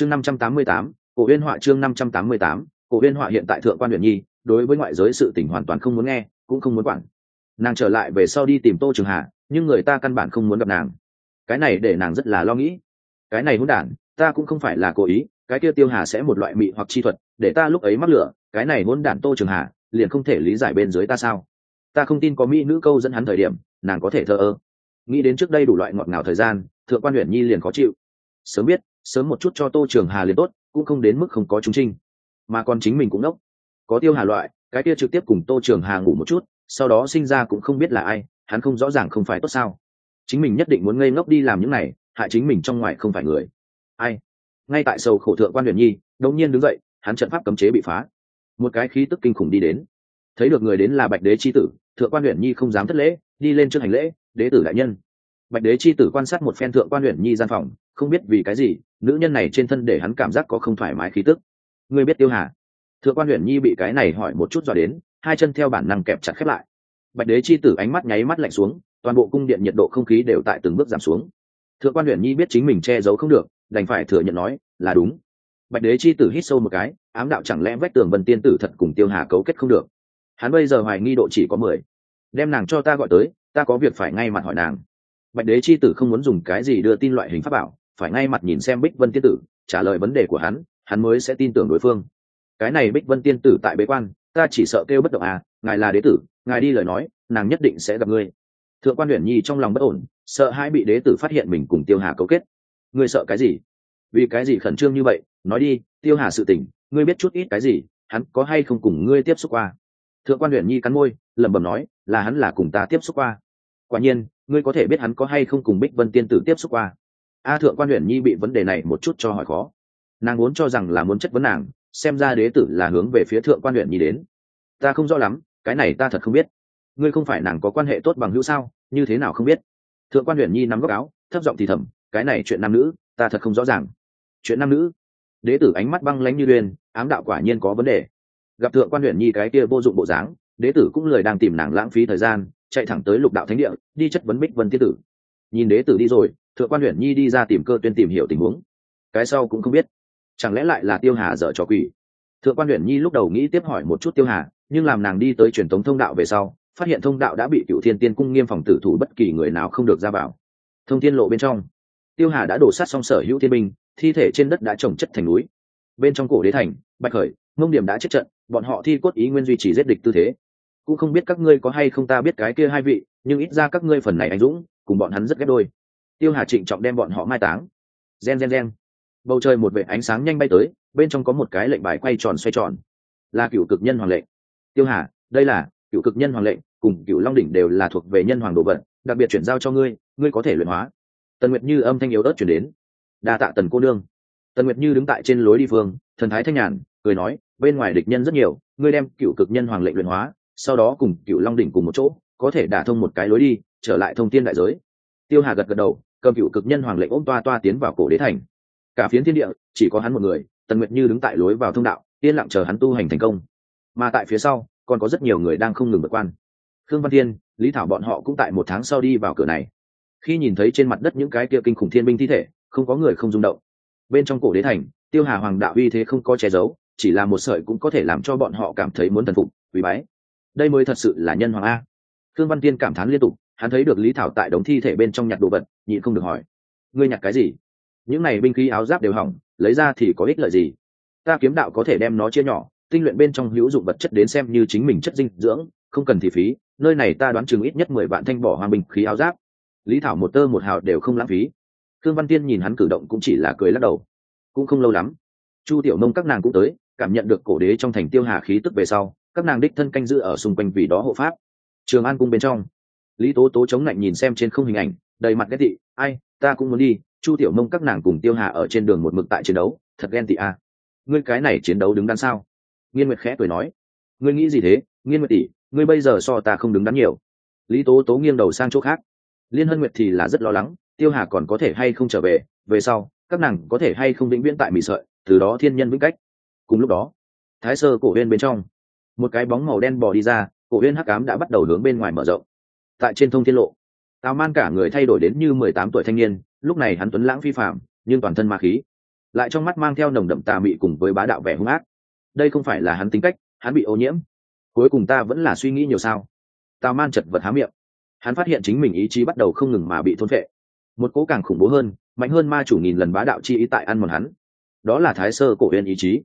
chương năm trăm tám mươi tám, cổ huyên họa chương năm trăm tám mươi tám, cổ huyên họa hiện tại thượng quan huyện nhi, đối với ngoại giới sự tình hoàn toàn không muốn nghe, cũng không muốn quản. Nàng trở lại về sau đi tìm tô trường hà, nhưng người ta căn bản không muốn gặp nàng. Cái này để nàng rất là lo nghĩ. Cái này hôn đản, ta cũng không phải là cố ý, cái kia tiêu hà sẽ một loại mị hoặc chi thuật, để ta lúc ấy mắc lửa, cái này hôn đản tô trường hà, liền không thể lý giải bên dưới ta sao? Ta không tin có mỹ nữ câu dẫn hắn thời điểm, nàng có thể thờ ơ. Nghĩ đến trước đây đủ loại ngọt ngào thời gian, thượng quan huyện nhi liền khó chịu. Sớm biết sớm một chút cho tô trường hà liền tốt, cũng không đến mức không có chúng trinh. Mà còn chính mình cũng đốc. Có tiêu hà loại, cái kia trực tiếp cùng tô trường hà ngủ một chút, sau đó sinh ra cũng không biết là ai, hắn không rõ ràng không phải tốt sao. Chính mình nhất định muốn ngây ngốc đi làm những này, hại chính mình trong ngoài không phải người. Ai? Ngay tại sầu khổ thượng quan huyền nhi, đột nhiên đứng dậy, hắn trận pháp cấm chế bị phá. Một cái khí tức kinh khủng đi đến. Thấy được người đến là bạch đế chi tử, thượng quan huyền nhi không dám thất lễ, đi lên trước hành lễ, đế tử đại nhân. Bạch đế chi tử quan sát một phen thượng quan huyền nhi gian phòng, không biết vì cái gì nữ nhân này trên thân để hắn cảm giác có không thoải mái khí tức. Ngươi biết tiêu hà? Thượng quan huyện nhi bị cái này hỏi một chút dọa đến, hai chân theo bản năng kẹp chặt khép lại. Bạch đế chi tử ánh mắt nháy mắt lạnh xuống, toàn bộ cung điện nhiệt độ không khí đều tại từng bước giảm xuống. Thượng quan huyện nhi biết chính mình che giấu không được, đành phải thừa nhận nói, là đúng. Bạch đế chi tử hít sâu một cái, ám đạo chẳng lẽ vách tường vân tiên tử thật cùng tiêu hà cấu kết không được? Hắn bây giờ hoài nghi độ chỉ có mười. Đem nàng cho ta gọi tới, ta có việc phải ngay mặt hỏi nàng. Bạch đế chi tử không muốn dùng cái gì đưa tin loại hình pháp bảo phải ngay mặt nhìn xem bích vân tiên tử, trả lời vấn đề của hắn hắn mới sẽ tin tưởng đối phương. Cái này bích vân tiên tử tại bế quan, ta chỉ sợ kêu bất động à ngài là đế tử, ngài đi lời nói, nàng nhất định sẽ gặp ngươi. Thượng quan huyền nhi trong lòng bất ổn, sợ hai bị đế tử phát hiện mình cùng tiêu hà cấu kết. Ngươi sợ cái gì? Vì cái gì khẩn trương như vậy? Nói đi, tiêu hà sự tình, ngươi biết chút ít cái gì, hắn có hay không cùng ngươi tiếp xúc qua? Thượng quan huyền nhi cắn môi, lẩm bẩm nói, là hắn là cùng ta tiếp xúc qua. Quả nhiên, ngươi có thể biết hắn có hay không cùng bích vân tiên tử tiếp xúc qua a thượng quan huyện nhi bị vấn đề này một chút cho hỏi khó. Nàng muốn cho rằng là muốn chất vấn nàng, xem ra đế tử là hướng về phía thượng quan huyện nhi đến. Ta không rõ lắm, cái này ta thật không biết. Ngươi không phải nàng có quan hệ tốt bằng hữu sao, như thế nào không biết? Thượng quan huyện nhi nắm góc áo, thấp giọng thì thầm, cái này chuyện nam nữ, ta thật không rõ ràng. Chuyện nam nữ? Đế tử ánh mắt băng lánh như đuyên ám đạo quả nhiên có vấn đề. Gặp thượng quan huyện nhi cái kia vô dụng bộ dáng, đế tử cũng lời đang tìm nàng lãng phí thời gian, chạy thẳng tới lục đạo thánh địa, đi chất vấn bích vân tiên tử. Nhìn đế tử đi rồi thượng quan huyện nhi đi ra tìm cơ tuyên tìm hiểu tình huống. Cái sau cũng không biết. Chẳng lẽ lại là tiêu hà dở trò quỷ? Thượng quan huyện nhi lúc đầu nghĩ tiếp hỏi một chút tiêu hà, nhưng làm nàng đi tới truyền thống thông đạo về sau, phát hiện thông đạo đã bị cựu thiên tiên cung nghiêm phòng tử thủ bất kỳ người nào không được ra vào. Thông thiên lộ bên trong, tiêu hà đã đổ sát xong sở hữu thiên binh, thi thể trên đất đã trồng chất thành núi. Bên trong cổ đế thành, bạch khởi, mông điểm đã chết trận, bọn họ thi cốt ý nguyên duy trì giết địch tư thế. Cũng không biết các ngươi có hay không ta biết cái kia hai vị, nhưng ít ra các ngươi phần này anh dũng, cùng bọn hắn rất ghép đôi tiêu hà trịnh trọng đem bọn họ mai táng. Gen gen gen. Bầu trời một vệ ánh sáng nhanh bay tới, bên trong có một cái lệnh bài quay tròn xoay tròn. Là cựu cực nhân hoàng lệnh. Tiêu hà, đây là cựu cực nhân hoàng lệnh, cùng cựu long đỉnh đều là thuộc về nhân hoàng đồ vật, đặc biệt chuyển giao cho ngươi ngươi có thể luyện hóa. Tần nguyệt như âm thanh yếu ớt chuyển đến. Đa tạ tần cô nương. Tần nguyệt như đứng tại trên lối đi phương, thần thái thanh nhàn, cười nói, bên ngoài địch nhân rất nhiều, ngươi đem cựu cực nhân hoàng lệnh luyện hóa, sau đó cùng cựu long đỉnh cùng một chỗ, có thể đả thông một cái lối đi, trở lại thông tin đại giới. Tiêu hà gật gật đầu cầm cựu cực nhân hoàng lệnh ôm toa toa tiến vào cổ đế thành. Cả phiến thiên địa, chỉ có hắn một người, tần nguyệt như đứng tại lối vào thông đạo, yên lặng chờ hắn tu hành thành công. Mà tại phía sau, còn có rất nhiều người đang không ngừng vượt quan. Khương văn thiên, lý thảo bọn họ cũng tại một tháng sau đi vào cửa này. Khi nhìn thấy trên mặt đất những cái kia kinh khủng thiên binh thi thể, không có người không rung động. Bên trong cổ đế thành, tiêu hà hoàng đạo uy thế không có che giấu, chỉ là một sợi cũng có thể làm cho bọn họ cảm thấy muốn thần phục quý bái. Đây mới thật sự là nhân hoàng a. Khương văn tiên cảm thán liên tục hắn thấy được lý thảo tại đống thi thể bên trong nhặt đồ vật, nhịn không được hỏi, ngươi nhặt cái gì? Những này binh khí áo giáp đều hỏng, lấy ra thì có ích lợi gì? Ta kiếm đạo có thể đem nó chia nhỏ, tinh luyện bên trong hữu dụng vật chất đến xem như chính mình chất dinh dưỡng, không cần thì phí, nơi này ta đoán chừng ít nhất mười vạn thanh bỏ hoàng binh khí áo giáp. Lý thảo một tơ một hào đều không lãng phí. Khương văn tiên nhìn hắn cử động cũng chỉ là cười lắc đầu. Cũng không lâu lắm, chu tiểu nông các nàng cũng tới, cảm nhận được cổ đế trong thành tiêu hà khí tức về sau, các nàng đích thân canh giữ ở xung quanh vì đó hộ pháp. Trường an cung bên trong lý tố tố chống lạnh nhìn xem trên không hình ảnh, đầy mặt ghét thị ai, ta cũng muốn đi, chu tiểu mông các nàng cùng tiêu hà ở trên đường một mực tại chiến đấu, thật ghen tị a. À. ngươi cái này chiến đấu đứng đắn sao? Nghiên nguyệt khẽ cười nói, ngươi nghĩ gì thế, nghiên nguyệt tỷ, ngươi bây giờ so ta không đứng đắn nhiều. Lý tố tố nghiêng đầu sang chỗ khác, liên hân nguyệt thì là rất lo lắng, tiêu hà còn có thể hay không trở về về sau, các nàng có thể hay không vĩnh viễn tại mỹ sợi, từ đó thiên nhân vĩnh cách. Cùng lúc đó, thái sơ cổ huyên bên trong, một cái bóng màu đen bò đi ra, cổ huyên hắc ám đã bắt đầu hướng bên ngoài mở rộng tại trên thông thiên lộ. Tào man cả người thay đổi đến như mười tám tuổi thanh niên, lúc này hắn tuấn lãng phi phạm nhưng toàn thân ma khí. Lại trong mắt mang theo nồng đậm tà mị cùng với bá đạo vẻ hung ác. Đây không phải là hắn tính cách, hắn bị ô nhiễm. Cuối cùng ta vẫn là suy nghĩ nhiều sao. Tào man chật vật há miệng. Hắn phát hiện chính mình ý chí bắt đầu không ngừng mà bị thôn vệ một cố càng khủng bố hơn, mạnh hơn ma chủ nghìn lần bá đạo chi ý tại ăn mòn hắn. Đó là thái sơ cổ huyền ý chí.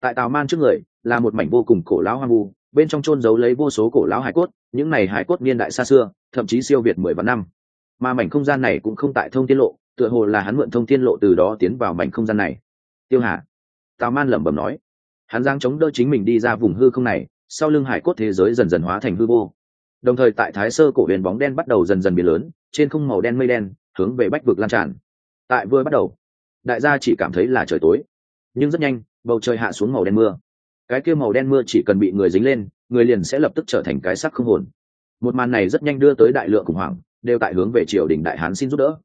Tại tào man trước người, là một mảnh vô cùng cổ lão hoang vu bên trong chôn giấu lấy vô số cổ lão hải cốt, những này hải cốt niên đại xa xưa, thậm chí siêu việt mười vạn năm. Mà mảnh không gian này cũng không tại thông tiên lộ, tựa hồ là hắn mượn thông tiên lộ từ đó tiến vào mảnh không gian này. Tiêu hà, tào man lẩm bẩm nói, hắn giang chống đỡ chính mình đi ra vùng hư không này, sau lưng hải cốt thế giới dần dần hóa thành hư vô. Đồng thời tại thái sơ cổ huyền bóng đen bắt đầu dần dần biến lớn, trên không màu đen mây đen, hướng về bách vực lan tràn. Tại vừa bắt đầu, đại gia chỉ cảm thấy là trời tối. Nhưng rất nhanh, bầu trời hạ xuống màu đen mưa cái kia màu đen mưa chỉ cần bị người dính lên, người liền sẽ lập tức trở thành cái sắc không hồn. Một màn này rất nhanh đưa tới đại lượng khủng hoảng, đều tại hướng về triều đình đại hán xin giúp đỡ.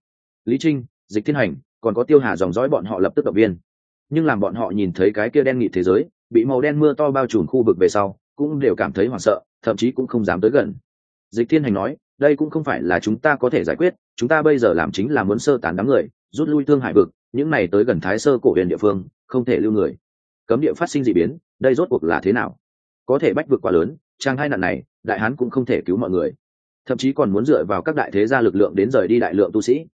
Lý trinh, dịch thiên hành, còn có tiêu hà dòng dõi bọn họ lập tức động viên. Nhưng làm bọn họ nhìn thấy cái kia đen nghị thế giới, bị màu đen mưa to bao trùm khu vực về sau, cũng đều cảm thấy hoảng sợ, thậm chí cũng không dám tới gần. Dịch thiên hành nói, đây cũng không phải là chúng ta có thể giải quyết, chúng ta bây giờ làm chính là muốn sơ tán đám người, rút lui thương hải vực, những này tới gần thái sơ cổ huyền địa phương, không thể lưu người cấm địa phát sinh dị biến, đây rốt cuộc là thế nào? Có thể bách vượt quá lớn trang hai nạn này, đại hán cũng không thể cứu mọi người. Thậm chí còn muốn dựa vào các đại thế gia lực lượng đến rời đi đại lượng tu sĩ.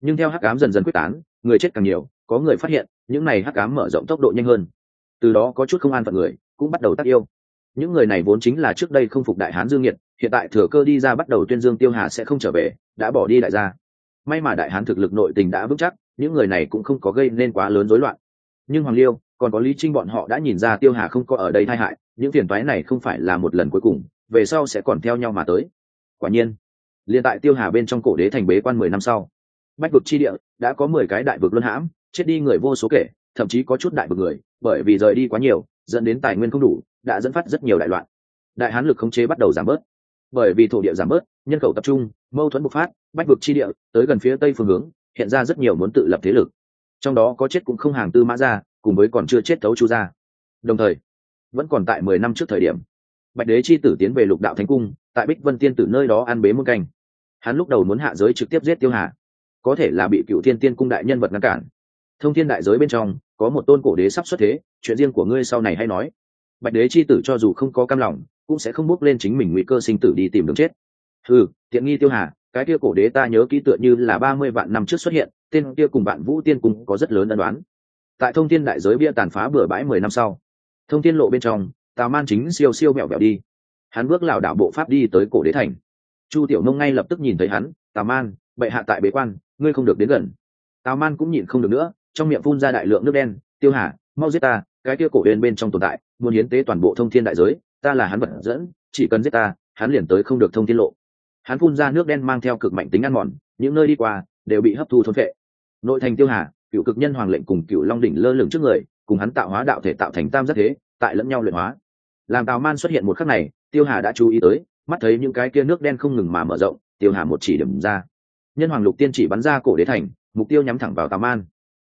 Nhưng theo hắc ám dần dần quyết tán, người chết càng nhiều, có người phát hiện, những này hắc ám mở rộng tốc độ nhanh hơn. Từ đó có chút không an phận người, cũng bắt đầu tác yêu. Những người này vốn chính là trước đây không phục đại hán dương nhiệt, hiện tại thừa cơ đi ra bắt đầu tuyên dương tiêu hà sẽ không trở về, đã bỏ đi đại gia. May mà đại hán thực lực nội tình đã vững chắc, những người này cũng không có gây nên quá lớn rối loạn. Nhưng hoàng liêu còn có lý trinh bọn họ đã nhìn ra tiêu hà không có ở đây tai hại, những phiền toái này không phải là một lần cuối cùng, về sau sẽ còn theo nhau mà tới. Quả nhiên, liền tại tiêu hà bên trong cổ đế thành bế quan mười năm sau, bách vực chi địa đã có mười cái đại vực luân hãm, chết đi người vô số kể, thậm chí có chút đại vực người, bởi vì rời đi quá nhiều, dẫn đến tài nguyên không đủ, đã dẫn phát rất nhiều đại loạn. Đại hán lực khống chế bắt đầu giảm bớt. Bởi vì thổ địa giảm bớt, nhân khẩu tập trung, mâu thuẫn bộc phát, bách vực chi địa tới gần phía tây phương hướng, hiện ra rất nhiều muốn tự lập thế lực. Trong đó có chết cũng không hàng tư mã ra cùng với còn chưa chết thấu chu gia, đồng thời vẫn còn tại mười năm trước thời điểm bạch đế chi tử tiến về lục đạo thánh cung tại bích vân tiên tử nơi đó ăn bế muôn canh. Hắn lúc đầu muốn hạ giới trực tiếp giết tiêu hà có thể là bị cựu thiên tiên cung đại nhân vật ngăn cản. Thông thiên đại giới bên trong có một tôn cổ đế sắp xuất thế chuyện riêng của ngươi sau này hay nói. Bạch đế chi tử cho dù không có cam lòng cũng sẽ không bước lên chính mình nguy cơ sinh tử đi tìm đường chết. Ừ tiện nghi tiêu hà cái kia cổ đế ta nhớ kỹ tựa như là ba mươi vạn năm trước xuất hiện tên kia cùng bạn vũ tiên cung có rất lớn ân đoán tại thông thiên đại giới bia tàn phá bừa bãi mười năm sau, thông thiên lộ bên trong tào man chính siêu siêu mẹo mẹo đi. Hắn bước lảo đảo bộ pháp đi tới cổ đế thành. Chu tiểu nông ngay lập tức nhìn thấy hắn tào man, bệ hạ tại bế quan, ngươi không được đến gần. Tào man cũng nhìn không được nữa, trong miệng phun ra đại lượng nước đen, tiêu hà, mau giết ta, cái kia cổ huyền bên trong tồn tại, muốn hiến tế toàn bộ thông thiên đại giới, ta là hắn vật dẫn, chỉ cần giết ta, hắn liền tới không được thông thiên lộ. Hắn phun ra nước đen mang theo cực mạnh tính ăn mòn, những nơi đi qua đều bị hấp thu thôn vệ nội thành tiêu hà cựu cực nhân hoàng lệnh cùng cựu long đỉnh lơ lửng trước người, cùng hắn tạo hóa đạo thể tạo thành tam giác thế, tại lẫn nhau luyện hóa. Làm tào man xuất hiện một khắc này, tiêu hà đã chú ý tới, mắt thấy những cái kia nước đen không ngừng mà mở rộng, tiêu hà một chỉ điểm ra. Nhân hoàng lục tiên chỉ bắn ra cổ đế thành, mục tiêu nhắm thẳng vào tào man.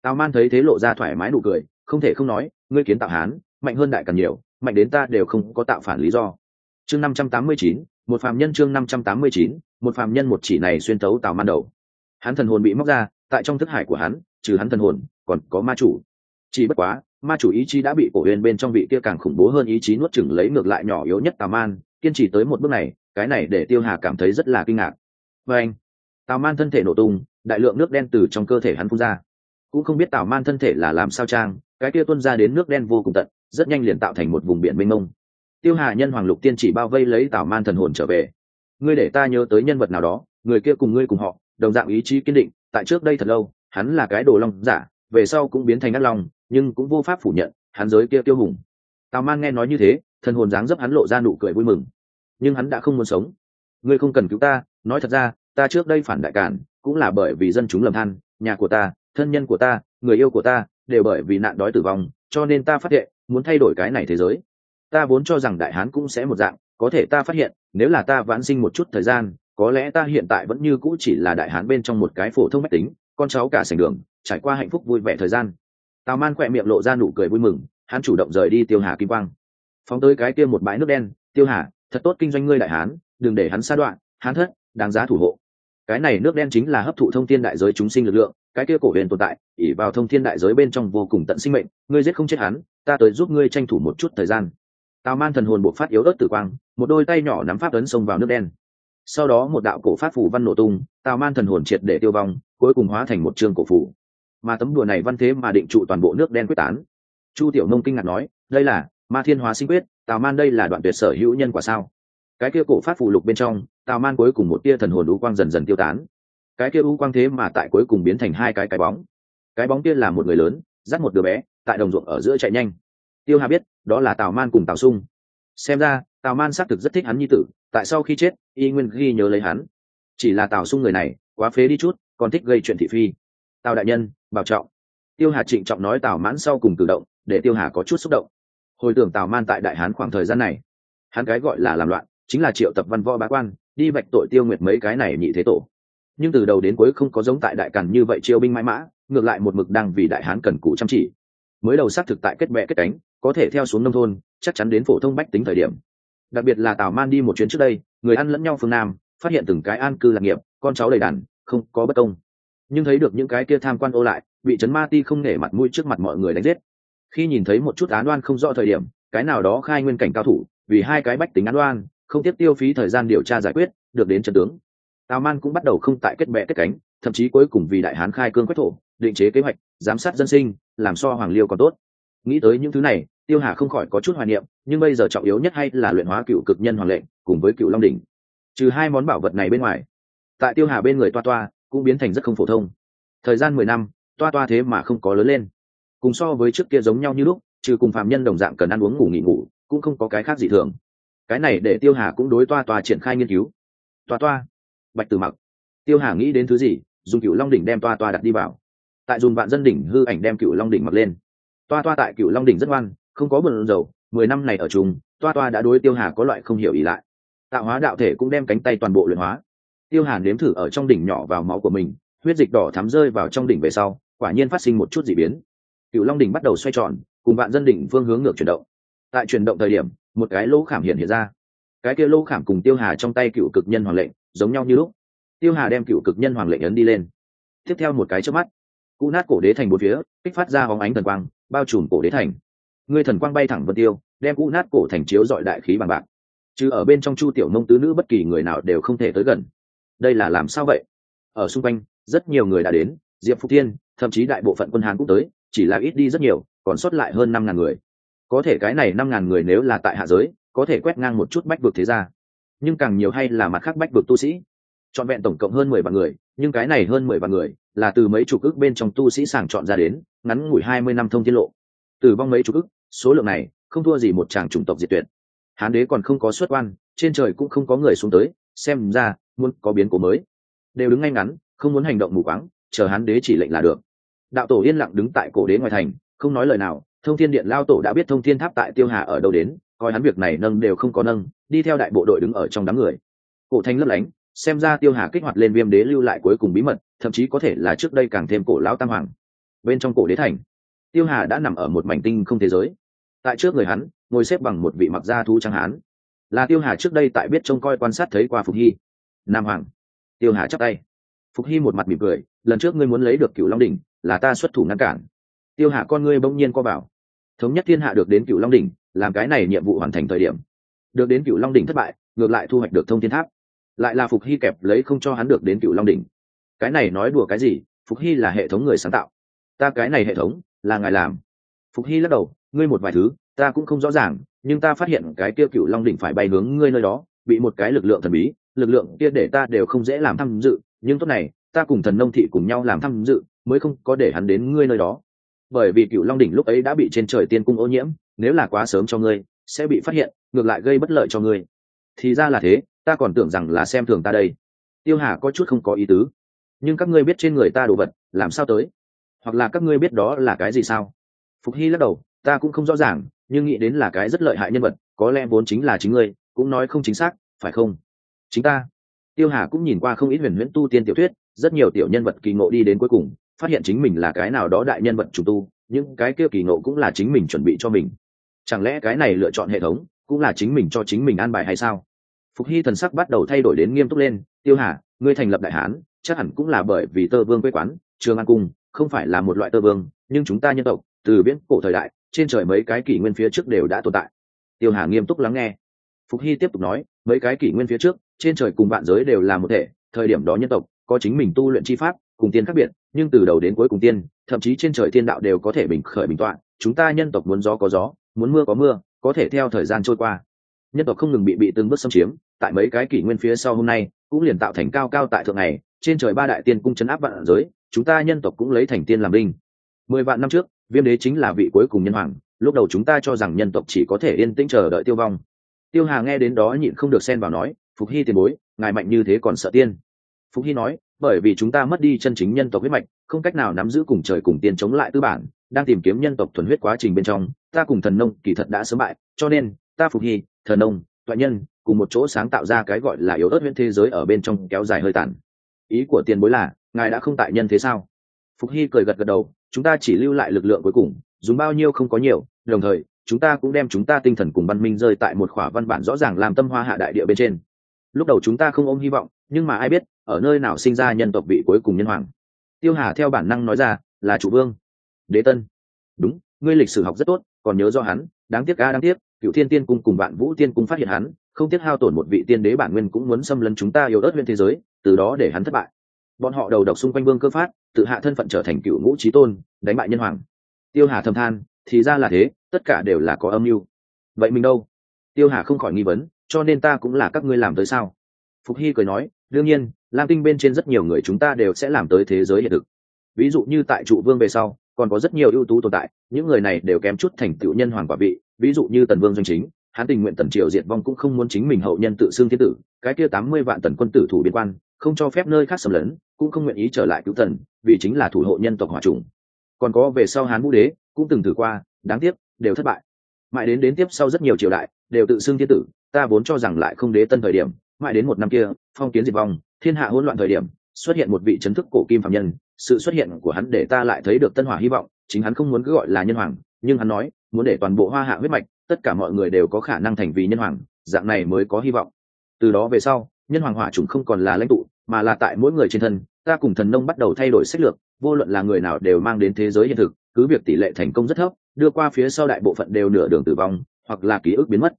Tào man thấy thế lộ ra thoải mái nụ cười, không thể không nói, ngươi kiến tạo hán, mạnh hơn đại càng nhiều, mạnh đến ta đều không có tạo phản lý do. Chương năm trăm tám mươi chín, một phàm nhân chương năm trăm tám mươi chín, một phàm nhân một chỉ này xuyên tấu tào man đầu. Hắn thần hồn bị móc ra, tại trong thức hải của hắn trừ hắn thần hồn, còn có ma chủ. Chỉ bất quá, ma chủ ý chí đã bị cổ huyền bên trong vị kia càng khủng bố hơn ý chí nuốt chừng lấy ngược lại nhỏ yếu nhất tào man, kiên trì tới một bước này, cái này để tiêu hà cảm thấy rất là kinh ngạc. Và anh, tào man thân thể nổ tung, đại lượng nước đen từ trong cơ thể hắn phun ra. Cũng không biết tào man thân thể là làm sao trang cái kia tuân ra đến nước đen vô cùng tận, rất nhanh liền tạo thành một vùng biển mênh mông. Tiêu hà nhân hoàng lục tiên chỉ bao vây lấy tào man thần hồn trở về. Ngươi để ta nhớ tới nhân vật nào đó, người kia cùng ngươi cùng họ, đồng dạng ý chí kiên định, tại trước đây thật lâu hắn là cái đồ long giả, về sau cũng biến thành ác long, nhưng cũng vô pháp phủ nhận, hắn giới kia tiêu hùng. Tào man nghe nói như thế, thần hồn dáng dấp hắn lộ ra nụ cười vui mừng. Nhưng hắn đã không muốn sống. Ngươi không cần cứu ta, nói thật ra, ta trước đây phản đại cản, cũng là bởi vì dân chúng lầm than, nhà của ta, thân nhân của ta, người yêu của ta, đều bởi vì nạn đói tử vong, cho nên ta phát hiện, muốn thay đổi cái này thế giới. Ta vốn cho rằng đại hán cũng sẽ một dạng, có thể ta phát hiện, nếu là ta vãn sinh một chút thời gian, có lẽ ta hiện tại vẫn như cũ chỉ là đại hán bên trong một cái phổ thông mách tính con cháu cả sành đường, trải qua hạnh phúc vui vẻ thời gian. Tào man khỏe miệng lộ ra nụ cười vui mừng, hắn chủ động rời đi tiêu hà kim quang. Phóng tới cái kia một bãi nước đen, tiêu hà, thật tốt kinh doanh ngươi đại hán, đừng để hắn xa đoạn Hắn thất, đáng giá thủ hộ. Cái này nước đen chính là hấp thụ thông thiên đại giới chúng sinh lực lượng, cái kia cổ huyền tồn tại ỉ vào thông thiên đại giới bên trong vô cùng tận sinh mệnh, ngươi giết không chết hắn, ta tới giúp ngươi tranh thủ một chút thời gian. Tào man thần hồn buộc phát yếu ớt tử quang, một đôi tay nhỏ nắm pháp ấn xông vào nước đen sau đó một đạo cổ pháp phủ văn nổ tung, tào man thần hồn triệt để tiêu vong, cuối cùng hóa thành một trường cổ phủ mà tấm đùa này văn thế mà định trụ toàn bộ nước đen quyết tán. Chu tiểu nông kinh ngạc nói, đây là ma thiên hóa sinh quyết, tào man đây là đoạn tuyệt sở hữu nhân quả sao? Cái kia cổ pháp phù lục bên trong, tào man cuối cùng một tia thần hồn u quang dần dần tiêu tán. Cái kia u quang thế mà tại cuối cùng biến thành hai cái cái bóng. Cái bóng kia là một người lớn, dắt một đứa bé, tại đồng ruộng ở giữa chạy nhanh. Tiêu hà biết, đó là tào man cùng tào sung xem ra, tào man xác thực rất thích hắn nhi tử, tại sau khi chết, y nguyên ghi nhớ lấy hắn. Chỉ là tào sung người này, quá phế đi chút, còn thích gây chuyện thị phi. Tào đại nhân, bảo trọng. Tiêu hà trịnh trọng nói tào mãn sau cùng cử động, để tiêu hà có chút xúc động. Hồi tưởng tào man tại đại hán khoảng thời gian này, hắn cái gọi là làm loạn, chính là triệu tập văn võ bá quan, đi vạch tội tiêu nguyệt mấy cái này nhị thế tổ. Nhưng từ đầu đến cuối không có giống tại đại càn như vậy chiêu binh mãi mã, ngược lại một mực đang vì đại hán cần cù chăm chỉ. Mới đầu xác thực tại kết vẽ kết cánh có thể theo xuống nông thôn, chắc chắn đến phổ thông bách tính thời điểm. Đặc biệt là tào man đi một chuyến trước đây, người ăn lẫn nhau phương nam, phát hiện từng cái an cư lạc nghiệp, con cháu đầy đàn, không có bất công. Nhưng thấy được những cái kia tham quan ô lại, bị trấn ma ti không nể mặt mũi trước mặt mọi người đánh giết. Khi nhìn thấy một chút án đoan không rõ thời điểm, cái nào đó khai nguyên cảnh cao thủ, vì hai cái bách tính án đoan không tiếp tiêu phí thời gian điều tra giải quyết, được đến trận tướng. Tào man cũng bắt đầu không tại kết bệ kết cánh, thậm chí cuối cùng vì đại hán khai cương quách thổ, định chế kế hoạch, giám sát dân sinh, làm so hoàng liêu còn tốt nghĩ tới những thứ này, tiêu hà không khỏi có chút hoài niệm, nhưng bây giờ trọng yếu nhất hay là luyện hóa cựu cực nhân hoàng lệnh, cùng với cựu long đỉnh. Trừ hai món bảo vật này bên ngoài, tại tiêu hà bên người toa toa cũng biến thành rất không phổ thông. Thời gian mười năm, toa toa thế mà không có lớn lên. Cùng so với trước kia giống nhau như lúc, trừ cùng phạm nhân đồng dạng cần ăn uống ngủ nghỉ ngủ, cũng không có cái khác gì thường. Cái này để tiêu hà cũng đối toa toa triển khai nghiên cứu. Toa toa, bạch từ mặc. Tiêu hà nghĩ đến thứ gì, dùng cựu long đỉnh đem toa toa đặt đi vào. Tại dùng vạn dân đỉnh hư ảnh đem cựu long đỉnh mặc lên toa toa tại cựu long đỉnh rất ngoan, không có bờn dầu mười năm này ở chung, toa toa đã đối tiêu hà có loại không hiểu ý lại. Tạo hóa đạo thể cũng đem cánh tay toàn bộ luyện hóa. Tiêu hà nếm thử ở trong đỉnh nhỏ vào máu của mình, huyết dịch đỏ thắm rơi vào trong đỉnh về sau, quả nhiên phát sinh một chút d ị biến. Cựu long đỉnh bắt đầu xoay tròn, cùng vạn dân đỉnh phương hướng ngược chuyển động. Tại chuyển động thời điểm, một cái lỗ khảm hiện hiện ra. Cái kia lỗ khảm cùng tiêu hà trong tay cựu cực nhân hoàng lệnh, giống nhau như lúc. Tiêu hà đem cựu cực nhân hoàng lệnh ấn đi lên. Tiếp theo một cái trước mắt cụ nát cổ đế thành một phía, kích phát ra hóng ánh thần quang bao trùm cổ đế thành. Người thần quang bay thẳng vân tiêu, đem cụ nát cổ thành chiếu dọi đại khí bằng bạc. Chứ ở bên trong chu tiểu nông tứ nữ bất kỳ người nào đều không thể tới gần. Đây là làm sao vậy? Ở xung quanh, rất nhiều người đã đến, diệp phúc thiên, thậm chí đại bộ phận quân hán cũng tới, chỉ là ít đi rất nhiều, còn sót lại hơn năm ngàn người. Có thể cái này năm ngàn người nếu là tại hạ giới, có thể quét ngang một chút bách vực thế ra nhưng càng nhiều hay là mặt khác bách vực tu sĩ. Chọn vẹn tổng cộng hơn mười vạn người, nhưng cái này hơn mười vạn người là từ mấy chục ước bên trong tu sĩ sàng chọn ra đến ngắn ngủi hai mươi năm thông tiết lộ. Từ vong mấy chục ức, số lượng này, không thua gì một chàng chủng tộc diệt tuyệt. Hán đế còn không có xuất quan, trên trời cũng không có người xuống tới, xem ra, muốn có biến cố mới. Đều đứng ngay ngắn, không muốn hành động mù quáng, chờ hán đế chỉ lệnh là được. Đạo tổ yên lặng đứng tại cổ đế ngoài thành, không nói lời nào, thông thiên điện lao tổ đã biết thông thiên tháp tại tiêu hà ở đâu đến, coi hắn việc này nâng đều không có nâng, đi theo đại bộ đội đứng ở trong đám người. Cổ thanh lấp lánh, xem ra tiêu hà kích hoạt lên viêm đế lưu lại cuối cùng bí mật, thậm chí có thể là trước đây càng thêm cổ lão tam hoàng bên trong cổ đế thành. Tiêu hà đã nằm ở một mảnh tinh không thế giới. Tại trước người hắn, ngồi xếp bằng một vị mặc gia thú trắng hán. Là tiêu hà trước đây tại biết trông coi quan sát thấy qua phục hy. Nam hoàng. Tiêu hà chắc tay. Phục hy một mặt mỉm cười, lần trước ngươi muốn lấy được cựu long đỉnh, là ta xuất thủ ngăn cản. Tiêu hà con ngươi bỗng nhiên co bảo thống nhất thiên hạ được đến cựu long đỉnh, làm cái này nhiệm vụ hoàn thành thời điểm. Được đến cựu long đỉnh thất bại, ngược lại thu hoạch được thông thiên tháp. Lại là phục hy kẹp lấy không cho hắn được đến cựu long đỉnh. Cái này nói đùa cái gì? Phục hy là hệ thống người sáng tạo ta cái này hệ thống là ngài làm. Phục hy lắc đầu, ngươi một vài thứ, ta cũng không rõ ràng, nhưng ta phát hiện cái kia cựu long đỉnh phải bay hướng ngươi nơi đó, bị một cái lực lượng thần bí, lực lượng kia để ta đều không dễ làm tham dự, nhưng tốt này, ta cùng thần nông thị cùng nhau làm tham dự, mới không có để hắn đến ngươi nơi đó. Bởi vì cựu long đỉnh lúc ấy đã bị trên trời tiên cung ô nhiễm, nếu là quá sớm cho ngươi, sẽ bị phát hiện, ngược lại gây bất lợi cho ngươi. Thì ra là thế, ta còn tưởng rằng là xem thường ta đây. Tiêu hà có chút không có ý tứ. Nhưng các ngươi biết trên người ta đồ vật, làm sao tới? Hoặc là các ngươi biết đó là cái gì sao? Phục hy lắc đầu, ta cũng không rõ ràng, nhưng nghĩ đến là cái rất lợi hại nhân vật, có lẽ vốn chính là chính ngươi, cũng nói không chính xác, phải không? Chính ta. Tiêu hà cũng nhìn qua không ít huyền huyễn tu tiên tiểu thuyết, rất nhiều tiểu nhân vật kỳ ngộ đi đến cuối cùng, phát hiện chính mình là cái nào đó đại nhân vật chủ tu, những cái kia kỳ ngộ cũng là chính mình chuẩn bị cho mình. Chẳng lẽ cái này lựa chọn hệ thống, cũng là chính mình cho chính mình an bài hay sao? Phục hy thần sắc bắt đầu thay đổi đến nghiêm túc lên, tiêu hà, ngươi thành lập đại hán, chắc hẳn cũng là bởi vì tơ vương quê quán, trường an cung không phải là một loại tơ vương, nhưng chúng ta nhân tộc, từ viễn cổ thời đại, trên trời mấy cái kỷ nguyên phía trước đều đã tồn tại. Tiêu hà nghiêm túc lắng nghe. Phục hy tiếp tục nói, mấy cái kỷ nguyên phía trước, trên trời cùng vạn giới đều là một thể, thời điểm đó nhân tộc, có chính mình tu luyện chi pháp, cùng tiên khác biệt, nhưng từ đầu đến cuối cùng tiên, thậm chí trên trời thiên đạo đều có thể bình khởi bình toạn chúng ta nhân tộc muốn gió có gió, muốn mưa có mưa, có thể theo thời gian trôi qua. Nhân tộc không ngừng bị bị từng bước xâm chiếm, tại mấy cái kỷ nguyên phía sau hôm nay, cũng liền tạo thành cao cao tại thượng này, trên trời ba đại tiên cung chấn áp vạn giới chúng ta nhân tộc cũng lấy thành tiên làm linh mười vạn năm trước, viêm đế chính là vị cuối cùng nhân hoàng, lúc đầu chúng ta cho rằng nhân tộc chỉ có thể yên tĩnh chờ đợi tiêu vong. Tiêu hà nghe đến đó nhịn không được xen vào nói, phục hy tiền bối, ngài mạnh như thế còn sợ tiên? Phục hy nói, bởi vì chúng ta mất đi chân chính nhân tộc huyết mạch, không cách nào nắm giữ cùng trời cùng tiên chống lại tư bản, đang tìm kiếm nhân tộc thuần huyết quá trình bên trong, ta cùng thần nông kỳ thật đã sớm bại, cho nên, ta phục hy, thần nông, toại nhân, cùng một chỗ sáng tạo ra cái gọi là yếu ớt huyễn thế giới ở bên trong kéo dài hơi tàn. Ý của tiền bối là ngài đã không tại nhân thế sao? Phục hy cười gật gật đầu, chúng ta chỉ lưu lại lực lượng cuối cùng, dùng bao nhiêu không có nhiều, đồng thời, chúng ta cũng đem chúng ta tinh thần cùng văn minh rơi tại một khỏa văn bản rõ ràng làm tâm hoa hạ đại địa bên trên. Lúc đầu chúng ta không ôm hy vọng, nhưng mà ai biết, ở nơi nào sinh ra nhân tộc vị cuối cùng nhân hoàng. Tiêu hà theo bản năng nói ra, là chủ vương. Đế tân. Đúng, ngươi lịch sử học rất tốt, còn nhớ do hắn, đáng tiếc a, đáng tiếc cựu thiên tiên cung cùng bạn vũ tiên cung phát hiện hắn, không tiếc hao tổn một vị tiên đế bản nguyên cũng muốn xâm lấn chúng ta yêu đất lên thế giới, từ đó để hắn thất bại bọn họ đầu độc xung quanh vương cơ phát, tự hạ thân phận trở thành cựu ngũ trí tôn, đánh bại nhân hoàng. Tiêu hà thầm than, thì ra là thế, tất cả đều là có âm mưu. Vậy mình đâu? Tiêu hà không khỏi nghi vấn, cho nên ta cũng là các ngươi làm tới sao? Phục hy cười nói, đương nhiên, lam tinh bên trên rất nhiều người chúng ta đều sẽ làm tới thế giới hiện thực. Ví dụ như tại trụ vương về sau, còn có rất nhiều ưu tú tồn tại, những người này đều kém chút thành tựu nhân hoàng quả vị. Ví dụ như tần vương doanh chính, hắn tình nguyện tần triều diệt vong cũng không muốn chính mình hậu nhân tự xưng thiên tử, cái kia tám mươi vạn tần quân tử thủ biên quan không cho phép nơi khác xâm lấn, cũng không nguyện ý trở lại cứu tần vì chính là thủ hộ nhân tộc hòa trùng. Còn có về sau hán vũ đế, cũng từng thử qua, đáng tiếc, đều thất bại. Mãi đến đến tiếp sau rất nhiều triều đại, đều tự xưng thiên tử, ta vốn cho rằng lại không đế tân thời điểm, mãi đến một năm kia, phong kiến diệt vong, thiên hạ hỗn loạn thời điểm, xuất hiện một vị chấn thức cổ kim phạm nhân, sự xuất hiện của hắn để ta lại thấy được tân hỏa hy vọng, chính hắn không muốn cứ gọi là nhân hoàng, nhưng hắn nói, muốn để toàn bộ hoa hạ huyết mạch, tất cả mọi người đều có khả năng thành vì nhân hoàng, dạng này mới có hy vọng. Từ đó về sau nhân hoàng hỏa chủng không còn là lãnh tụ, mà là tại mỗi người trên thân, ta cùng thần nông bắt đầu thay đổi sách lược, vô luận là người nào đều mang đến thế giới hiện thực, cứ việc tỷ lệ thành công rất thấp, đưa qua phía sau đại bộ phận đều nửa đường tử vong, hoặc là ký ức biến mất.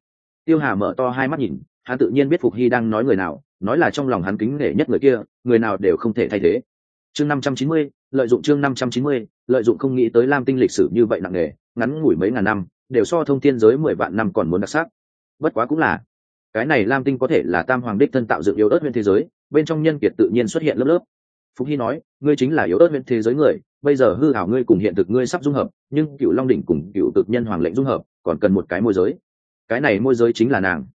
Tiêu hà mở to hai mắt nhìn, hắn tự nhiên biết phục hy đang nói người nào, nói là trong lòng hắn kính nể nhất người kia, người nào đều không thể thay thế. Chương năm trăm chín mươi, lợi dụng chương năm trăm chín mươi, lợi dụng không nghĩ tới lam tinh lịch sử như vậy nặng nề, ngắn ngủi mấy ngàn năm, đều so thông thiên giới mười vạn năm còn muốn đặc sắc. Bất quá cũng là cái này lam tinh có thể là tam hoàng đích thân tạo dựng yếu ớt huyện thế giới, bên trong nhân kiệt tự nhiên xuất hiện lớp lớp. Phúc hy nói, ngươi chính là yếu ớt huyện thế giới người, bây giờ hư hảo ngươi cùng hiện thực ngươi sắp dung hợp, nhưng cựu long đỉnh cùng cựu cực nhân hoàng lệnh dung hợp, còn cần một cái môi giới. Cái này môi giới chính là nàng.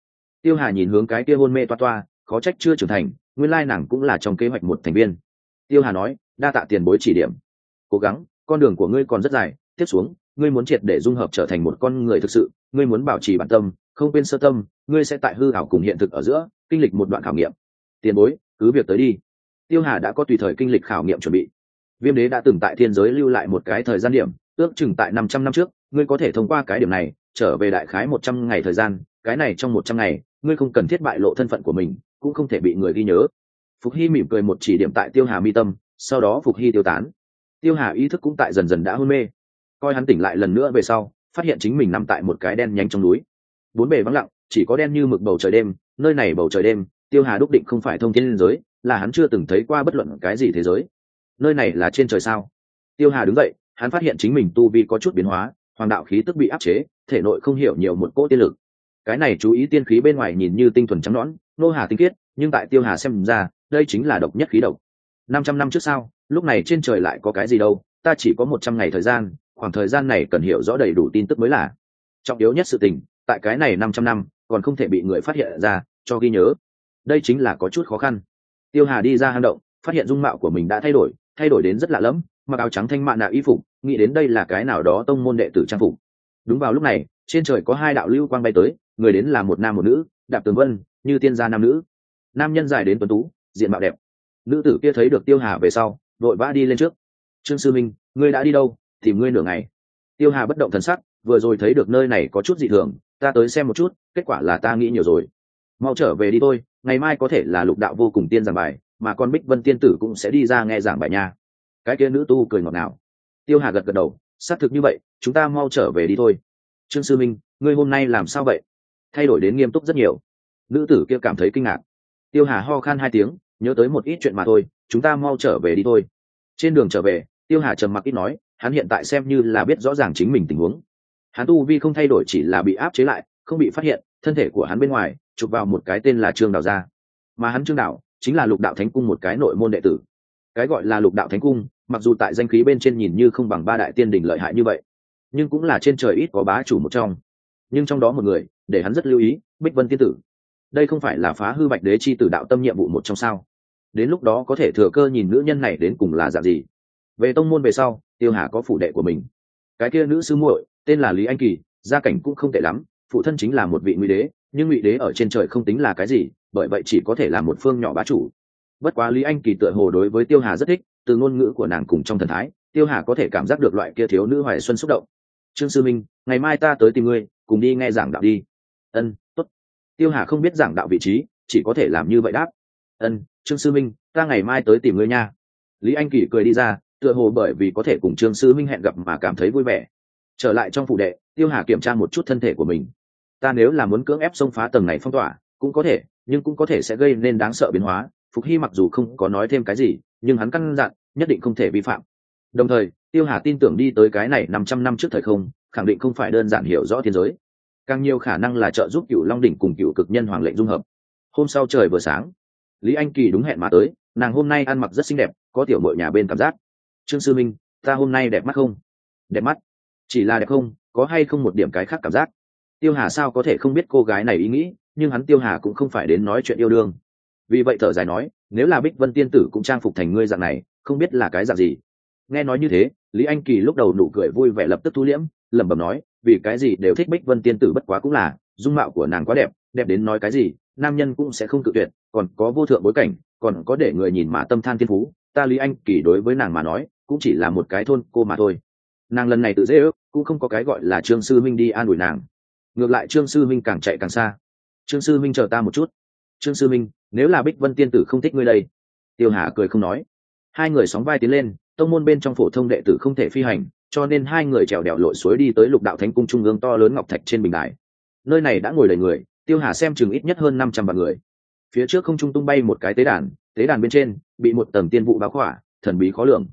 Tiêu hà nhìn hướng cái kia hôn mê toa toa, khó trách chưa trưởng thành, nguyên lai nàng cũng là trong kế hoạch một thành viên. Tiêu hà nói, đa tạ tiền bối chỉ điểm. Cố gắng, con đường của ngươi còn rất dài, tiếp xuống, ngươi muốn triệt để dung hợp trở thành một con người thực sự, ngươi muốn bảo trì bản tâm, không quên sơ tâm ngươi sẽ tại hư ảo cùng hiện thực ở giữa kinh lịch một đoạn khảo nghiệm. Tiền bối, cứ việc tới đi. Tiêu hà đã có tùy thời kinh lịch khảo nghiệm chuẩn bị. Viêm đế đã từng tại thiên giới lưu lại một cái thời gian điểm, ước chừng tại năm trăm năm trước, ngươi có thể thông qua cái điểm này, trở về đại khái một trăm ngày thời gian, cái này trong một trăm ngày, ngươi không cần thiết bại lộ thân phận của mình, cũng không thể bị người ghi nhớ. Phục hy mỉm cười một chỉ điểm tại tiêu hà mi tâm, sau đó phục hy tiêu tán. Tiêu hà ý thức cũng tại dần dần đã hôn mê. Coi hắn tỉnh lại lần nữa về sau, phát hiện chính mình nằm tại một cái đen nhánh trong núi. Bốn bề vắng lặng chỉ có đen như mực bầu trời đêm, nơi này bầu trời đêm, tiêu hà đúc định không phải thông thiên liên giới, là hắn chưa từng thấy qua bất luận cái gì thế giới. Nơi này là trên trời sao? Tiêu hà đứng dậy, hắn phát hiện chính mình tu vi có chút biến hóa, hoàng đạo khí tức bị áp chế, thể nội không hiểu nhiều một cỗ tiên lực. Cái này chú ý tiên khí bên ngoài nhìn như tinh thuần trắng nõn, nô hà tinh khiết, nhưng tại tiêu hà xem ra, đây chính là độc nhất khí độc. Năm trăm năm trước sau, lúc này trên trời lại có cái gì đâu, ta chỉ có một trăm ngày thời gian, khoảng thời gian này cần hiểu rõ đầy đủ tin tức mới là. Trọng yếu nhất sự tình, tại cái này năm trăm năm còn không thể bị người phát hiện ra, cho ghi nhớ. Đây chính là có chút khó khăn. Tiêu hà đi ra hang động, phát hiện dung mạo của mình đã thay đổi thay đổi đến rất lạ lẫm, mặc áo trắng thanh mạn nạ y phục, nghĩ đến đây là cái nào đó tông môn đệ tử trang phục. Đúng vào lúc này, trên trời có hai đạo lưu quang bay tới, người đến là một nam một nữ, đạp tường vân, như tiên gia nam nữ. Nam nhân dài đến tuấn tú, diện mạo đẹp. Nữ tử kia thấy được tiêu hà về sau vội vã đi lên trước. Trương sư minh, ngươi đã đi đâu? Tìm ngươi nửa ngày. Tiêu hà bất động thần sắc, vừa rồi thấy được nơi này có chút dị thường ta tới xem một chút, kết quả là ta nghĩ nhiều rồi. Mau trở về đi thôi, ngày mai có thể là lục đạo vô cùng tiên giảng bài, mà con bích vân tiên tử cũng sẽ đi ra nghe giảng bài nha. Cái kia nữ tu cười ngọt ngào. Tiêu hà gật gật đầu, xác thực như vậy, chúng ta mau trở về đi thôi. Trương sư minh, ngươi hôm nay làm sao vậy? Thay đổi đến nghiêm túc rất nhiều. Nữ tử kia cảm thấy kinh ngạc. Tiêu hà ho khan hai tiếng, nhớ tới một ít chuyện mà thôi, chúng ta mau trở về đi thôi. Trên đường trở về, tiêu hà trầm mặc ít nói, hắn hiện tại xem như là biết rõ ràng chính mình tình huống hắn tu vi không thay đổi chỉ là bị áp chế lại, không bị phát hiện, thân thể của hắn bên ngoài chụp vào một cái tên là trương đào gia. Mà hắn trương đào chính là lục đạo thánh cung một cái nội môn đệ tử. Cái gọi là lục đạo thánh cung, mặc dù tại danh khí bên trên nhìn như không bằng ba đại tiên đình lợi hại như vậy, nhưng cũng là trên trời ít có bá chủ một trong. Nhưng trong đó một người, để hắn rất lưu ý, bích vân tiên tử. Đây không phải là phá hư bạch đế chi tử đạo tâm nhiệm vụ một trong sao? Đến lúc đó có thể thừa cơ nhìn nữ nhân này đến cùng là dạng gì? Về tông môn về sau, tiêu hà có phủ đệ của mình. Cái kia nữ sư muội tên là lý anh kỳ, gia cảnh cũng không tệ lắm, phụ thân chính là một vị ngụy đế, nhưng ngụy đế ở trên trời không tính là cái gì, bởi vậy chỉ có thể là một phương nhỏ bá chủ. Bất quá lý anh kỳ tựa hồ đối với tiêu hà rất thích, từ ngôn ngữ của nàng cùng trong thần thái, tiêu hà có thể cảm giác được loại kia thiếu nữ hoài xuân xúc động. Trương sư minh, ngày mai ta tới tìm ngươi, cùng đi nghe giảng đạo đi. Ân t ố t tiêu hà không biết giảng đạo vị trí, chỉ có thể làm như vậy đáp. Ân, trương sư minh, ta ngày mai tới tìm ngươi nha. Lý anh kỳ cười đi ra, tựa hồ bởi vì có thể cùng trương sư minh hẹn gặp mà cảm thấy vui vẻ trở lại trong phụ đệ, tiêu hà kiểm tra một chút thân thể của mình. Ta nếu là muốn cưỡng ép xông phá tầng này phong tỏa, cũng có thể, nhưng cũng có thể sẽ gây nên đáng sợ biến hóa. Phục hy mặc dù không có nói thêm cái gì, nhưng hắn căn dặn, nhất định không thể vi phạm. Đồng thời, tiêu hà tin tưởng đi tới cái này năm trăm năm trước thời không, khẳng định không phải đơn giản hiểu rõ thiên giới. Càng nhiều khả năng là trợ giúp cựu long đỉnh cùng cựu cực nhân hoàng lệnh dung hợp. Hôm sau trời vừa sáng, lý anh kỳ đúng hẹn mà tới, nàng hôm nay ăn mặc rất xinh đẹp, có tiểu mội nhà bên cảm giác. Trương sư minh, ta hôm nay đẹp mắt không? Đẹp mắt chỉ là đẹp không, có hay không một điểm cái khác cảm giác. Tiêu hà sao có thể không biết cô gái này ý nghĩ, nhưng hắn tiêu hà cũng không phải đến nói chuyện yêu đương. Vì vậy thở dài nói, nếu là bích vân tiên tử cũng trang phục thành ngươi dạng này, không biết là cái dạng gì? Nghe nói như thế, lý anh kỳ lúc đầu nụ cười vui vẻ lập tức thu liễm, lẩm bẩm nói, vì cái gì đều thích bích vân tiên tử bất quá cũng là, dung mạo của nàng quá đẹp đẹp đến nói cái gì, nam nhân cũng sẽ không tự tuyệt, còn có vô thượng bối cảnh, còn có để người nhìn mà tâm than thiên phú, ta lý anh kỳ đối với nàng mà nói, cũng chỉ là một cái thôn cô mà thôi. Nàng lần này tự dễ ước cũng không có cái gọi là trương sư minh đi an ủi nàng. Ngược lại trương sư minh càng chạy càng xa. Trương sư minh chờ ta một chút. Trương sư minh, nếu là bích vân tiên tử không thích ngươi đây. Tiêu hà cười không nói. Hai người sóng vai tiến lên, tông môn bên trong phổ thông đệ tử không thể phi hành, cho nên hai người trèo đèo lội suối đi tới lục đạo thánh cung trung ương to lớn ngọc thạch trên bình đài. Nơi này đã ngồi đầy người, tiêu hà xem chừng ít nhất hơn năm trăm vạn người. Phía trước không trung tung bay một cái tế đàn tế đàn bên trên bị một tầng tiên vụ báo khỏa, thần bí khó lường.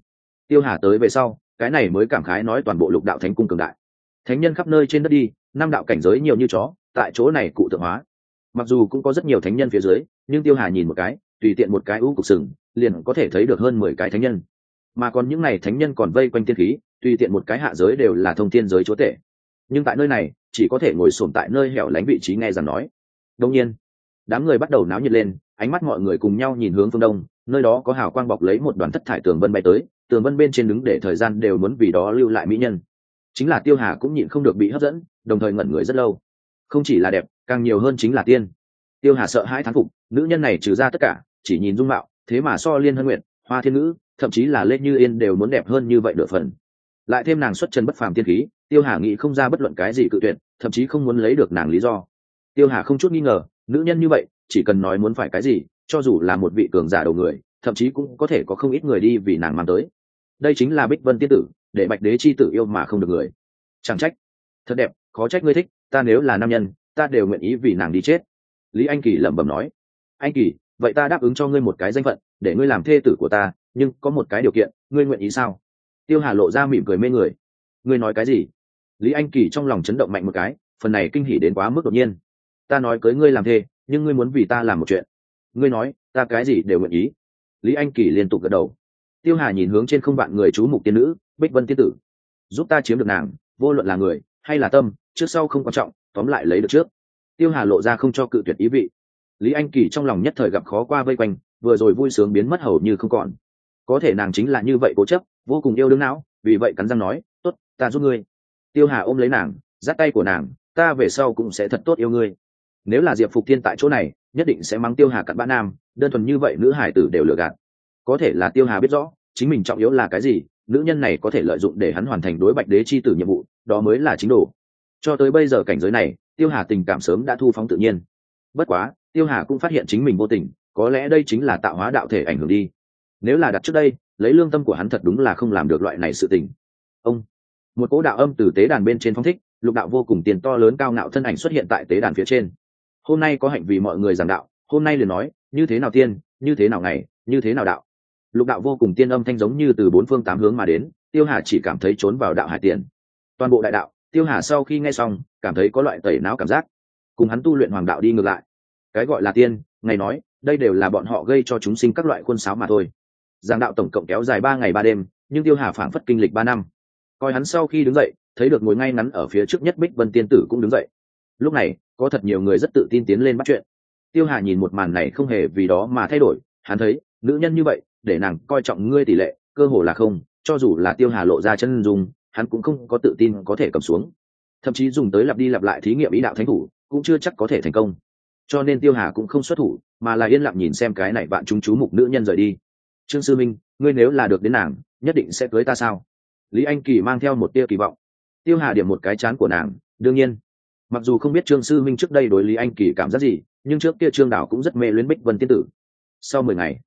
Tiêu hà tới về sau cái này mới cảm khái nói toàn bộ lục đạo thánh cung cường đại. Thánh nhân khắp nơi trên đất đi, năm đạo cảnh giới nhiều như chó, tại chỗ này cụ tượng hóa. Mặc dù cũng có rất nhiều thánh nhân phía dưới, nhưng tiêu hà nhìn một cái, tùy tiện một cái ưu cục sừng, liền có thể thấy được hơn mười cái thánh nhân. Mà còn những n à y thánh nhân còn vây quanh tiên khí, tùy tiện một cái hạ giới đều là thông tiên giới chúa tể. Nhưng tại nơi này, chỉ có thể ngồi sồn tại nơi hẻo lánh vị trí nghe rằng nói. Đông nhiên, đám người bắt đầu náo nhiệt lên, ánh mắt mọi người cùng nhau nhìn hướng phương đông, nơi đó có hào quang bọc lấy một đoàn thất thải tường vân bay tới tường vân bên trên đứng để thời gian đều muốn vì đó lưu lại mỹ nhân. Chính là tiêu hà cũng nhịn không được bị hấp dẫn, đồng thời ngẩn người rất lâu. Không chỉ là đẹp, càng nhiều hơn chính là tiên. Tiêu hà sợ hãi thán phục, nữ nhân này trừ ra tất cả, chỉ nhìn dung mạo, thế mà so liên hân nguyện hoa thiên ngữ, thậm chí là lê như yên đều muốn đẹp hơn như vậy nửa phần. Lại thêm nàng xuất chân bất phàm tiên khí, tiêu hà nghĩ không ra bất luận cái gì cự tuyệt, thậm chí không muốn lấy được nàng lý do. Tiêu hà không chút nghi ngờ, nữ nhân như vậy, chỉ cần nói muốn phải cái gì, cho dù là một vị cường giả đầu người, thậm chí cũng có thể có không ít người đi vì nàng mang tới đây chính là bích vân tiên tử, để bạch đế chi tử yêu mà không được người. Chẳng trách. Thật đẹp, khó trách ngươi thích, ta nếu là nam nhân, ta đều nguyện ý vì nàng đi chết. Lý anh kỳ lẩm bẩm nói. Anh kỳ, vậy ta đáp ứng cho ngươi một cái danh phận, để ngươi làm thê tử của ta, nhưng có một cái điều kiện, ngươi nguyện ý sao? Tiêu hà lộ ra mỉm cười mê người. Ngươi nói cái gì? Lý anh kỳ trong lòng chấn động mạnh một cái, phần này kinh hỉ đến quá mức đột nhiên. Ta nói cưới ngươi làm thê, nhưng ngươi muốn vì ta làm một chuyện. Ngươi nói, ta cái gì đều nguyện ý. Lý anh kỳ liên tục gật đầu tiêu hà nhìn hướng trên không vạn người chú mục tiên nữ, bích vân tiên tử. Giúp ta chiếm được nàng, vô luận là người hay là tâm, trước sau không quan trọng, tóm lại lấy được trước. Tiêu hà lộ ra không cho cự tuyệt ý vị. Lý anh kỳ trong lòng nhất thời gặp khó qua vây quanh, vừa rồi vui sướng biến mất hầu như không còn. Có thể nàng chính là như vậy cố chấp, vô cùng yêu đương não, vì vậy cắn răng nói, tốt, ta giúp ngươi. Tiêu hà ôm lấy nàng, dắt tay của nàng, ta về sau cũng sẽ thật tốt yêu ngươi. Nếu là diệp phục thiên tại chỗ này, nhất định sẽ mắng tiêu hà cặn bã nam, đơn thuần như vậy nữ hải tử đều lừa gạt có thể là tiêu hà biết rõ, chính mình trọng yếu là cái gì, nữ nhân này có thể lợi dụng để hắn hoàn thành đối bạch đế chi tử nhiệm vụ, đó mới là chính đồ. Cho tới bây giờ cảnh giới này, tiêu hà tình cảm sớm đã thu phóng tự nhiên. Bất quá, tiêu hà cũng phát hiện chính mình vô tình, có lẽ đây chính là tạo hóa đạo thể ảnh hưởng đi. Nếu là đặt trước đây, lấy lương tâm của hắn thật đúng là không làm được loại này sự tình. Ông, một cỗ đạo âm từ tế đàn bên trên phong thích, lục đạo vô cùng tiền to lớn cao ngạo thân ảnh xuất hiện tại tế đàn phía trên. Hôm nay có hạnh vì mọi người giảng đạo, hôm nay liền nói, như thế nào tiên, như thế nào ngày, như thế nào đạo lục đạo vô cùng tiên âm thanh giống như từ bốn phương tám hướng mà đến, tiêu hà chỉ cảm thấy trốn vào đạo hải tiền. Toàn bộ đại đạo, tiêu hà sau khi nghe xong, cảm thấy có loại tẩy não cảm giác. Cùng hắn tu luyện hoàng đạo đi ngược lại. Cái gọi là tiên, ngày nói, đây đều là bọn họ gây cho chúng sinh các loại khuôn sáo mà thôi. Giảng đạo tổng cộng kéo dài ba ngày ba đêm, nhưng tiêu hà phảng phất kinh lịch ba năm. Coi hắn sau khi đứng dậy, thấy được ngồi ngay ngắn ở phía trước nhất bích vân tiên tử cũng đứng dậy. Lúc này, có thật nhiều người rất tự tin tiến lên bắt chuyện. Tiêu hà nhìn một màn này không hề vì đó mà thay đổi, hắn thấy, nữ nhân như vậy để nàng coi trọng ngươi tỷ lệ, cơ hồ là không, cho dù là tiêu hà lộ ra chân dùng hắn cũng không có tự tin có thể cầm xuống. Thậm chí dùng tới lặp đi lặp lại thí nghiệm ý đạo thánh thủ, cũng chưa chắc có thể thành công. Cho nên tiêu hà cũng không xuất thủ, mà là yên lặng nhìn xem cái này bạn chúng chú mục nữ nhân rời đi. Trương sư minh, ngươi nếu là được đến nàng, nhất định sẽ cưới ta sao? Lý anh kỳ mang theo một tia kỳ vọng. Tiêu hà điểm một cái chán của nàng, đương nhiên. Mặc dù không biết trương sư minh trước đây đối lý anh kỳ cảm giác gì, nhưng trước kia trương đảo cũng rất mê luyến bích vân tiên tử. Sau mười ngày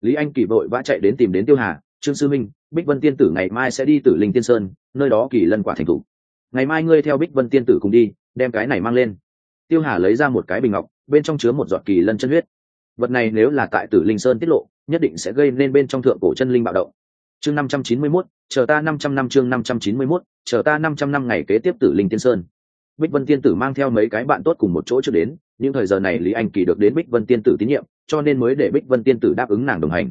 lý anh kỳ vội vã chạy đến tìm đến tiêu hà, trương sư minh, bích vân tiên tử ngày mai sẽ đi tử linh tiên sơn, nơi đó kỳ lân quả thành thủ. Ngày mai ngươi theo bích vân tiên tử cùng đi, đem cái này mang lên. Tiêu hà lấy ra một cái bình ngọc, bên trong chứa một giọt kỳ lân chân huyết. Vật này nếu là tại tử linh sơn tiết lộ, nhất định sẽ gây nên bên trong thượng cổ chân linh bạo động. Chương năm trăm chín mươi mốt, chờ ta năm trăm năm chương năm trăm chín mươi mốt, chờ ta năm trăm năm ngày kế tiếp tử linh tiên sơn. Bích vân tiên tử mang theo mấy cái bạn tốt cùng một chỗ trước đến những thời giờ này lý anh kỳ được đến bích vân tiên tử tín nhiệm, cho nên mới để bích vân tiên tử đáp ứng nàng đồng hành.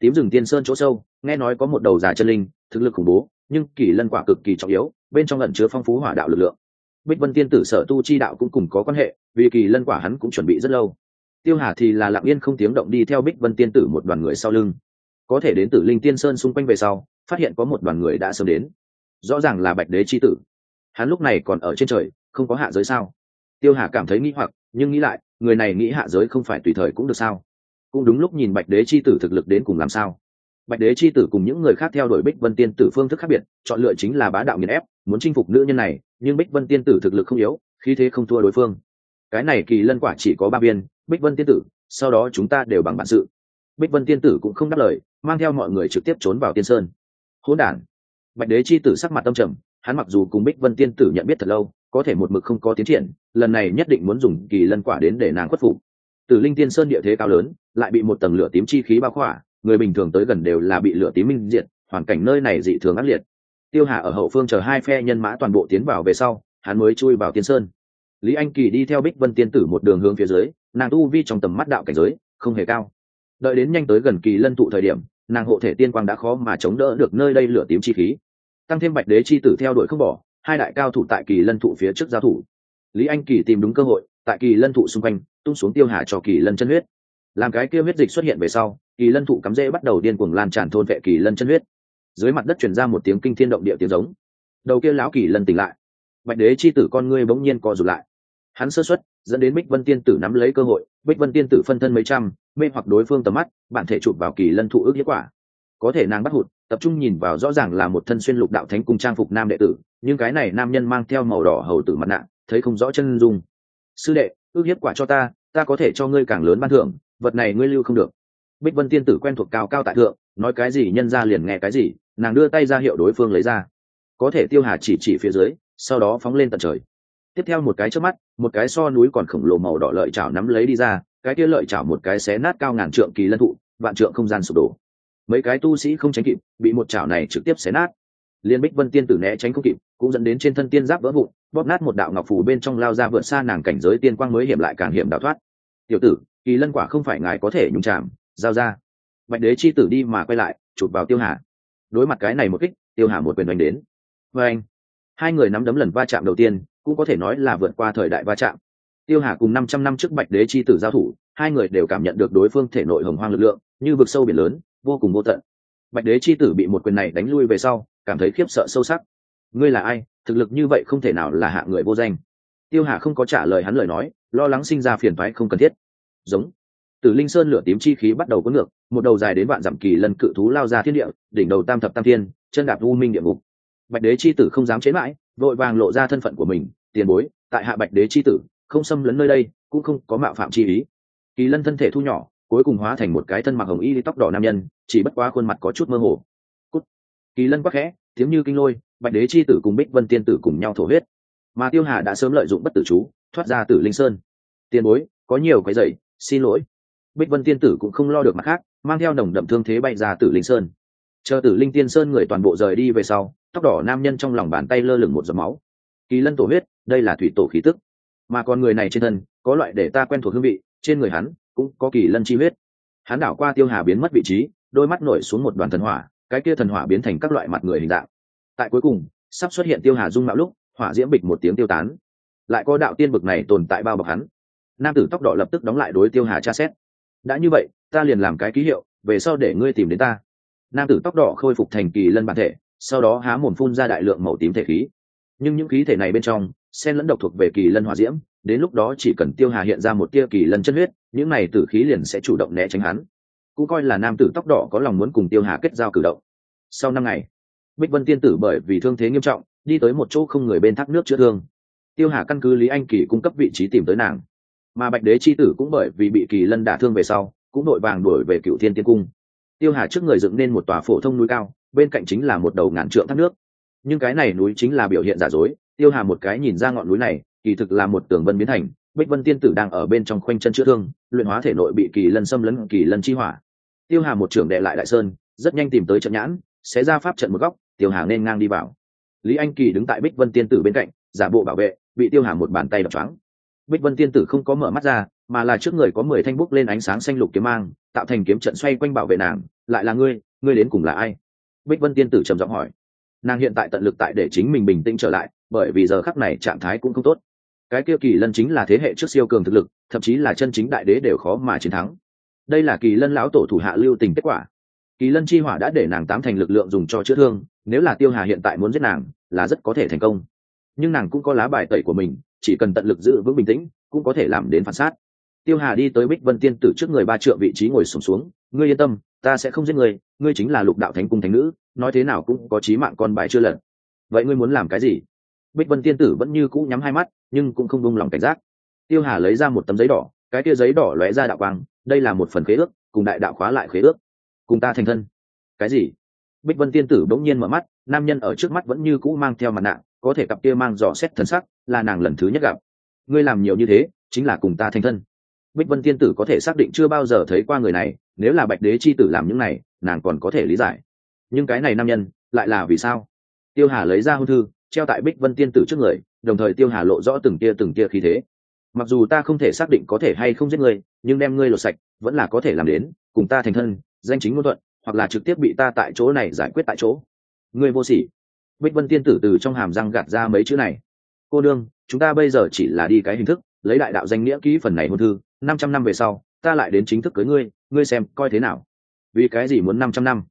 Tím rừng tiên sơn chỗ sâu, nghe nói có một đầu già chân linh, thực lực khủng bố, nhưng kỳ lân quả cực kỳ trọng yếu, bên trong ẩn chứa phong phú hỏa đạo lực lượng. Bích vân tiên tử sở tu chi đạo cũng cùng có quan hệ, vì kỳ lân quả hắn cũng chuẩn bị rất lâu. Tiêu hà thì là lặng yên không tiếng động đi theo bích vân tiên tử một đoàn người sau lưng. Có thể đến tử linh tiên sơn xung quanh về sau, phát hiện có một đoàn người đã sớm đến. Rõ ràng là bạch đế c h i tử. Hắn lúc này còn ở trên trời, không có hạ giới sao? Tiêu hà cảm thấy nghĩ hoặc, nhưng nghĩ lại, người này nghĩ hạ giới không phải tùy thời cũng được sao? Cũng đúng lúc nhìn bạch đế c h i tử thực lực đến cùng làm sao? Bạch đế c h i tử cùng những người khác theo đuổi bích vân tiên tử phương thức khác biệt, chọn lựa chính là bá đạo nghiền ép, muốn chinh phục nữ nhân này, nhưng bích vân tiên tử thực lực không yếu khi thế không thua đối phương. Cái này kỳ lân quả chỉ có ba viên, bích vân tiên tử, sau đó chúng ta đều bằng bản sự. Bích vân tiên tử cũng không đáp lời, mang theo mọi người trực tiếp trốn vào tiên sơn. Hỗn đản. Bạch đế chi tử sắc mặt tâm trầm, hắn mặc dù cùng bích vân tiên tử nhận biết thật lâu có thể một mực không có tiến triển, lần này nhất định muốn dùng kỳ lân quả đến để nàng khuất phục. Từ linh tiên sơn địa thế cao lớn, lại bị một tầng lửa tím chi khí bao khỏa, người bình thường tới gần đều là bị lửa tím minh diệt, hoàn cảnh nơi này dị thường ác liệt. Tiêu hà ở hậu phương chờ hai phe nhân mã toàn bộ tiến vào về sau, hắn mới chui vào tiên sơn. Lý anh kỳ đi theo bích vân tiên tử một đường hướng phía dưới, nàng tu vi trong tầm mắt đạo cảnh giới, không hề cao. Đợi đến nhanh tới gần kỳ lân tụ thời điểm, nàng hộ thể tiên quang đã khó mà chống đỡ được nơi đây lửa tím chi khí. Tăng thêm bạch đế chi tử theo đuổi không bỏ hai đại cao thủ tại kỳ lân thụ phía trước giao thủ. Lý anh kỳ tìm đúng cơ hội, tại kỳ lân thụ xung quanh, tung xuống tiêu hà cho kỳ lân chân huyết. Làm cái kia huyết dịch xuất hiện về sau, kỳ lân thụ cắm rễ bắt đầu điên cuồng lan tràn thôn vệ kỳ lân chân huyết. Dưới mặt đất chuyển ra một tiếng kinh thiên động địa tiếng giống. Đầu kia lão kỳ lân tỉnh lại. Bạch đế chi tử con ngươi bỗng nhiên co rụt lại. Hắn sơ xuất dẫn đến bích vân tiên tử nắm lấy cơ hội, bích vân tiên tử phân thân mấy trăm, mê hoặc đối phương tầm mắt, bản thể chụp vào kỳ lân thụ ước hiệu quả. Có thể nàng bắt hụt tập trung nhìn vào rõ ràng là một thân xuyên lục đạo thánh cung trang phục nam đệ tử, nhưng cái này nam nhân mang theo màu đỏ hầu tử mặt nạ, thấy không rõ chân dung. Sư đệ, ước hiếp quả cho ta ta có thể cho ngươi càng lớn ban thưởng, vật này ngươi lưu không được. Bích vân tiên tử quen thuộc cao cao tại thượng, nói cái gì nhân ra liền nghe cái gì, nàng đưa tay ra hiệu đối phương lấy ra. Có thể tiêu hà chỉ chỉ phía dưới, sau đó phóng lên tận trời. Tiếp theo một cái trước mắt, một cái so núi còn khổng lồ màu đỏ lợi chảo nắm lấy đi ra, cái kia lợi chảo một cái xé nát cao ngàn trượng kỳ lân thụ, vạn trượng không gian sụp đổ mấy cái tu sĩ không tránh kịp, bị một chảo này trực tiếp xé nát. Liên bích vân tiên tử né tránh không kịp, cũng dẫn đến trên thân tiên giáp vỡ vụn, bóp nát một đạo ngọc phủ bên trong lao ra vượt xa nàng cảnh giới tiên quang mới hiểm lại càng hiểm đào thoát. Tiểu tử, kỳ lân quả không phải ngài có thể nhung chạm giao ra. Bạch đế chi tử đi mà quay lại, chụp vào tiêu hà. Đối mặt cái này một kích, tiêu hà một quyền đánh đến. Vê anh hai người nắm đấm lần va chạm đầu tiên, cũng có thể nói là vượt qua thời đại va chạm. Tiêu hà cùng năm trăm năm trước bạch đế chi tử giao thủ, hai người đều cảm nhận được đối phương thể nội hồng hoang lực lượng, như vực sâu biển lớn vô cùng vô tận. Bạch đế chi tử bị một quyền này đánh lui về sau, cảm thấy khiếp sợ sâu sắc. Ngươi là ai? Thực lực như vậy không thể nào là hạ người vô danh. Tiêu hà không có trả lời hắn lời nói, lo lắng sinh ra phiền thoái không cần thiết. Giống. Từ linh sơn lửa tím chi khí bắt đầu có ngược, một đầu dài đến vạn dặm kỳ lần cự thú lao ra thiên địa, đỉnh đầu tam thập tam thiên, chân đạp u minh địa ngục. Bạch đế chi tử không dám chế mãi, vội vàng lộ ra thân phận của mình, tiền bối, tại hạ bạch đế chi tử, không xâm lấn nơi đây, cũng không có mạo phạm chi ý. Kỳ lân thân thể thu nhỏ, cuối cùng hóa thành một cái thân mặc hồng y tóc đỏ nam nhân chỉ bất quá khuôn mặt có chút mơ hồ. Cút. kỳ lân quắc khẽ, tiếng như kinh lôi, bạch đế chi tử cùng bích vân tiên tử cùng nhau thổ huyết. Mà tiêu hà đã sớm lợi dụng bất tử chú, thoát ra tử linh sơn. Tiền bối, có nhiều cái dậy xin lỗi. Bích vân tiên tử cũng không lo được mặt khác, mang theo nồng đậm thương thế bay ra tử linh sơn. Chờ tử linh tiên sơn người toàn bộ rời đi về sau, tóc đỏ nam nhân trong lòng bàn tay lơ lửng một giọt máu. Kỳ lân tổ huyết, đây là thủy tổ khí tức. Mà còn người này trên thân, có loại để ta quen thuộc hương vị, trên người hắn cũng có kỳ lân chi huyết. Hắn đảo qua tiêu hà biến mất vị trí đôi mắt nổi xuống một đoàn thần hỏa, cái kia thần hỏa biến thành các loại mặt người hình dạng. Tại cuối cùng, sắp xuất hiện tiêu hà dung mạo lúc, hỏa diễm bịch một tiếng tiêu tán. Lại có đạo tiên bực này tồn tại bao bọc hắn. Nam tử tóc đỏ lập tức đóng lại đối tiêu hà tra xét. Đã như vậy, ta liền làm cái ký hiệu, về sau để ngươi tìm đến ta. Nam tử tóc đỏ khôi phục thành kỳ lân bản thể, sau đó há mồm phun ra đại lượng màu tím thể khí. Nhưng những khí thể này bên trong sen lẫn độc thuộc về kỳ lân hỏa diễm, đến lúc đó chỉ cần tiêu hà hiện ra một tia kỳ lân chân huyết, những này tử khí liền sẽ chủ động né tránh hắn cũng coi là nam tử tóc đỏ có lòng muốn cùng tiêu hà kết giao cử động. Sau năm ngày, bích vân tiên tử bởi vì thương thế nghiêm trọng, đi tới một chỗ không người bên thác nước chữa thương. Tiêu hà căn cứ lý anh kỳ cung cấp vị trí tìm tới nàng. Mà bạch đế c h i tử cũng bởi vì bị kỳ lân đả thương về sau, cũng đội vàng đuổi về cựu thiên tiên cung. Tiêu hà trước người dựng nên một tòa phổ thông núi cao, bên cạnh chính là một đầu ngàn trượng thác nước. Nhưng cái này núi chính là biểu hiện giả dối, tiêu hà một cái nhìn ra ngọn núi này, kỳ thực là một tường vân biến thành, bích vân tiên tử đang ở bên trong khoanh chân chữa thương, luyện hóa thể nội bị kỳ lân xâm lấn, kỳ lân chi hỏa tiêu hà một trưởng đệ lại đại sơn, rất nhanh tìm tới trận nhãn sẽ ra pháp trận một góc, tiêu hà nên ngang đi vào. Lý anh kỳ đứng tại bích vân tiên tử bên cạnh, giả bộ bảo vệ, bị tiêu hà một bàn tay đập choáng. Bích vân tiên tử không có mở mắt ra, mà là trước người có mười thanh bút lên ánh sáng xanh lục kiếm mang, tạo thành kiếm trận xoay quanh bảo vệ nàng, lại là ngươi ngươi đến cùng là ai? Bích vân tiên tử trầm giọng hỏi. Nàng hiện tại tận lực tại để chính mình bình tĩnh trở lại, bởi vì giờ khắc này trạng thái cũng không tốt. Cái kia kỳ lân chính là thế hệ trước siêu cường thực lực, thậm chí là chân chính đại đế đều khó mà chiến thắng đây là kỳ lân lão tổ thủ hạ lưu tình kết quả. Kỳ lân chi hỏa đã để nàng tám thành lực lượng dùng cho chữa thương nếu là tiêu hà hiện tại muốn giết nàng là rất có thể thành công. Nhưng nàng cũng có lá bài tẩy của mình chỉ cần tận lực giữ vững bình tĩnh cũng có thể làm đến phản sát. Tiêu hà đi tới bích vân tiên tử trước người ba trượng vị trí ngồi sùng xuống, xuống ngươi yên tâm ta sẽ không giết ngươi ngươi chính là lục đạo thánh cung thánh nữ nói thế nào cũng có trí mạng con bài chưa lật. Vậy ngươi muốn làm cái gì? Bích vân tiên tử vẫn như cũ nhắm hai mắt nhưng cũng không buông lòng cảnh giác. Tiêu hà lấy ra một tấm giấy đỏ cái kia giấy đỏ lóe ra đạo quang đây là một phần khế ước, cùng đại đạo khóa lại khế ước. Cùng ta thành thân. Cái gì? Bích vân tiên tử bỗng nhiên mở mắt, nam nhân ở trước mắt vẫn như cũ mang theo mặt nạ, có thể cặp kia mang dò xét thần sắc, là nàng lần thứ nhất gặp. Ngươi làm nhiều như thế, chính là cùng ta thành thân. Bích vân tiên tử có thể xác định chưa bao giờ thấy qua người này, nếu là bạch đế chi tử làm những này, nàng còn có thể lý giải. Nhưng cái này nam nhân, lại là vì sao? Tiêu hà lấy ra hôn thư, treo tại bích vân tiên tử trước người, đồng thời tiêu hà lộ rõ từng tia từng tia khí thế mặc dù ta không thể xác định có thể hay không giết ngươi, nhưng đem ngươi lột sạch, vẫn là có thể làm đến, cùng ta thành thân, danh chính ngôn thuận, hoặc là trực tiếp bị ta tại chỗ này giải quyết tại chỗ. Ngươi vô sỉ. Bích vân tiên tử từ trong hàm răng gạt ra mấy chữ này. Cô đương chúng ta bây giờ chỉ là đi cái hình thức, lấy đại đạo danh nghĩa ký phần này hôn thư, năm trăm năm về sau, ta lại đến chính thức cưới ngươi ngươi xem coi thế nào. Vì cái gì muốn năm trăm năm?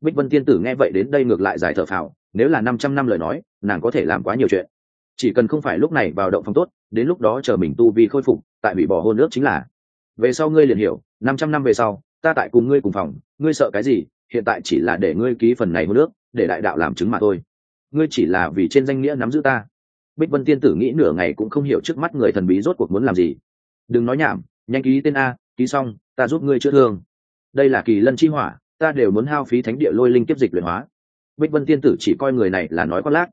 Bích vân tiên tử nghe vậy đến đây ngược lại giải thở phào, nếu là năm trăm năm lời nói, nàng có thể làm quá nhiều chuyện. Chỉ cần không phải lúc này vào động phòng tốt đến lúc đó chờ mình tu vi khôi phục, tại bị bỏ hôn ước chính là, về sau ngươi liền hiểu, năm trăm năm về sau, ta tại cùng ngươi cùng phòng, ngươi sợ cái gì, hiện tại chỉ là để ngươi ký phần này hôn ước, để đại đạo làm chứng mà thôi. Ngươi chỉ là vì trên danh nghĩa nắm giữ ta. Bích vân tiên tử nghĩ nửa ngày cũng không hiểu trước mắt người thần bí rốt cuộc muốn làm gì. Đừng nói nhảm, nhanh ký tên a, ký xong, ta giúp ngươi chữa thương. Đây là kỳ lân chi hỏa, ta đều muốn hao phí thánh địa lôi linh kiếp dịch luyện hóa. Bích vân tiên tử chỉ coi người này là nói khoác lác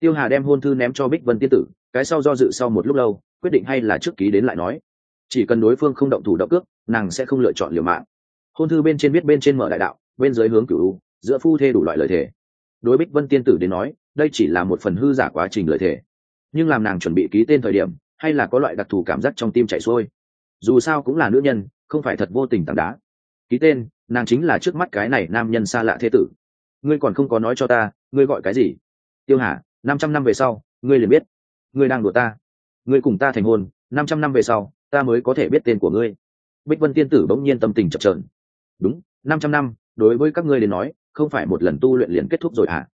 tiêu hà đem hôn thư ném cho bích vân tiên tử, cái sau do dự sau một lúc lâu, quyết định hay là trước ký đến lại nói. Chỉ cần đối phương không động thủ động cước, nàng sẽ không lựa chọn liều mạng. Hôn thư bên trên biết bên trên mở đại đạo, bên dưới hướng cửu giữa phu thê đủ loại lời thề. Đối bích vân tiên tử đến nói, đây chỉ là một phần hư giả quá trình lời thề. Nhưng làm nàng chuẩn bị ký tên thời điểm, hay là có loại đặc thù cảm giác trong tim chảy xuôi. Dù sao cũng là nữ nhân, không phải thật vô tình tảng đá. Ký tên, nàng chính là trước mắt cái này nam nhân xa lạ thế tử. Ngươi còn không có nói cho ta, ngươi gọi cái gì? Tiêu hà năm trăm năm về sau, ngươi liền biết. Ngươi đang đùa ta. Ngươi cùng ta thành hôn, năm trăm năm về sau, ta mới có thể biết tên của ngươi. Bích vân tiên tử bỗng nhiên tâm tình chập trờn đúng, năm trăm năm, đối với các ngươi đến nói, không phải một lần tu luyện liền kết thúc rồi hả?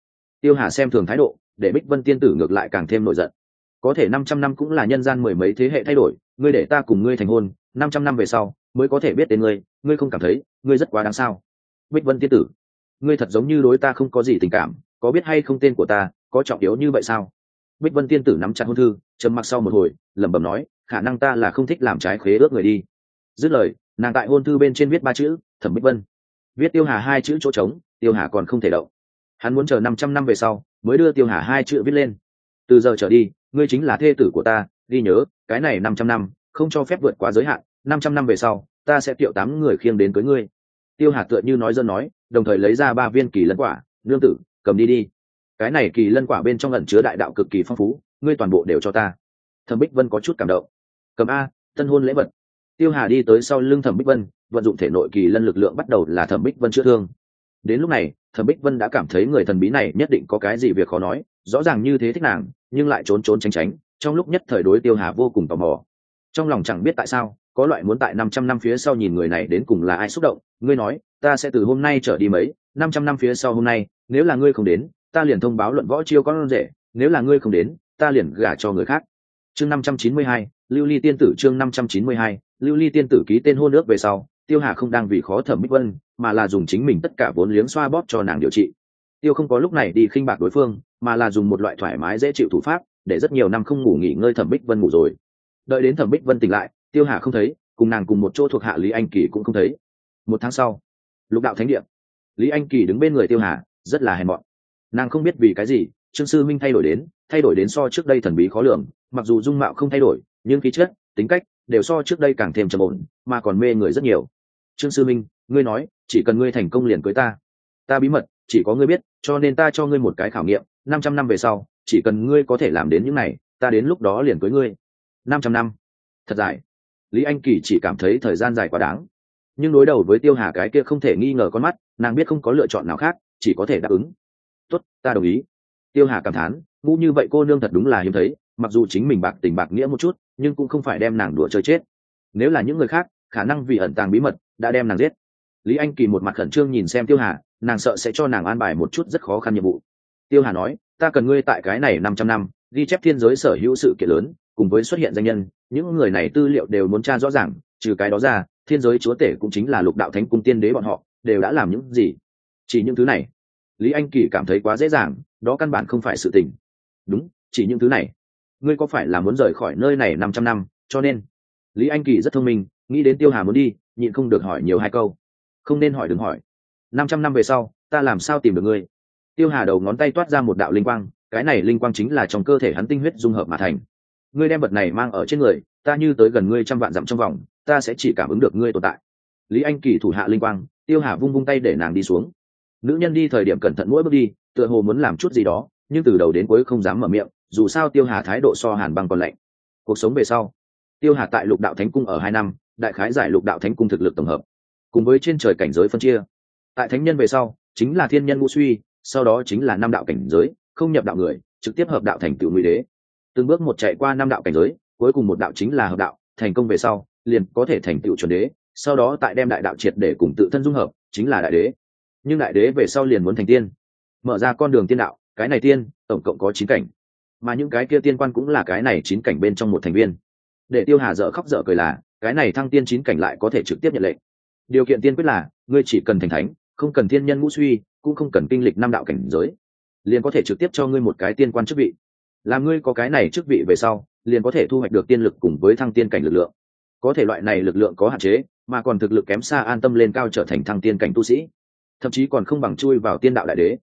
Tiêu hà xem thường thái độ, để bích vân tiên tử ngược lại càng thêm nổi giận. Có thể năm trăm năm cũng là nhân gian mười mấy thế hệ thay đổi, ngươi để ta cùng ngươi thành hôn, năm trăm năm về sau, mới có thể biết đến ngươi ngươi không cảm thấy, ngươi rất quá đáng sao? Bích vân tiên tử, ngươi thật giống như đối ta không có gì tình cảm, có biết hay không tên của ta có trọng yếu như vậy sao? Bích vân tiên tử nắm chặt hôn thư, trầm mặc sau một hồi, lẩm bẩm nói, khả năng ta là không thích làm trái khế ước người đi. Dứt lời, nàng tại hôn thư bên trên viết ba chữ, thẩm bích vân. Viết tiêu hà hai chữ chỗ trống, tiêu hà còn không thể đậu hắn muốn chờ năm trăm năm về sau, mới đưa tiêu hà hai chữ viết lên. Từ giờ trở đi, ngươi chính là thê tử của ta, ghi nhớ, cái này năm trăm năm, không cho phép vượt quá giới hạn, năm trăm năm về sau, ta sẽ tiệu tám người khiêng đến cưới ngươi. Tiêu hà tựa như nói dân nói, đồng thời lấy ra ba viên kỳ lân quả, nương tử, cầm đi đi cái này kỳ lân quả bên trong ẩn chứa đại đạo cực kỳ phong phú, ngươi toàn bộ đều cho ta. Thẩm bích vân có chút cảm động. Cầm a, tân hôn lễ vật. Tiêu hà đi tới sau lưng thẩm bích vân, vận dụng thể nội kỳ lân lực lượng bắt đầu là thẩm bích vân chữa thương. Đến lúc này, thẩm bích vân đã cảm thấy người thần bí này nhất định có cái gì việc khó nói, rõ ràng như thế thích nàng, nhưng lại trốn trốn tránh tránh, trong lúc nhất thời đối tiêu hà vô cùng tò mò. Trong lòng chẳng biết tại sao, có loại muốn tại năm trăm năm phía sau nhìn người này đến cùng là ai xúc động, ngươi nói, ta sẽ từ hôm nay trở đi mấy, năm trăm năm phía sau hôm nay, nếu là ngươi không đến ta liền thông báo luận võ chiêu con rể, nếu là ngươi không đến, ta liền gả cho người khác. Chương năm trăm chín mươi hai, lưu ly tiên tử chương năm trăm chín mươi hai, lưu ly tiên tử ký tên hôn ước về sau, tiêu hà không đang vì khó thẩm bích vân, mà là dùng chính mình tất cả vốn liếng xoa bóp cho nàng điều trị. Tiêu không có lúc này đi khinh bạc đối phương, mà là dùng một loại thoải mái dễ chịu thủ pháp, để rất nhiều năm không ngủ nghỉ ngơi thẩm bích vân ngủ rồi. Đợi đến thẩm bích vân tỉnh lại, tiêu hà không thấy, cùng nàng cùng một chỗ thuộc hạ lý anh kỳ cũng không thấy. Một tháng sau, lục đạo thánh địa. Lý anh kỳ đứng bên người tiêu hà, rất là hèn mọn nàng không biết vì cái gì, trương sư minh thay đổi đến, thay đổi đến so trước đây thần bí khó lường, mặc dù dung mạo không thay đổi, nhưng khí chất, tính cách đều so trước đây càng thêm trầm ổn, mà còn mê người rất nhiều. Trương sư minh, ngươi nói, chỉ cần ngươi thành công liền cưới ta. Ta bí mật, chỉ có ngươi biết, cho nên ta cho ngươi một cái khảo nghiệm, năm trăm năm về sau, chỉ cần ngươi có thể làm đến những này, ta đến lúc đó liền cưới ngươi. Năm trăm năm. Thật dài. Lý anh kỳ chỉ cảm thấy thời gian dài quá đáng. Nhưng đối đầu với tiêu hà cái kia không thể nghi ngờ con mắt, nàng biết không có lựa chọn nào khác, chỉ có thể đáp ứng tốt, ta đồng ý. Tiêu hà cảm thán, ngũ như vậy cô nương thật đúng là hiếm thấy, mặc dù chính mình bạc tình bạc nghĩa một chút, nhưng cũng không phải đem nàng đùa chơi chết. Nếu là những người khác, khả năng vì ẩn tàng bí mật, đã đem nàng giết. Lý anh kỳ một mặt khẩn trương nhìn xem tiêu hà, nàng sợ sẽ cho nàng an bài một chút rất khó khăn nhiệm vụ. Tiêu hà nói, ta cần ngươi tại cái này năm trăm năm, ghi chép thiên giới sở hữu sự kiện lớn, cùng với xuất hiện danh nhân, những người này tư liệu đều muốn tra rõ ràng, trừ cái đó ra, thiên giới chúa tể cũng chính là lục đạo thánh cung tiên đế bọn họ, đều đã làm những gì. Chỉ những thứ này lý anh kỳ cảm thấy quá dễ dàng, đó căn bản không phải sự tình. Đúng, chỉ những thứ này. Ngươi có phải là muốn rời khỏi nơi này năm trăm năm, cho nên? Lý anh kỳ rất thông minh, nghĩ đến tiêu hà muốn đi, nhịn không được hỏi nhiều hai câu. Không nên hỏi đừng hỏi. Năm trăm năm về sau, ta làm sao tìm được ngươi? Tiêu hà đầu ngón tay toát ra một đạo linh quang, cái này linh quang chính là trong cơ thể hắn tinh huyết dung hợp mà thành. Ngươi đem vật này mang ở trên người, ta như tới gần ngươi trăm vạn dặm trong vòng, ta sẽ chỉ cảm ứng được ngươi tồn tại. Lý anh kỳ thủ hạ linh quang, tiêu hà vung vung tay để nàng đi xuống nữ nhân đi thời điểm cẩn thận mỗi bước đi, tựa hồ muốn làm chút gì đó, nhưng từ đầu đến cuối không dám mở miệng, dù sao tiêu hà thái độ so hàn băng còn lạnh. Cuộc sống về sau, tiêu hà tại lục đạo thánh cung ở hai năm, đại khái giải lục đạo thánh cung thực lực tổng hợp, cùng với trên trời cảnh giới phân chia. Tại thánh nhân về sau, chính là thiên nhân ngũ suy, sau đó chính là năm đạo cảnh giới, không nhập đạo người, trực tiếp hợp đạo thành tựu nguy đế. Từng bước một chạy qua năm đạo cảnh giới, cuối cùng một đạo chính là hợp đạo, thành công về sau, liền có thể thành tựu chuẩn đế, sau đó tại đem đại đạo triệt để cùng tự thân dung hợp, chính là đại đế nhưng đại đế về sau liền muốn thành tiên. Mở ra con đường tiên đạo, cái này tiên, tổng cộng có chín cảnh. Mà những cái kia tiên quan cũng là cái này chín cảnh bên trong một thành viên. Để tiêu hà dở khóc dở cười là, cái này thăng tiên chín cảnh lại có thể trực tiếp nhận lệnh. Điều kiện tiên quyết là, ngươi chỉ cần thành thánh, không cần thiên nhân ngũ suy, cũng không cần kinh lịch năm đạo cảnh giới. Liền có thể trực tiếp cho ngươi một cái tiên quan chức vị. Làm ngươi có cái này chức vị về sau, liền có thể thu hoạch được tiên lực cùng với thăng tiên cảnh lực lượng. Có thể loại này lực lượng có hạn chế, mà còn thực lực kém xa an tâm lên cao trở thành thăng tiên cảnh tu sĩ thậm chí còn không bằng chui vào tiên đạo đại đế.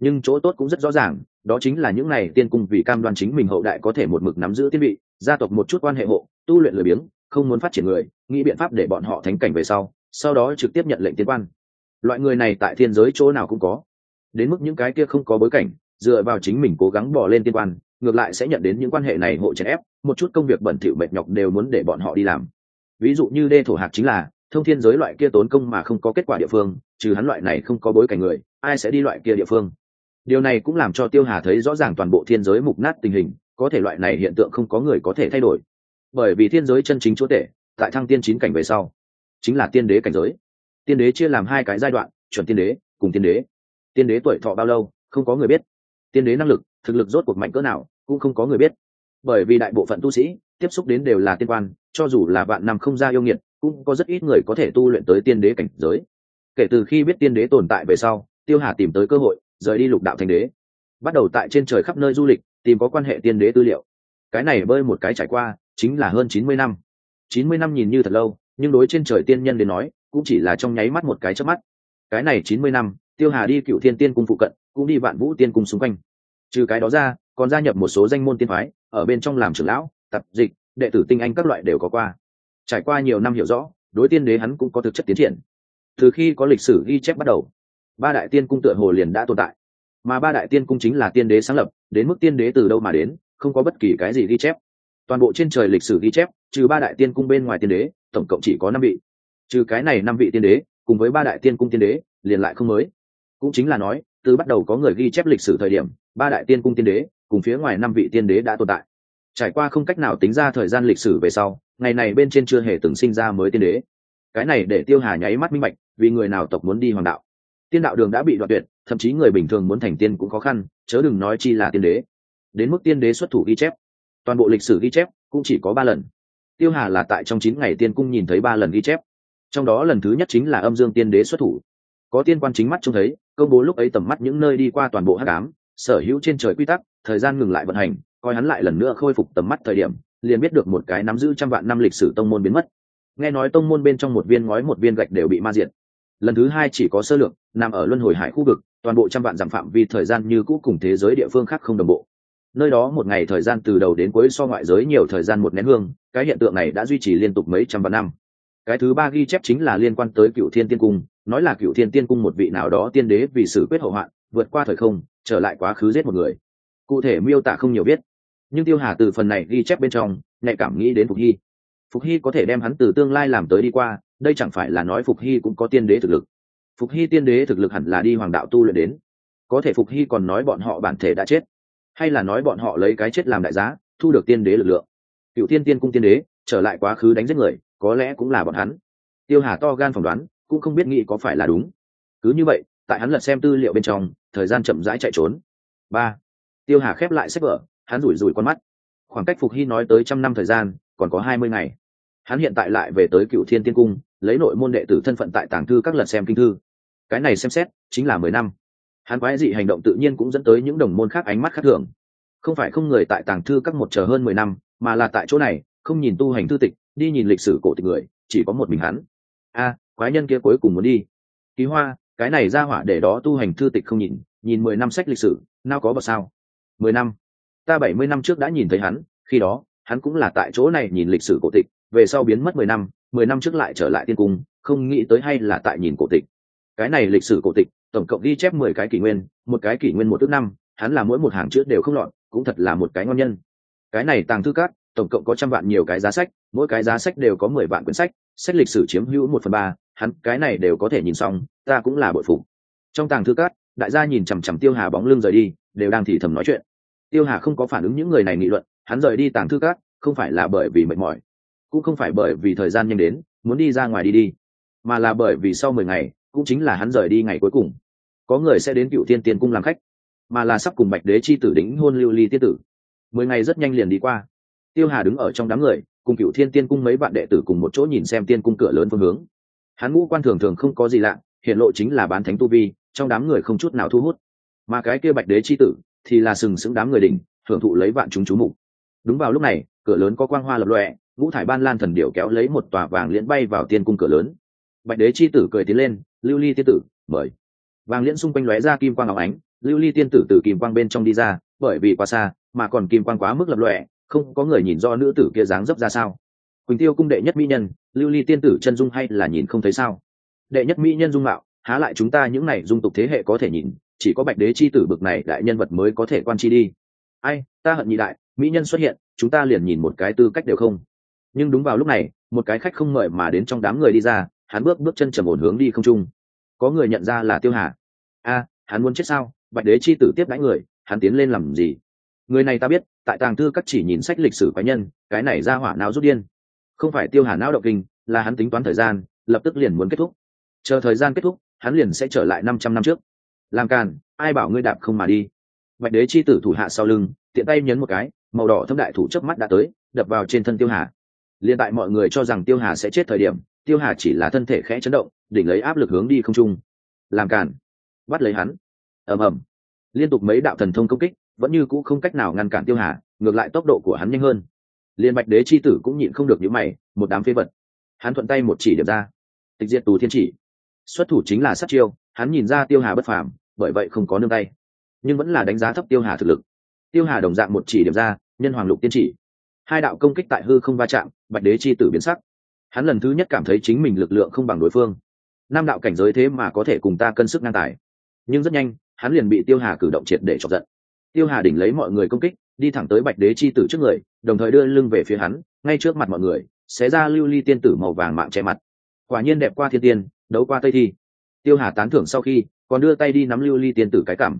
Nhưng chỗ tốt cũng rất rõ ràng, đó chính là những này tiên cung vì cam đoan chính mình hậu đại có thể một mực nắm giữ tiên vị, gia tộc một chút quan hệ hộ, tu luyện lười biếng, không muốn phát triển người, nghĩ biện pháp để bọn họ thánh cảnh về sau sau đó trực tiếp nhận lệnh tiên quan. Loại người này tại thiên giới chỗ nào cũng có. Đến mức những cái kia không có bối cảnh, dựa vào chính mình cố gắng bỏ lên tiên quan, ngược lại sẽ nhận đến những quan hệ này hộ chèn ép, một chút công việc bẩn thỉu mệt nhọc đều muốn để bọn họ đi làm. Ví dụ như đê thổ hạc chính là thông thiên giới loại kia tốn công mà không có kết quả địa phương, trừ hắn loại này không có bối cảnh người, ai sẽ đi loại kia địa phương? Điều này cũng làm cho tiêu hà thấy rõ ràng toàn bộ thiên giới mục nát tình hình, có thể loại này hiện tượng không có người có thể thay đổi. Bởi vì thiên giới chân chính chúa tể, tại thăng tiên chín cảnh về sau, chính là tiên đế cảnh giới. Tiên đế chia làm hai cái giai đoạn, chuẩn tiên đế, cùng tiên đế. Tiên đế tuổi thọ bao lâu, không có người biết. Tiên đế năng lực, thực lực rốt cuộc mạnh cỡ nào, cũng không có người biết. Bởi vì đại bộ phận tu sĩ, tiếp xúc đến đều là tiên quan, cho dù là bạn nằm không ra yêu nghiệt cũng có rất ít người có thể tu luyện tới tiên đế cảnh giới. Kể từ khi biết tiên đế tồn tại về sau, tiêu hà tìm tới cơ hội, rời đi lục đạo thành đế. Bắt đầu tại trên trời khắp nơi du lịch, tìm có quan hệ tiên đế tư liệu. Cái này bơi một cái trải qua, chính là hơn chín mươi năm. Chín mươi năm nhìn như thật lâu, nhưng đối trên trời tiên nhân đến nói, cũng chỉ là trong nháy mắt một cái chớp mắt. Cái này chín mươi năm, tiêu hà đi cựu thiên tiên cung phụ cận, cũng đi vạn vũ tiên cung xung quanh. Trừ cái đó ra, còn gia nhập một số danh môn tiên phái, ở bên trong làm trưởng lão, tập dịch, đệ tử tinh anh các loại đều có qua trải qua nhiều năm hiểu rõ, đối tiên đế hắn cũng có thực chất tiến triển. Từ khi có lịch sử ghi chép bắt đầu, ba đại tiên cung tựa hồ liền đã tồn tại. Mà ba đại tiên cung chính là tiên đế sáng lập, đến mức tiên đế từ đâu mà đến, không có bất kỳ cái gì ghi chép. Toàn bộ trên trời lịch sử ghi chép, trừ ba đại tiên cung bên ngoài tiên đế, tổng cộng chỉ có năm vị. Trừ cái này năm vị tiên đế, cùng với ba đại tiên cung tiên đế, liền lại không mới. Cũng chính là nói, từ bắt đầu có người ghi chép lịch sử thời điểm, ba đại tiên cung tiên đế, cùng phía ngoài năm vị tiên đế đã tồn tại. Trải qua không cách nào tính ra thời gian lịch sử về sau ngày này bên trên chưa hề từng sinh ra mới tiên đế. Cái này để tiêu hà nháy mắt minh bạch, vì người nào tộc muốn đi hoàng đạo. Tiên đạo đường đã bị đoạn tuyệt, thậm chí người bình thường muốn thành tiên cũng khó khăn, chớ đừng nói chi là tiên đế. Đến mức tiên đế xuất thủ ghi chép. Toàn bộ lịch sử ghi chép cũng chỉ có ba lần. Tiêu hà là tại trong chín ngày tiên cung nhìn thấy ba lần ghi chép. Trong đó lần thứ nhất chính là âm dương tiên đế xuất thủ. Có tiên quan chính mắt trông thấy, công bố lúc ấy tầm mắt những nơi đi qua toàn bộ hắc ám, sở hữu trên trời quy tắc, thời gian ngừng lại vận hành, coi hắn lại lần nữa khôi phục tầm mắt thời điểm liền biết được một cái nắm giữ trăm vạn năm lịch sử tông môn biến mất. Nghe nói tông môn bên trong một viên ngói một viên gạch đều bị ma diệt. Lần thứ hai chỉ có sơ lược, nằm ở luân hồi hải khu vực, toàn bộ trăm vạn giảm phạm vi thời gian như cũ cùng thế giới địa phương khác không đồng bộ. Nơi đó một ngày thời gian từ đầu đến cuối so ngoại giới nhiều thời gian một nén hương, cái hiện tượng này đã duy trì liên tục mấy trăm vạn năm. Cái thứ ba ghi chép chính là liên quan tới cựu thiên tiên cung, nói là cựu thiên tiên cung một vị nào đó tiên đế vì xử quyết hậu hoạn, vượt qua thời không, trở lại quá khứ giết một người. Cụ thể miêu tả không nhiều biết nhưng tiêu hà từ phần này ghi chép bên trong, nhạy cảm nghĩ đến phục hy. Phục hy có thể đem hắn từ tương lai làm tới đi qua, đây chẳng phải là nói phục hy cũng có tiên đế thực lực. Phục hy tiên đế thực lực hẳn là đi hoàng đạo tu luyện đến. Có thể phục hy còn nói bọn họ bản thể đã chết, hay là nói bọn họ lấy cái chết làm đại giá, thu được tiên đế lực lượng. Cựu tiên tiên cung tiên đế, trở lại quá khứ đánh giết người, có lẽ cũng là bọn hắn. Tiêu hà to gan phỏng đoán, cũng không biết nghĩ có phải là đúng. Cứ như vậy, tại hắn lật xem tư liệu bên trong, thời gian chậm rãi chạy trốn. Ba. Tiêu hà khép lại sách vở hắn rủi rủi con mắt. Khoảng cách phục hy nói tới trăm năm thời gian, còn có hai mươi ngày. Hắn hiện tại lại về tới cựu thiên tiên cung, lấy nội môn đệ tử thân phận tại tàng thư các lần xem kinh thư. Cái này xem xét, chính là mười năm. Hắn quái dị hành động tự nhiên cũng dẫn tới những đồng môn khác ánh mắt khác thường. Không phải không người tại tàng thư các một chờ hơn mười năm, mà là tại chỗ này, không nhìn tu hành thư tịch, đi nhìn lịch sử cổ tịch người, chỉ có một mình hắn. A, quái nhân kia cuối cùng muốn đi. Ký hoa, cái này ra hỏa để đó tu hành thư tịch không nhìn nhìn mười năm sách lịch sử, nào có bậc sao? Mười năm ta bảy mươi năm trước đã nhìn thấy hắn, khi đó, hắn cũng là tại chỗ này nhìn lịch sử cổ tịch, về sau biến mất mười năm mười năm trước lại trở lại tiên cung, không nghĩ tới hay là tại nhìn cổ tịch. Cái này lịch sử cổ tịch, tổng cộng ghi chép mười cái kỷ nguyên, một cái kỷ nguyên một ước năm, hắn là mỗi một hàng chữ đều không lọt, cũng thật là một cái ngon nhân. Cái này tàng thư cát tổng cộng có trăm vạn nhiều cái giá sách, mỗi cái giá sách đều có mười vạn quyển sách sách lịch sử chiếm hữu một phần ba, hắn, cái này đều có thể nhìn xong, ta cũng là bội phụ trong tàng thư cát đại gia nhìn chằm chằm tiêu hà bóng lưng rời đi, đều đang thì thầm nói chuyện tiêu hà không có phản ứng những người này nghị luận, hắn rời đi tàng thư cát không phải là bởi vì mệt mỏi, cũng không phải bởi vì thời gian nhanh đến, muốn đi ra ngoài đi đi, mà là bởi vì sau mười ngày, cũng chính là hắn rời đi ngày cuối cùng. Có người sẽ đến cựu tiên tiên cung làm khách, mà là sắp cùng bạch đế chi tử đính hôn lưu ly tiên tử. Mười ngày rất nhanh liền đi qua. Tiêu hà đứng ở trong đám người, cùng cựu thiên tiên cung mấy bạn đệ tử cùng một chỗ nhìn xem tiên cung cửa lớn phương hướng. Hắn ngũ quan thường thường không có gì lạ, hiện lộ chính là bán thánh tu vi, trong đám người không chút nào thu hút. Mà cái kia bạch đế chi tử thì là sừng sững đám người đỉnh, hưởng thụ lấy vạn chúng chú mục. Đúng vào lúc này, cửa lớn có quang hoa lập lọe ngũ thải ban lan thần điệu kéo lấy một tòa vàng liễn bay vào tiên cung cửa lớn. Bạch đế chi tử cười tiến lên, lưu ly tiên tử, mời. Vàng liễn xung quanh lóe ra kim quang áo ánh, lưu ly tiên tử từ kim quang bên trong đi ra, bởi vì quá xa, mà còn kim quang quá mức lập lọe không có người nhìn do nữ tử kia dáng dấp ra sao. Quỳnh tiêu cung đệ nhất mỹ nhân, lưu ly tiên tử chân dung hay là nhìn không thấy sao? Đệ nhất mỹ nhân dung mạo, há lại chúng ta những này dung tục thế hệ có thể nhìn? Chỉ có bạch đế chi tử bực này đại nhân vật mới có thể quan chi đi. Ai, ta hận nhị đại, mỹ nhân xuất hiện, chúng ta liền nhìn một cái tư cách đều không. Nhưng đúng vào lúc này, một cái khách không mời mà đến trong đám người đi ra, hắn bước bước chân trầm ổn hướng đi không trung. Có người nhận ra là tiêu hà. A, hắn muốn chết sao? Bạch đế chi tử tiếp đãi người, hắn tiến lên làm gì? Người này ta biết, tại tàng thư các chỉ nhìn sách lịch sử cá nhân, cái này ra hỏa nào rút điên? Không phải tiêu hà não động kinh, là hắn tính toán thời gian, lập tức liền muốn kết thúc. Chờ thời gian kết thúc, hắn liền sẽ trở lại năm trăm năm trước làm càn, ai bảo ngươi đạp không mà đi. Bạch đế chi tử thủ hạ sau lưng, tiện tay nhấn một cái, màu đỏ thâm đại thủ chớp mắt đã tới, đập vào trên thân tiêu hà. Liền tại mọi người cho rằng tiêu hà sẽ chết thời điểm, tiêu hà chỉ là thân thể khẽ chấn động, đỉnh lấy áp lực hướng đi không trung. Làm càn. Bắt lấy hắn. Ầm ầm. Liên tục mấy đạo thần thông công kích, vẫn như cũ không cách nào ngăn cản tiêu hà, ngược lại tốc độ của hắn nhanh hơn. Liên bạch đế chi tử cũng nhịn không được những mày, một đám phế vật. Hắn thuận tay một chỉ điểm ra. Tịch diệt tù thiên chỉ. Xuất thủ chính là sát chiêu hắn nhìn ra tiêu hà bất phàm, bởi vậy không có nương tay. Nhưng vẫn là đánh giá thấp tiêu hà thực lực. Tiêu hà đồng dạng một chỉ điểm ra, nhân hoàng lục tiên chỉ. Hai đạo công kích tại hư không va chạm, bạch đế chi tử biến sắc. Hắn lần thứ nhất cảm thấy chính mình lực lượng không bằng đối phương. Nam đạo cảnh giới thế mà có thể cùng ta cân sức ngang tài. Nhưng rất nhanh, hắn liền bị tiêu hà cử động triệt để chọc giận. Tiêu hà đỉnh lấy mọi người công kích, đi thẳng tới bạch đế chi tử trước người, đồng thời đưa lưng về phía hắn, ngay trước mặt mọi người, xé ra lưu ly tiên tử màu vàng mạng che mặt. Quả nhiên đẹp qua thiên tiên, đấu qua tây thi tiêu hà tán thưởng sau khi, còn đưa tay đi nắm lưu ly tiên tử cái cảm.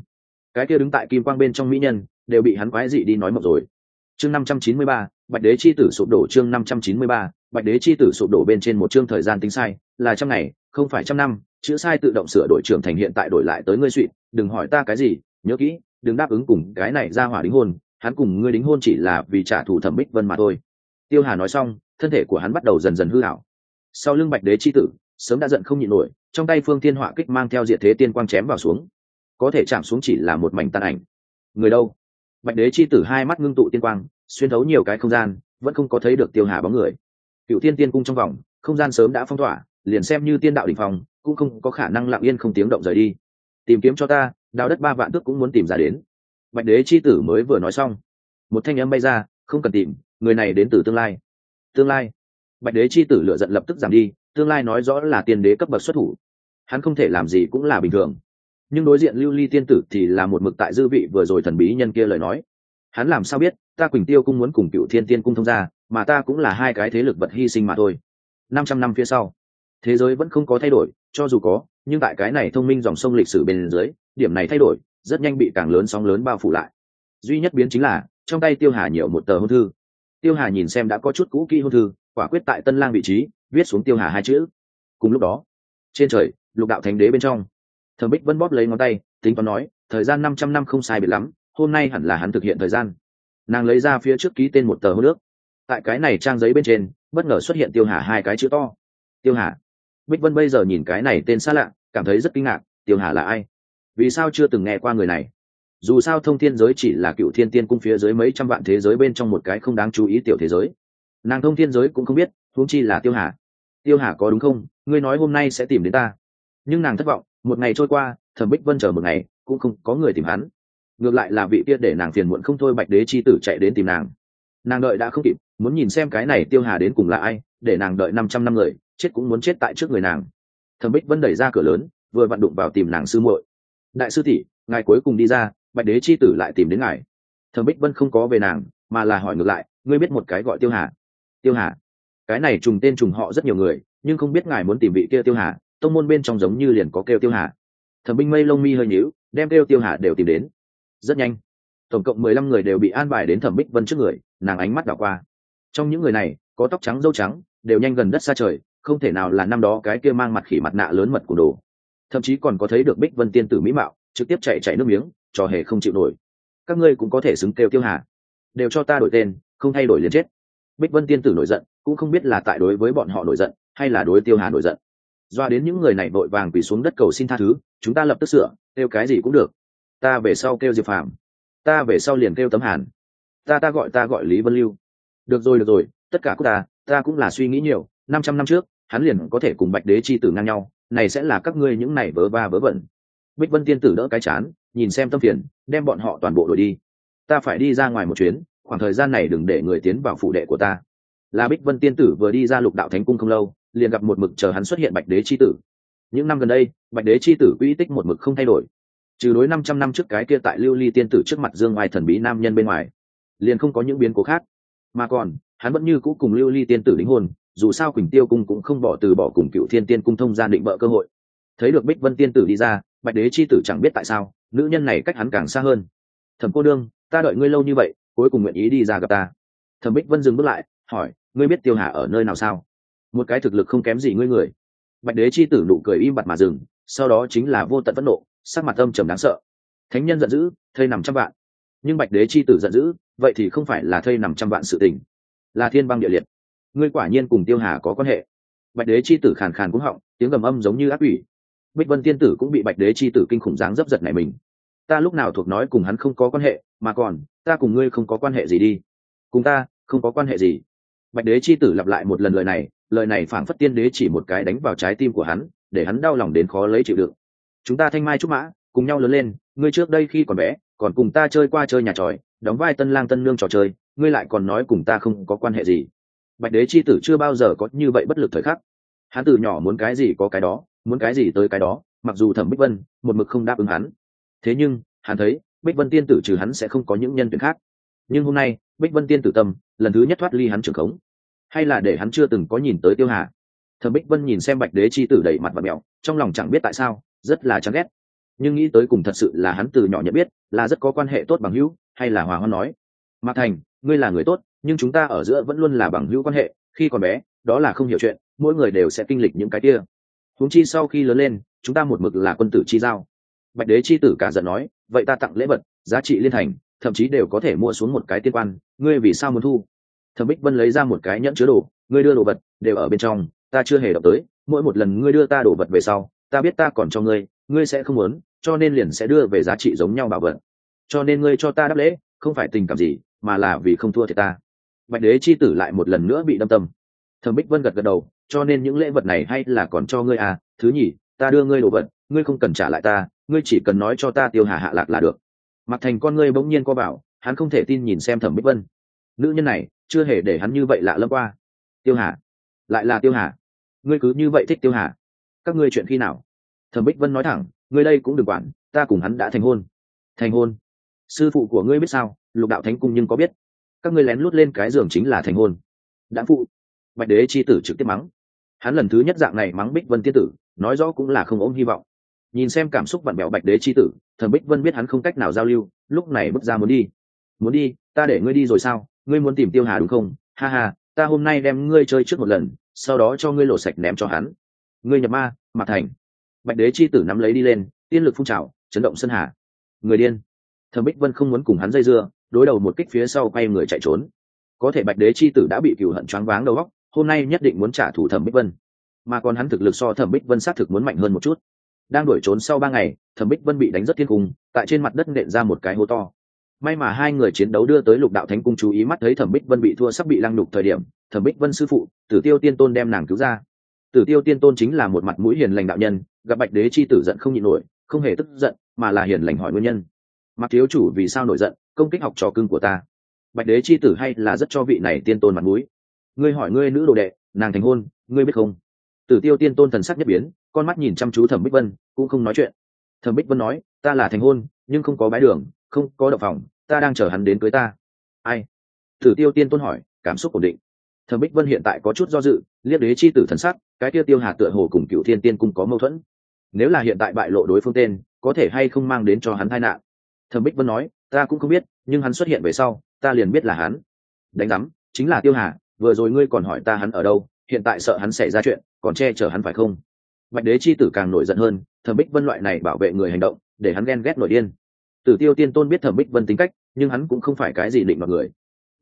Cái kia đứng tại kim quang bên trong mỹ nhân, đều bị hắn quái dị đi nói mộng rồi. Chương năm trăm chín mươi ba, bạch đế chi tử sụp đổ chương năm trăm chín mươi ba, bạch đế chi tử sụp đổ bên trên một chương thời gian tính sai, là trăm ngày, không phải trăm năm, chữ sai tự động sửa đổi trưởng thành hiện tại đổi lại tới ngươi suỵ đừng hỏi ta cái gì, nhớ kỹ, đừng đáp ứng cùng cái này ra hỏa đính hôn, hắn cùng ngươi đính hôn chỉ là vì trả thù thẩm bích vân mà thôi. Tiêu hà nói xong, thân thể của hắn bắt đầu dần dần hư hảo sau lưng bạch đế chi tử, sớm đã giận không nhịn nổi trong tay phương thiên họa kích mang theo diện thế tiên quang chém vào xuống. Có thể chạm xuống chỉ là một mảnh tàn ảnh. Người đâu? Bạch đế chi tử hai mắt ngưng tụ tiên quang, xuyên thấu nhiều cái không gian, vẫn không có thấy được tiêu hà bóng người. Cựu tiên tiên cung trong vòng, không gian sớm đã phong tỏa, liền xem như tiên đạo đình phòng cũng không có khả năng lặng yên không tiếng động rời đi. Tìm kiếm cho ta đào đất ba vạn tước cũng muốn tìm ra đến. Bạch đế chi tử mới vừa nói xong, một thanh âm bay ra, không cần tìm, người này đến từ tương lai. Tương lai? Bạch đế chi tử lựa giận lập tức giảm đi, tương lai nói rõ là tiền đế cấp bậc xuất thủ hắn không thể làm gì cũng là bình thường. Nhưng đối diện lưu ly tiên tử thì là một mực tại dư vị vừa rồi thần bí nhân kia lời nói. Hắn làm sao biết ta quỳnh tiêu cung muốn cùng cựu thiên tiên cung thông gia, mà ta cũng là hai cái thế lực vật hy sinh mà thôi. Năm trăm năm phía sau thế giới vẫn không có thay đổi cho dù có nhưng tại cái này thông minh dòng sông lịch sử bên dưới điểm này thay đổi rất nhanh bị càng lớn sóng lớn bao phủ lại. Duy nhất biến chính là trong tay tiêu hà nhiều một tờ hôn thư. Tiêu hà nhìn xem đã có chút cũ kỹ hôn thư quả quyết tại tân lang vị trí viết xuống tiêu hà hai chữ. Cùng lúc đó trên trời lục đạo thánh đế bên trong. Thẩm bích vẫn bóp lấy ngón tay, tính toán nói, thời gian năm trăm năm không sai biệt lắm, hôm nay hẳn là hắn thực hiện thời gian. Nàng lấy ra phía trước ký tên một tờ hô nước. Tại cái này trang giấy bên trên, bất ngờ xuất hiện tiêu hà hai cái chữ to. Tiêu hà. Bích vân bây giờ nhìn cái này tên xa lạ, cảm thấy rất kinh ngạc, tiêu hà là ai? Vì sao chưa từng nghe qua người này? Dù sao thông thiên giới chỉ là cựu thiên tiên cung phía dưới mấy trăm vạn thế giới bên trong một cái không đáng chú ý tiểu thế giới. Nàng thông thiên giới cũng không biết, huống chi là tiêu hà. Tiêu hà có đúng không? Ngươi nói hôm nay sẽ tìm đến ta nhưng nàng thất vọng, một ngày trôi qua, thẩm bích vân chờ một ngày, cũng không có người tìm hắn. Ngược lại là vị kia để nàng phiền muộn không thôi bạch đế chi tử chạy đến tìm nàng. Nàng đợi đã không kịp, muốn nhìn xem cái này tiêu hà đến cùng là ai, để nàng đợi năm trăm năm người, chết cũng muốn chết tại trước người nàng. Thẩm bích vân đẩy ra cửa lớn, vừa vặn đụng vào tìm nàng sư muội. Đại sư tỷ, ngài cuối cùng đi ra, bạch đế chi tử lại tìm đến ngài. Thẩm bích vân không có về nàng, mà là hỏi ngược lại, ngươi biết một cái gọi tiêu hà? Tiêu hà? Cái này trùng tên trùng họ rất nhiều người, nhưng không biết ngài muốn tìm vị kia tiêu hà tông môn bên trong giống như liền có kêu tiêu hà. Thẩm binh mây lông mi hơi nhíu, đem kêu tiêu hà đều tìm đến. Rất nhanh, tổng cộng mười lăm người đều bị an bài đến thẩm bích vân trước người, nàng ánh mắt đảo qua. Trong những người này, có tóc trắng dâu trắng, đều nhanh gần đất xa trời, không thể nào là năm đó cái kia mang mặt khỉ mặt nạ lớn mật của đồ. Thậm chí còn có thấy được bích vân tiên tử mỹ mạo, trực tiếp chạy chạy nước miếng, trò hề không chịu nổi. Các ngươi cũng có thể xứng kêu tiêu hà. Đều cho ta đổi tên, không thay đổi liền chết. Bích vân tiên tử nổi giận, cũng không biết là tại đối với bọn họ nổi giận, hay là đối tiêu hà nổi giận doa đến những người này vội vàng quỳ xuống đất cầu xin tha thứ chúng ta lập tức sửa kêu cái gì cũng được. Ta về sau kêu diệp phàm, ta về sau liền kêu tấm hàn. Ta ta gọi ta gọi lý vân lưu. Được rồi được rồi tất cả các ta ta cũng là suy nghĩ nhiều. Năm trăm năm trước hắn liền có thể cùng bạch đế chi tử ngang nhau này sẽ là các ngươi những này vớ va vớ vẩn. Bích vân tiên tử đỡ cái chán nhìn xem tâm phiền đem bọn họ toàn bộ đổi đi. Ta phải đi ra ngoài một chuyến khoảng thời gian này đừng để người tiến vào phụ đệ của ta. Là bích vân tiên tử vừa đi ra lục đạo thánh cung không lâu liền gặp một mực chờ hắn xuất hiện bạch đế chi tử. Những năm gần đây, bạch đế chi tử quỹ tích một mực không thay đổi. Trừ đối năm trăm năm trước cái kia tại lưu ly tiên tử trước mặt dương ngoài thần bí nam nhân bên ngoài, liền không có những biến cố khác. Mà còn, hắn vẫn như cũ cùng lưu ly tiên tử đính hôn, dù sao quỳnh tiêu cung cũng không bỏ từ bỏ cùng cựu thiên tiên cung thông gia định bợ cơ hội. Thấy được bích vân tiên tử đi ra, bạch đế chi tử chẳng biết tại sao, nữ nhân này cách hắn càng xa hơn. Thẩm cô đương, ta đợi ngươi lâu như vậy, cuối cùng nguyện ý đi ra gặp ta. Thẩm bích vân dừng bước lại, hỏi, ngươi biết tiêu hà ở nơi nào sao? Một cái thực lực không kém gì ngươi người. Bạch đế chi tử nụ cười im bặt mà dừng, sau đó chính là vô tận phẫn nộ, sắc mặt âm trầm đáng sợ. Thánh nhân giận dữ, thây nằm trăm vạn. Nhưng bạch đế chi tử giận dữ, vậy thì không phải là thây nằm trăm vạn sự tình. Là thiên băng địa liệt. Ngươi quả nhiên cùng tiêu hà có quan hệ. Bạch đế chi tử khàn khàn cũng họng, tiếng gầm âm giống như ác ủy bích vân tiên tử cũng bị bạch đế chi tử kinh khủng dáng dấp giật này mình. Ta lúc nào thuộc nói cùng hắn không có quan hệ, mà còn, ta cùng ngươi không có quan hệ gì đi. Cùng ta, không có quan hệ gì. Bạch đế chi tử lặp lại một lần lời này lời này phảng phất tiên đế chỉ một cái đánh vào trái tim của hắn, để hắn đau lòng đến khó lấy chịu đựng chúng ta thanh mai trúc mã, cùng nhau lớn lên, ngươi trước đây khi còn bé, còn cùng ta chơi qua chơi nhà tròi, đóng vai tân lang tân nương trò chơi, ngươi lại còn nói cùng ta không có quan hệ gì. Bạch đế chi tử chưa bao giờ có như vậy bất lực thời khắc. Hắn từ nhỏ muốn cái gì có cái đó, muốn cái gì tới cái đó, mặc dù thẩm bích vân, một mực không đáp ứng hắn. Thế nhưng, hắn thấy, bích vân tiên tử trừ hắn sẽ không có những nhân tuyển khác. Nhưng hôm nay, bích vân tiên tử tâm, lần thứ nhất thoát ly hắn trưởng khống hay là để hắn chưa từng có nhìn tới tiêu hà? Thẩm bích vân nhìn xem bạch đế chi tử đẩy mặt và mẹo trong lòng chẳng biết tại sao, rất là chán ghét. Nhưng nghĩ tới cùng thật sự là hắn từ nhỏ nhận biết, là rất có quan hệ tốt bằng hữu, hay là hòa hoan nói. Mạc thành, ngươi là người tốt, nhưng chúng ta ở giữa vẫn luôn là bằng hữu quan hệ, khi còn bé, đó là không hiểu chuyện, mỗi người đều sẽ kinh lịch những cái kia. Huống chi sau khi lớn lên, chúng ta một mực là quân tử chi giao. Bạch đế chi tử cả giận nói, vậy ta tặng lễ vật, giá trị liên thành, thậm chí đều có thể mua xuống một cái tiên quan, ngươi vì sao muốn thu? Thẩm bích vân lấy ra một cái nhẫn chứa đồ, ngươi đưa đồ vật, đều ở bên trong, ta chưa hề đọc tới, mỗi một lần ngươi đưa ta đồ vật về sau, ta biết ta còn cho ngươi ngươi sẽ không muốn, cho nên liền sẽ đưa về giá trị giống nhau bảo vật. Cho nên ngươi cho ta đáp lễ, không phải tình cảm gì, mà là vì không thua thì ta. Bạch đế chi tử lại một lần nữa bị đâm tâm. Thẩm bích vân gật gật đầu, cho nên những lễ vật này hay là còn cho ngươi à thứ nhì, ta đưa ngươi đồ vật, ngươi không cần trả lại ta, ngươi chỉ cần nói cho ta tiêu hà hạ lạc là được. Mặt thành con ngươi bỗng nhiên co bảo hắn không thể tin nhìn xem thẩm bích vân. Nữ nhân này chưa hề để hắn như vậy lạ lẫm qua. Tiêu hà, lại là tiêu hà. Ngươi cứ như vậy thích tiêu hà. Các ngươi chuyện khi nào? Thẩm bích vân nói thẳng, ngươi đây cũng đừng quản, ta cùng hắn đã thành hôn. Thành hôn? Sư phụ của ngươi biết sao? Lục đạo thánh cung nhưng có biết. Các ngươi lén lút lên cái giường chính là thành hôn. Đã phụ. Bạch đế chi tử trực tiếp mắng. Hắn lần thứ nhất dạng này mắng bích vân tiên tử, nói rõ cũng là không ôm hy vọng. Nhìn xem cảm xúc vặn bẹo bạch đế chi tử, thẩm bích vân biết hắn không cách nào giao lưu, lúc này bước ra muốn đi. Muốn đi, ta để ngươi đi rồi sao? Ngươi muốn tìm tiêu hà đúng không? Ha ha, ta hôm nay đem ngươi chơi trước một lần, sau đó cho ngươi lột sạch ném cho hắn. Ngươi nhập ma mặt thành. Bạch đế chi tử nắm lấy đi lên, tiên lực phun trào, chấn động sân hà. Người điên. Thẩm bích vân không muốn cùng hắn dây dưa, đối đầu một kích phía sau quay người chạy trốn. Có thể bạch đế chi tử đã bị cựu hận choáng váng đầu óc, hôm nay nhất định muốn trả thù thẩm bích vân. Mà còn hắn thực lực so thẩm bích vân xác thực muốn mạnh hơn một chút. Đang đuổi trốn sau ba ngày, thẩm bích vân bị đánh rất thiên cung tại trên mặt đất nện ra một cái hố to may mà hai người chiến đấu đưa tới lục đạo thánh cung chú ý mắt thấy thẩm bích vân bị thua sắp bị lăng đục thời điểm, thẩm bích vân sư phụ, tử tiêu tiên tôn đem nàng cứu ra. Tử tiêu tiên tôn chính là một mặt mũi hiền lành đạo nhân, gặp bạch đế chi tử giận không nhịn nổi, không hề tức giận, mà là hiền lành hỏi nguyên nhân. Mặc thiếu chủ vì sao nổi giận, công kích học trò cưng của ta. Bạch đế chi tử hay là rất cho vị này tiên tôn mặt mũi. Ngươi hỏi ngươi nữ đồ đệ, nàng thành hôn, ngươi biết không? Tử tiêu tiên tôn thần sắc nhất biến, con mắt nhìn chăm chú thẩm bích vân, cũng không nói chuyện. Thẩm bích vân nói, ta là thành hôn, nhưng không có bái đường, không có đậu phòng ta đang chờ hắn đến cưới ta. Ai? Tử tiêu tiên tôn hỏi, cảm xúc ổn định. Thẩm bích vân hiện tại có chút do dự liếc đế chi tử thần sắc, cái tiêu tiêu hà tựa hồ cùng cựu thiên tiên cung có mâu thuẫn. Nếu là hiện tại bại lộ đối phương tên, có thể hay không mang đến cho hắn tai nạn? Thẩm bích vân nói, ta cũng không biết, nhưng hắn xuất hiện về sau, ta liền biết là hắn. Đánh đắm chính là tiêu hà, vừa rồi ngươi còn hỏi ta hắn ở đâu, hiện tại sợ hắn xảy ra chuyện, còn che chở hắn phải không? Bạch đế chi tử càng nổi giận hơn, thẩm bích vân loại này bảo vệ người hành động, để hắn ghen ghét nổi điên tử tiêu tiên tôn biết thẩm bích vân tính cách, nhưng hắn cũng không phải cái gì định mọi người.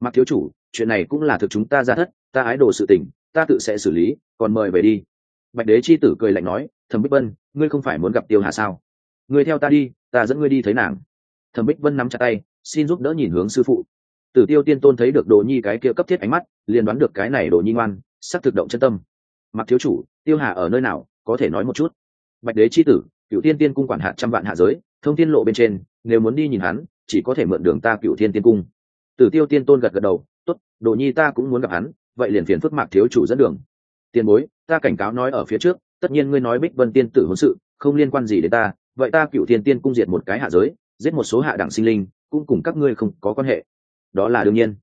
Mặc thiếu chủ, chuyện này cũng là thực chúng ta ra thất, ta ái đồ sự tình, ta tự sẽ xử lý, còn mời về đi. Bạch đế chi tử cười lạnh nói, thẩm bích vân, ngươi không phải muốn gặp tiêu hà sao? Ngươi theo ta đi, ta dẫn ngươi đi thấy nàng. Thẩm bích vân nắm chặt tay, xin giúp đỡ nhìn hướng sư phụ. Tử tiêu tiên tôn thấy được đồ nhi cái kia cấp thiết ánh mắt, liền đoán được cái này đồ nhi ngoan sắc thực động chân tâm. Mặc thiếu chủ, tiêu hà ở nơi nào, có thể nói một chút? Bạch đế chi tử cựu tiên tiên cung quản hạt trăm vạn hạ giới thông tiên lộ bên trên, nếu muốn đi nhìn hắn, chỉ có thể mượn đường ta cựu thiên tiên cung. Tử tiêu tiên tôn gật gật đầu, tốt, đồ nhi ta cũng muốn gặp hắn, vậy liền phiền phức mạc thiếu chủ dẫn đường. Tiền bối, ta cảnh cáo nói ở phía trước, tất nhiên ngươi nói bích vân tiên tử hôn sự, không liên quan gì đến ta, vậy ta cựu thiên tiên cung diệt một cái hạ giới, giết một số hạ đẳng sinh linh, cũng cùng các ngươi không có quan hệ. Đó là đương nhiên.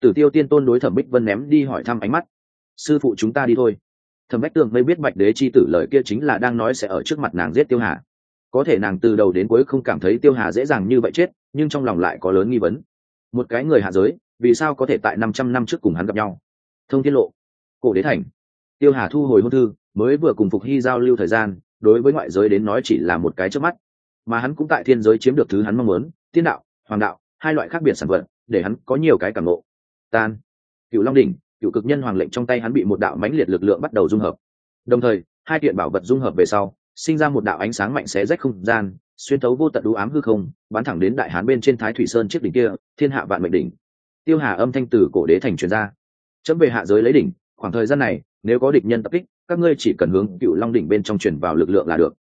Tử tiêu tiên tôn đối thẩm bích vân ném đi hỏi thăm ánh mắt. Sư phụ chúng ta đi thôi. Thẩm bách tường mới biết bạch đế chi tử lời kia chính là đang nói sẽ ở trước mặt nàng giết tiêu hà có thể nàng từ đầu đến cuối không cảm thấy tiêu hà dễ dàng như vậy chết, nhưng trong lòng lại có lớn nghi vấn. Một cái người hạ giới, vì sao có thể tại năm trăm năm trước cùng hắn gặp nhau? Thông tiết lộ, cổ đế thành. Tiêu hà thu hồi hôn thư, mới vừa cùng phục hy giao lưu thời gian, đối với ngoại giới đến nói chỉ là một cái trước mắt. Mà hắn cũng tại thiên giới chiếm được thứ hắn mong muốn tiên đạo, hoàng đạo, hai loại khác biệt sản vật, để hắn có nhiều cái cảm ngộ. Tan. Cựu long đỉnh, cựu cực nhân hoàng lệnh trong tay hắn bị một đạo mãnh liệt lực lượng bắt đầu dung hợp. Đồng thời, hai kiện bảo vật dung hợp về sau sinh ra một đạo ánh sáng mạnh xé rách không gian, xuyên tấu vô tận đũ ám hư không, bắn thẳng đến đại hán bên trên thái thủy sơn chiếc đỉnh kia, thiên hạ vạn mệnh đỉnh. Tiêu hà âm thanh từ cổ đế thành truyền ra. Chấm về hạ giới lấy đỉnh, khoảng thời gian này, nếu có địch nhân tập kích, các ngươi chỉ cần hướng cựu long đỉnh bên trong truyền vào lực lượng là được.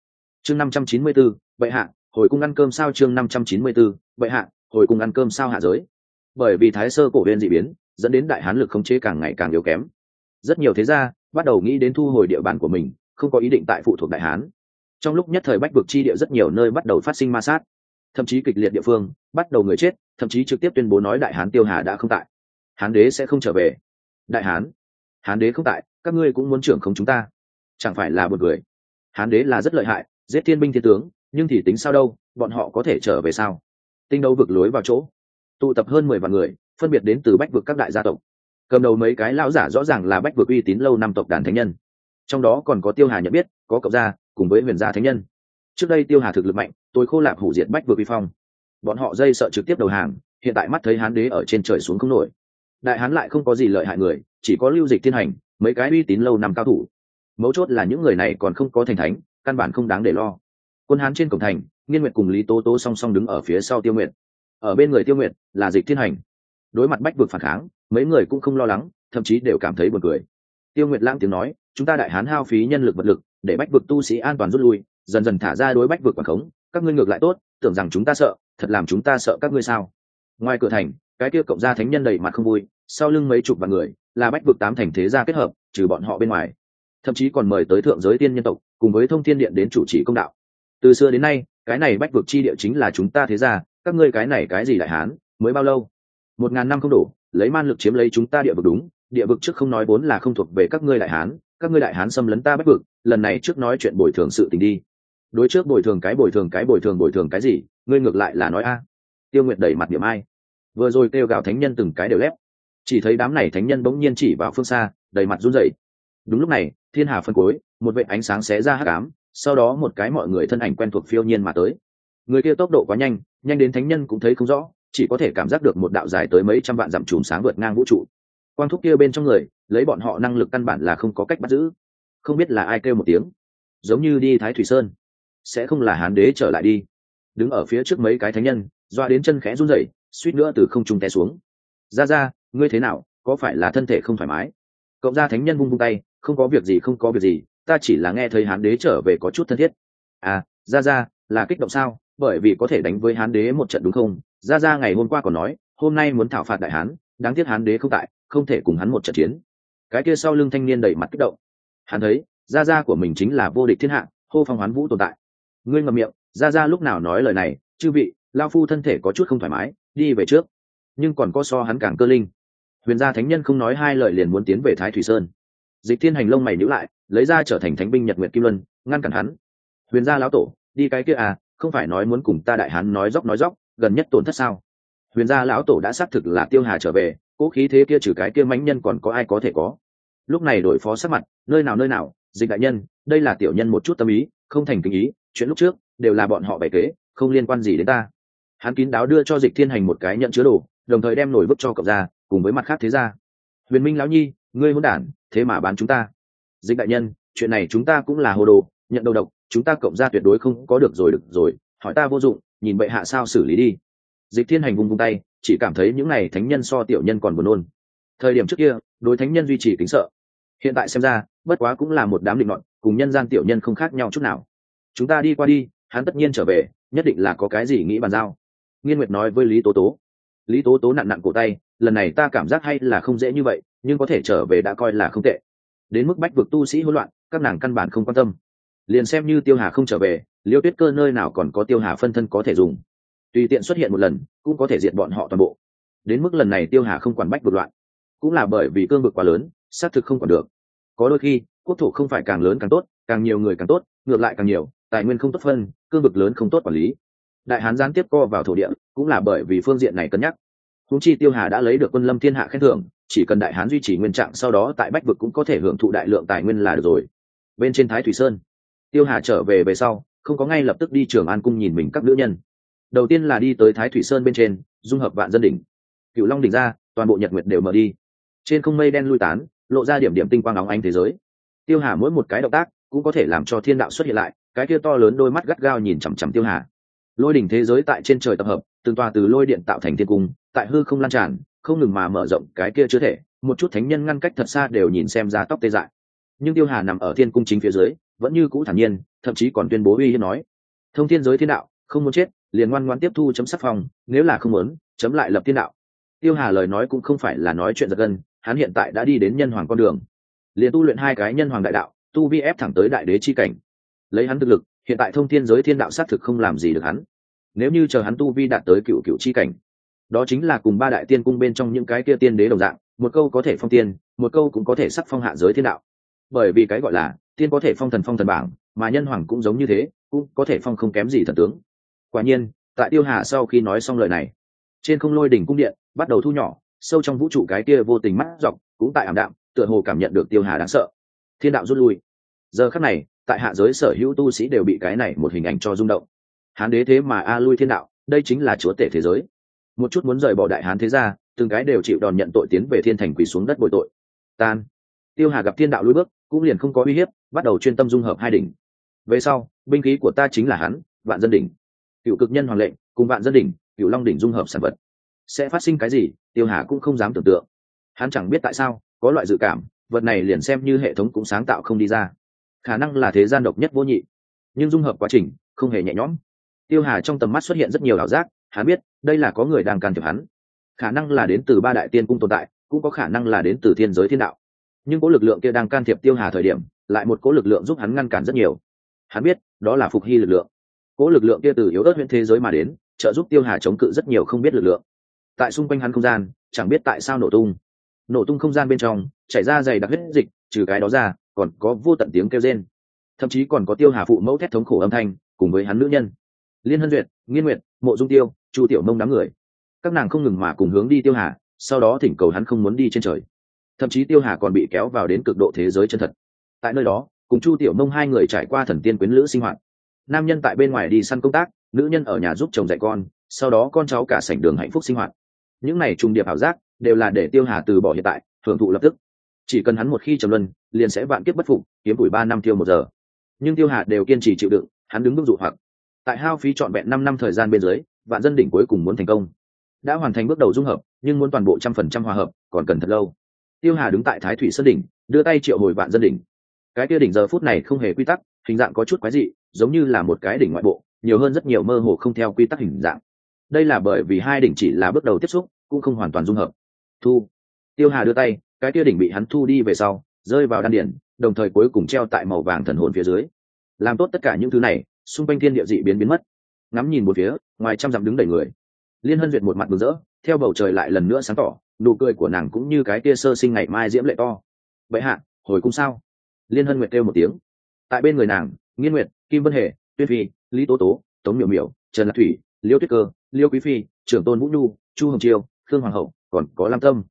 Chương năm trăm chín mươi bốn vậy hạ, hồi cung ăn cơm sao chương năm trăm chín mươi bốn vậy hạ, hồi cung ăn cơm sao hạ giới. Bởi vì thái sơ cổ viên dị biến, dẫn đến đại hán lực khống chế càng ngày càng yếu kém. Rất nhiều thế gia bắt đầu nghĩ đến thu hồi địa bàn của mình, không có ý định tại phụ thuộc đại hán trong lúc nhất thời bách vực chi địa rất nhiều nơi bắt đầu phát sinh ma sát. Thậm chí kịch liệt địa phương bắt đầu người chết, thậm chí trực tiếp tuyên bố nói đại hán tiêu hà đã không tại. Hán đế sẽ không trở về. Đại hán hán đế không tại, các ngươi cũng muốn trưởng không chúng ta. Chẳng phải là một người hán đế là rất lợi hại, giết thiên binh thiên tướng, nhưng thì tính sao đâu, bọn họ có thể trở về sao? Tinh đấu vực lối vào chỗ, tụ tập hơn mười vạn người, phân biệt đến từ bách vực các đại gia tộc. Cầm đầu mấy cái lão giả rõ ràng là bách vực uy tín lâu năm tộc đàn thánh nhân. Trong đó còn có tiêu hà nhận biết, có cậu gia cùng với huyền gia thánh nhân. Trước đây tiêu hà thực lực mạnh, tôi khô lạp hủ diệt bách vừa vi phong. Bọn họ dây sợ trực tiếp đầu hàng, hiện tại mắt thấy hán đế ở trên trời xuống không nổi. Đại hán lại không có gì lợi hại người, chỉ có lưu dịch thiên hành, mấy cái uy tín lâu năm cao thủ. Mấu chốt là những người này còn không có thành thánh, căn bản không đáng để lo. Quân hán trên cổng thành, nghiên nguyệt cùng lý tố tố song song đứng ở phía sau tiêu nguyệt. Ở bên người tiêu nguyệt là dịch thiên hành. Đối mặt bách vực phản kháng, mấy người cũng không lo lắng, thậm chí đều cảm thấy buồn cười tiêu nguyệt lãng tiếng nói, chúng ta đại hán hao phí nhân lực vật lực, để bách vực tu sĩ an toàn rút lui, dần dần thả ra đối bách vực quảng khống. Các ngươi ngược lại tốt, tưởng rằng chúng ta sợ, thật làm chúng ta sợ các ngươi sao? Ngoài cửa thành, cái kia cộng gia thánh nhân đầy mặt không vui, sau lưng mấy chục vạn người, là bách vực tám thành thế gia kết hợp, trừ bọn họ bên ngoài. Thậm chí còn mời tới thượng giới tiên nhân tộc, cùng với thông thiên điện đến chủ trì công đạo. Từ xưa đến nay, cái này bách vực chi địa chính là chúng ta thế gia, các ngươi cái này cái gì đại hán, mới bao lâu? Một ngàn năm không đủ, lấy man lực chiếm lấy chúng ta địa vực đúng địa vực trước không nói vốn là không thuộc về các ngươi đại hán, các ngươi đại hán xâm lấn ta bách vực, lần này trước nói chuyện bồi thường sự tình đi. Đối trước bồi thường cái bồi thường cái bồi thường bồi thường cái gì, ngươi ngược lại là nói a. Tiêu nguyện đẩy mặt điểm ai. Vừa rồi kêu gào thánh nhân từng cái đều lép. Chỉ thấy đám này thánh nhân bỗng nhiên chỉ vào phương xa, đầy mặt run rẩy. Đúng lúc này, thiên hà phân cối một vệ ánh sáng xé ra hắc ám, sau đó một cái mọi người thân ảnh quen thuộc phiêu nhiên mà tới. Người kia tốc độ quá nhanh nhanh đến thánh nhân cũng thấy không rõ, chỉ có thể cảm giác được một đạo dài tới mấy trăm vạn dặm chùm sáng vượt ngang vũ trụ quang thúc kia bên trong người, lấy bọn họ năng lực căn bản là không có cách bắt giữ. Không biết là ai kêu một tiếng. Giống như đi thái thủy sơn. Sẽ không là hán đế trở lại đi. Đứng ở phía trước mấy cái thánh nhân, doa đến chân khẽ run rẩy, suýt nữa từ không trung té xuống. Ra ra, ngươi thế nào? Có phải là thân thể không thoải mái? Cậu gia thánh nhân vung vung tay, không có việc gì, không có việc gì, ta chỉ là nghe thấy hán đế trở về có chút thân thiết. À ra ra, là kích động sao? Bởi vì có thể đánh với hán đế một trận đúng không? Ra ra ngày hôm qua còn nói, hôm nay muốn thảo phạt đại hán, đáng tiếc hán đế không tại không thể cùng hắn một trận chiến. Cái kia sau lưng thanh niên đầy mặt kích động. Hắn thấy, gia gia của mình chính là vô địch thiên hạ, hô phong hoán vũ tồn tại. Ngươi ngậm miệng, gia gia lúc nào nói lời này, chư vị lao phu thân thể có chút không thoải mái, đi về trước. Nhưng còn có so hắn càng cơ linh. Huyền gia thánh nhân không nói hai lời liền muốn tiến về thái thủy sơn. Dịch thiên hành lông mày nhữ lại, lấy ra trở thành thánh binh nhật nguyệt kim luân, ngăn cản hắn. Huyền gia lão tổ, đi cái kia à không phải nói muốn cùng ta đại hán nói dốc nói dốc, gần nhất tổn thất sao? Huyền gia lão tổ đã xác thực là tiêu hà trở về cố khí thế kia trừ cái kia mãnh nhân còn có ai có thể có? Lúc này đổi phó sắc mặt, nơi nào nơi nào, dịch đại nhân, đây là tiểu nhân một chút tâm ý, không thành kinh ý, chuyện lúc trước, đều là bọn họ bày kế, không liên quan gì đến ta. Hắn kín đáo đưa cho dịch thiên hành một cái nhận chứa đồ, đồng thời đem nổi bức cho cậu ra, cùng với mặt khác thế ra huyền minh lão nhi, ngươi hôn đản, thế mà bán chúng ta. Dịch đại nhân, chuyện này chúng ta cũng là hồ đồ, nhận đầu độc, chúng ta cộng ra tuyệt đối không có được rồi được rồi, hỏi ta vô dụng, nhìn bệ hạ sao xử lý đi. Dịch thiên hành vung vung tay chỉ cảm thấy những này thánh nhân so tiểu nhân còn buồn nôn. Thời điểm trước kia, đối thánh nhân duy trì kính sợ. Hiện tại xem ra, bất quá cũng là một đám định luận cùng nhân gian tiểu nhân không khác nhau chút nào. Chúng ta đi qua đi, hắn tất nhiên trở về, nhất định là có cái gì nghĩ bàn giao. Nghiên nguyệt nói với lý tố tố. Lý tố tố nặn nặn cổ tay, lần này ta cảm giác hay là không dễ như vậy, nhưng có thể trở về đã coi là không tệ. Đến mức bách vực tu sĩ hỗn loạn, các nàng căn bản không quan tâm. Liền xem như tiêu hà không trở về, liêu tuyết cơ nơi nào còn có tiêu hà phân thân có thể dùng tùy tiện xuất hiện một lần, cũng có thể diệt bọn họ toàn bộ. Đến mức lần này tiêu hà không quản bách vượt loạn. Cũng là bởi vì cương vực quá lớn, xác thực không còn được. Có đôi khi, quốc thổ không phải càng lớn càng tốt, càng nhiều người càng tốt, ngược lại càng nhiều, tài nguyên không tốt phân, cương vực lớn không tốt quản lý. Đại hán gián tiếp co vào thổ địa, cũng là bởi vì phương diện này cân nhắc. Húng chi tiêu hà đã lấy được quân lâm thiên hạ khen thưởng, chỉ cần đại hán duy trì nguyên trạng, sau đó tại bách vực cũng có thể hưởng thụ đại lượng tài nguyên là được rồi. Bên trên thái thủy sơn, tiêu hà trở về về sau, không có ngay lập tức đi trường an cung nhìn mình các nữ nhân đầu tiên là đi tới thái thủy sơn bên trên, dung hợp vạn dân đỉnh. Cựu long đỉnh ra, toàn bộ nhật nguyệt đều mở đi. Trên không mây đen lui tán, lộ ra điểm điểm tinh quang óng ánh thế giới. Tiêu hà mỗi một cái động tác cũng có thể làm cho thiên đạo xuất hiện lại, cái kia to lớn đôi mắt gắt gao nhìn chằm chằm tiêu hà. Lôi đỉnh thế giới tại trên trời tập hợp, từng tòa từ lôi điện tạo thành thiên cung, tại hư không lan tràn, không ngừng mà mở rộng cái kia chưa thể, một chút thánh nhân ngăn cách thật xa đều nhìn xem ra tóc tê dại. Nhưng tiêu hà nằm ở thiên cung chính phía dưới, vẫn như cũ thản nhiên, thậm chí còn tuyên bố uy hiếp nói, thông thiên giới thiên đạo, không muốn chết liền ngoan ngoan tiếp thu chấm sắc phong, nếu là không muốn, chấm lại lập thiên đạo. Tiêu hà lời nói cũng không phải là nói chuyện giật gân, hắn hiện tại đã đi đến nhân hoàng con đường. Liền tu luyện hai cái nhân hoàng đại đạo, tu vi ép thẳng tới đại đế chi cảnh. Lấy hắn thực lực, hiện tại thông thiên giới thiên đạo xác thực không làm gì được hắn. Nếu như chờ hắn tu vi đạt tới cựu cựu chi cảnh, đó chính là cùng ba đại tiên cung bên trong những cái kia tiên đế đồng dạng, một câu có thể phong tiên, một câu cũng có thể sắc phong hạ giới thiên đạo. Bởi vì cái gọi là, tiên có thể phong thần phong thần bảng, mà nhân hoàng cũng giống như thế, cũng có thể phong không kém gì thần tướng quả nhiên, tại tiêu hà sau khi nói xong lời này, trên không lôi đỉnh cung điện bắt đầu thu nhỏ, sâu trong vũ trụ cái kia vô tình mắt dọc cũng tại ảm đạm, tựa hồ cảm nhận được tiêu hà đáng sợ. Thiên đạo rút lui. Giờ khắc này, tại hạ giới sở hữu tu sĩ đều bị cái này một hình ảnh cho rung động. Hán đế thế mà a lui thiên đạo, đây chính là chúa tể thế giới. Một chút muốn rời bỏ đại hán thế ra từng cái đều chịu đòn nhận tội tiến về thiên thành quỳ xuống đất bồi tội. Tan. Tiêu hà gặp thiên đạo lui bước, cũng liền không có uy hiếp, bắt đầu chuyên tâm dung hợp hai đỉnh. Về sau, binh khí của ta chính là hắn, vạn dân đỉnh cựu cực nhân hoàng lệnh, cùng vạn dân đỉnh, cựu long đỉnh dung hợp sản vật. Sẽ phát sinh cái gì, tiêu hà cũng không dám tưởng tượng. Hắn chẳng biết tại sao, có loại dự cảm, vật này liền xem như hệ thống cũng sáng tạo không đi ra. Khả năng là thế gian độc nhất vô nhị. Nhưng dung hợp quá trình, không hề nhẹ nhõm. Tiêu hà trong tầm mắt xuất hiện rất nhiều ảo giác, hắn biết, đây là có người đang can thiệp hắn. Khả năng là đến từ ba đại tiên cung tồn tại, cũng có khả năng là đến từ thiên giới thiên đạo. Nhưng có lực lượng kia đang can thiệp tiêu hà thời điểm, lại một cố lực lượng giúp hắn ngăn cản rất nhiều. Hắn biết, đó là phục hy lực lượng cố lực lượng kia từ yếu ớt huyện thế giới mà đến, trợ giúp tiêu hà chống cự rất nhiều không biết lực lượng. Tại xung quanh hắn không gian, chẳng biết tại sao nổ tung. Nổ tung không gian bên trong, chảy ra dày đặc huyết dịch, trừ cái đó ra, còn có vô tận tiếng kêu rên. Thậm chí còn có tiêu hà phụ mẫu thét thống khổ âm thanh, cùng với hắn nữ nhân. Liên hân duyệt, nghiên nguyệt, mộ dung tiêu, chu tiểu mông đám người. Các nàng không ngừng mà cùng hướng đi tiêu hà, sau đó thỉnh cầu hắn không muốn đi trên trời. Thậm chí tiêu hà còn bị kéo vào đến cực độ thế giới chân thật. Tại nơi đó, cùng chu tiểu mông hai người trải qua thần tiên quyến lữ sinh hoạt nam nhân tại bên ngoài đi săn công tác, nữ nhân ở nhà giúp chồng dạy con, sau đó con cháu cả sảnh đường hạnh phúc sinh hoạt. Những này trùng điệp ảo giác đều là để tiêu hà từ bỏ hiện tại, hưởng thụ lập tức. Chỉ cần hắn một khi trầm luân, liền sẽ vạn kiếp bất phục, kiếm tuổi ba năm tiêu một giờ. Nhưng tiêu hà đều kiên trì chịu đựng, hắn đứng bước dụ hoặc. Tại hao phí trọn vẹn năm năm thời gian bên dưới, vạn dân đỉnh cuối cùng muốn thành công. Đã hoàn thành bước đầu dung hợp, nhưng muốn toàn bộ trăm phần trăm hòa hợp, còn cần thật lâu. Tiêu hà đứng tại thái thủy sơn đỉnh, đưa tay triệu hồi vạn dân đỉnh. Cái kia đỉnh giờ phút này không hề quy tắc hình dạng có chút quái dị, giống như là một cái đỉnh ngoại bộ, nhiều hơn rất nhiều mơ hồ không theo quy tắc hình dạng. Đây là bởi vì hai đỉnh chỉ là bước đầu tiếp xúc, cũng không hoàn toàn dung hợp. Thu. Tiêu hà đưa tay, cái kia đỉnh bị hắn thu đi về sau, rơi vào đan điển đồng thời cuối cùng treo tại màu vàng thần hồn phía dưới. Làm tốt tất cả những thứ này, xung quanh thiên địa dị biến biến mất. Ngắm nhìn một phía, ngoài trăm dặm đứng đầy người. Liên hân duyệt một mặt mừng rỡ, theo bầu trời lại lần nữa sáng tỏ, nụ cười của nàng cũng như cái kia sơ sinh ngày mai diễm lệ to. Vậy hạ, hồi cung sao? Liên hân nguyệt kêu một tiếng tại bên người nàng, nghiên nguyệt, kim vân hề, tuyên phi, lý tố tố, tống miểu miểu, trần lạc thủy, liêu tuyết cơ, liêu quý phi, trưởng tôn vũ nhu, chu hồng chiêu khương hoàng hậu, còn có lam tâm.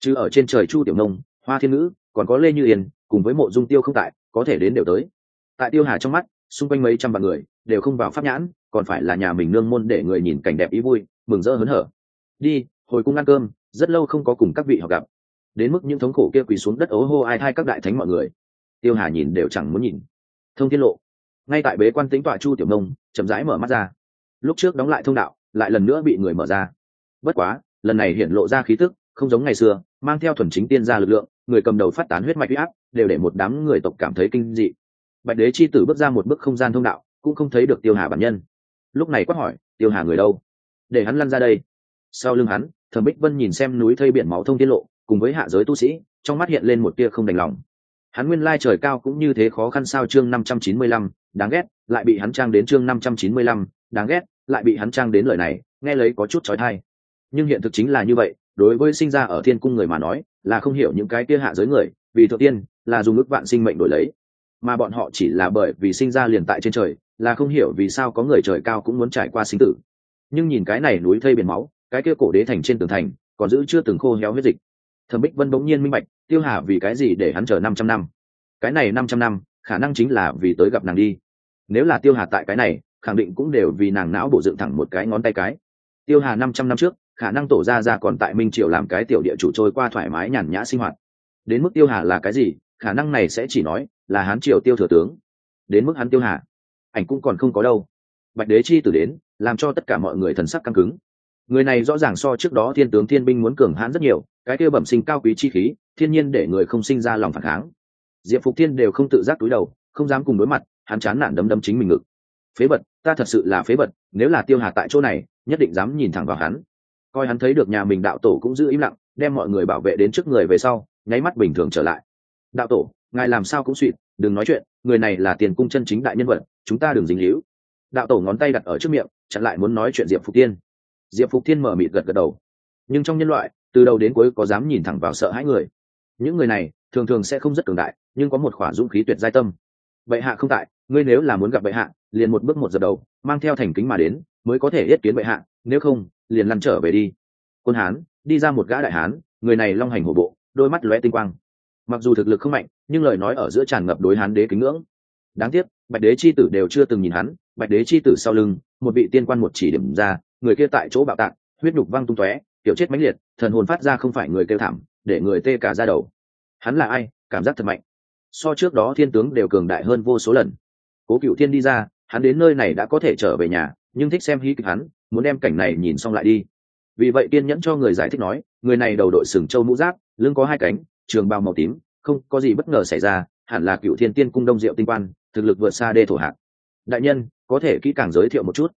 Chứ ở trên trời chu tiểu nông, hoa thiên ngữ, còn có lê như yên, cùng với mộ dung tiêu không tại, có thể đến đều tới. Tại tiêu hà trong mắt, xung quanh mấy trăm vạn người, đều không vào pháp nhãn, còn phải là nhà mình nương môn để người nhìn cảnh đẹp ý vui, mừng rỡ hớn hở. Đi, hồi cung ăn cơm, rất lâu không có cùng các vị họ gặp. Đến mức những thống khổ kia quỳ xuống đất ố hô ai thai các đại thánh mọi người. Tiêu hà nhìn đều chẳng muốn nhìn thông tiết lộ. Ngay tại bế quan tính tọa chu tiểu nông, chậm rãi mở mắt ra. Lúc trước đóng lại thông đạo, lại lần nữa bị người mở ra. Bất quá, lần này hiện lộ ra khí tức, không giống ngày xưa, mang theo thuần chính tiên gia lực lượng, người cầm đầu phát tán huyết mạch huy áp, đều để một đám người tộc cảm thấy kinh dị. Bạch đế chi tử bước ra một bước không gian thông đạo, cũng không thấy được tiêu hà bản nhân. Lúc này quát hỏi, tiêu hà người đâu? Để hắn lăn ra đây. Sau lưng hắn, thẩm bích vân nhìn xem núi thây biển máu thông tiết lộ, cùng với hạ giới tu sĩ, trong mắt hiện lên một tia không đành lòng hắn nguyên lai trời cao cũng như thế khó khăn sao chương năm trăm chín mươi lăm, đáng ghét, lại bị hắn trang đến chương năm trăm chín mươi lăm, đáng ghét, lại bị hắn trang đến lời này, nghe lấy có chút trói thai nhưng hiện thực chính là như vậy, đối với sinh ra ở thiên cung người mà nói, là không hiểu những cái kia hạ giới người, vì thượng tiên, là dùng ước vạn sinh mệnh đổi lấy. Mà bọn họ chỉ là bởi vì sinh ra liền tại trên trời, là không hiểu vì sao có người trời cao cũng muốn trải qua sinh tử. Nhưng nhìn cái này núi thây biển máu, cái kia cổ đế thành trên tường thành, còn giữ chưa từng khô héo huyết dịch. Thẩm bích vân bỗng nhiên minh bạch tiêu hà vì cái gì để hắn chờ năm trăm năm? Cái này năm trăm năm, khả năng chính là vì tới gặp nàng đi. Nếu là tiêu hà tại cái này, khẳng định cũng đều vì nàng não bổ dựng thẳng một cái ngón tay cái. Tiêu hà năm trăm năm trước, khả năng tổ ra ra còn tại minh triều làm cái tiểu địa chủ trôi qua thoải mái nhàn nhã sinh hoạt. Đến mức tiêu hà là cái gì, khả năng này sẽ chỉ nói là hán triều tiêu thừa tướng. Đến mức hắn tiêu hà, ảnh cũng còn không có đâu. Bạch đế chi tử đến, làm cho tất cả mọi người thần sắc căng cứng. Người này rõ ràng so trước đó thiên tướng thiên binh muốn cường hãn rất nhiều, cái kia bẩm sinh cao quý chi khí thiên nhiên để người không sinh ra lòng phản kháng. Diệp phục thiên đều không tự giác túi đầu, không dám cùng đối mặt, hắn chán nản đấm đấm chính mình ngực. Phế vật, ta thật sự là phế vật, nếu là tiêu hà tại chỗ này, nhất định dám nhìn thẳng vào hắn. Coi hắn thấy được nhà mình đạo tổ cũng giữ im lặng, đem mọi người bảo vệ đến trước người về sau, nháy mắt bình thường trở lại. Đạo tổ, ngài làm sao cũng suỵt đừng nói chuyện, người này là tiền cung chân chính đại nhân vật, chúng ta đừng dính líu. đạo tổ ngón tay đặt ở trước miệng, chặn lại muốn nói chuyện diệp phục tiên diệp phục Thiên mở mịt gật gật đầu. Nhưng trong nhân loại, từ đầu đến cuối có dám nhìn thẳng vào sợ hãi người những người này thường thường sẽ không rất cường đại, nhưng có một khỏa dũng khí tuyệt giai tâm. Bệ hạ không tại, ngươi nếu là muốn gặp bệ hạ, liền một bước một giờ đầu, mang theo thành kính mà đến, mới có thể yết kiến bệ hạ, nếu không, liền lăn trở về đi. Quân hán, đi ra một gã đại hán, người này long hành hổ bộ, đôi mắt lóe tinh quang. Mặc dù thực lực không mạnh, nhưng lời nói ở giữa tràn ngập đối hán đế kính ngưỡng. Đáng tiếc, bạch đế c h i tử đều chưa từng nhìn hắn, bạch đế c h i tử sau lưng, một vị tiên quan một chỉ điểm ra, người kia tại chỗ bạo tạng huyết nhục văng tung tóe, kiểu chết mãnh liệt, thần hồn phát ra không phải người kêu thảm để người tê cả ra đầu. Hắn là ai? Cảm giác thật mạnh. So trước đó thiên tướng đều cường đại hơn vô số lần. Cố cựu thiên đi ra, hắn đến nơi này đã có thể trở về nhà, nhưng thích xem hí kịch hắn, muốn đem cảnh này nhìn xong lại đi. Vì vậy kiên nhẫn cho người giải thích nói, người này đầu đội sừng châu mũ giáp, lưng có hai cánh, trường bào màu tím, không có gì bất ngờ xảy ra, hẳn là cựu thiên tiên cung đông diệu tinh quan, thực lực vượt xa đê thổ hạng. Đại nhân, có thể kỹ càng giới thiệu một chút.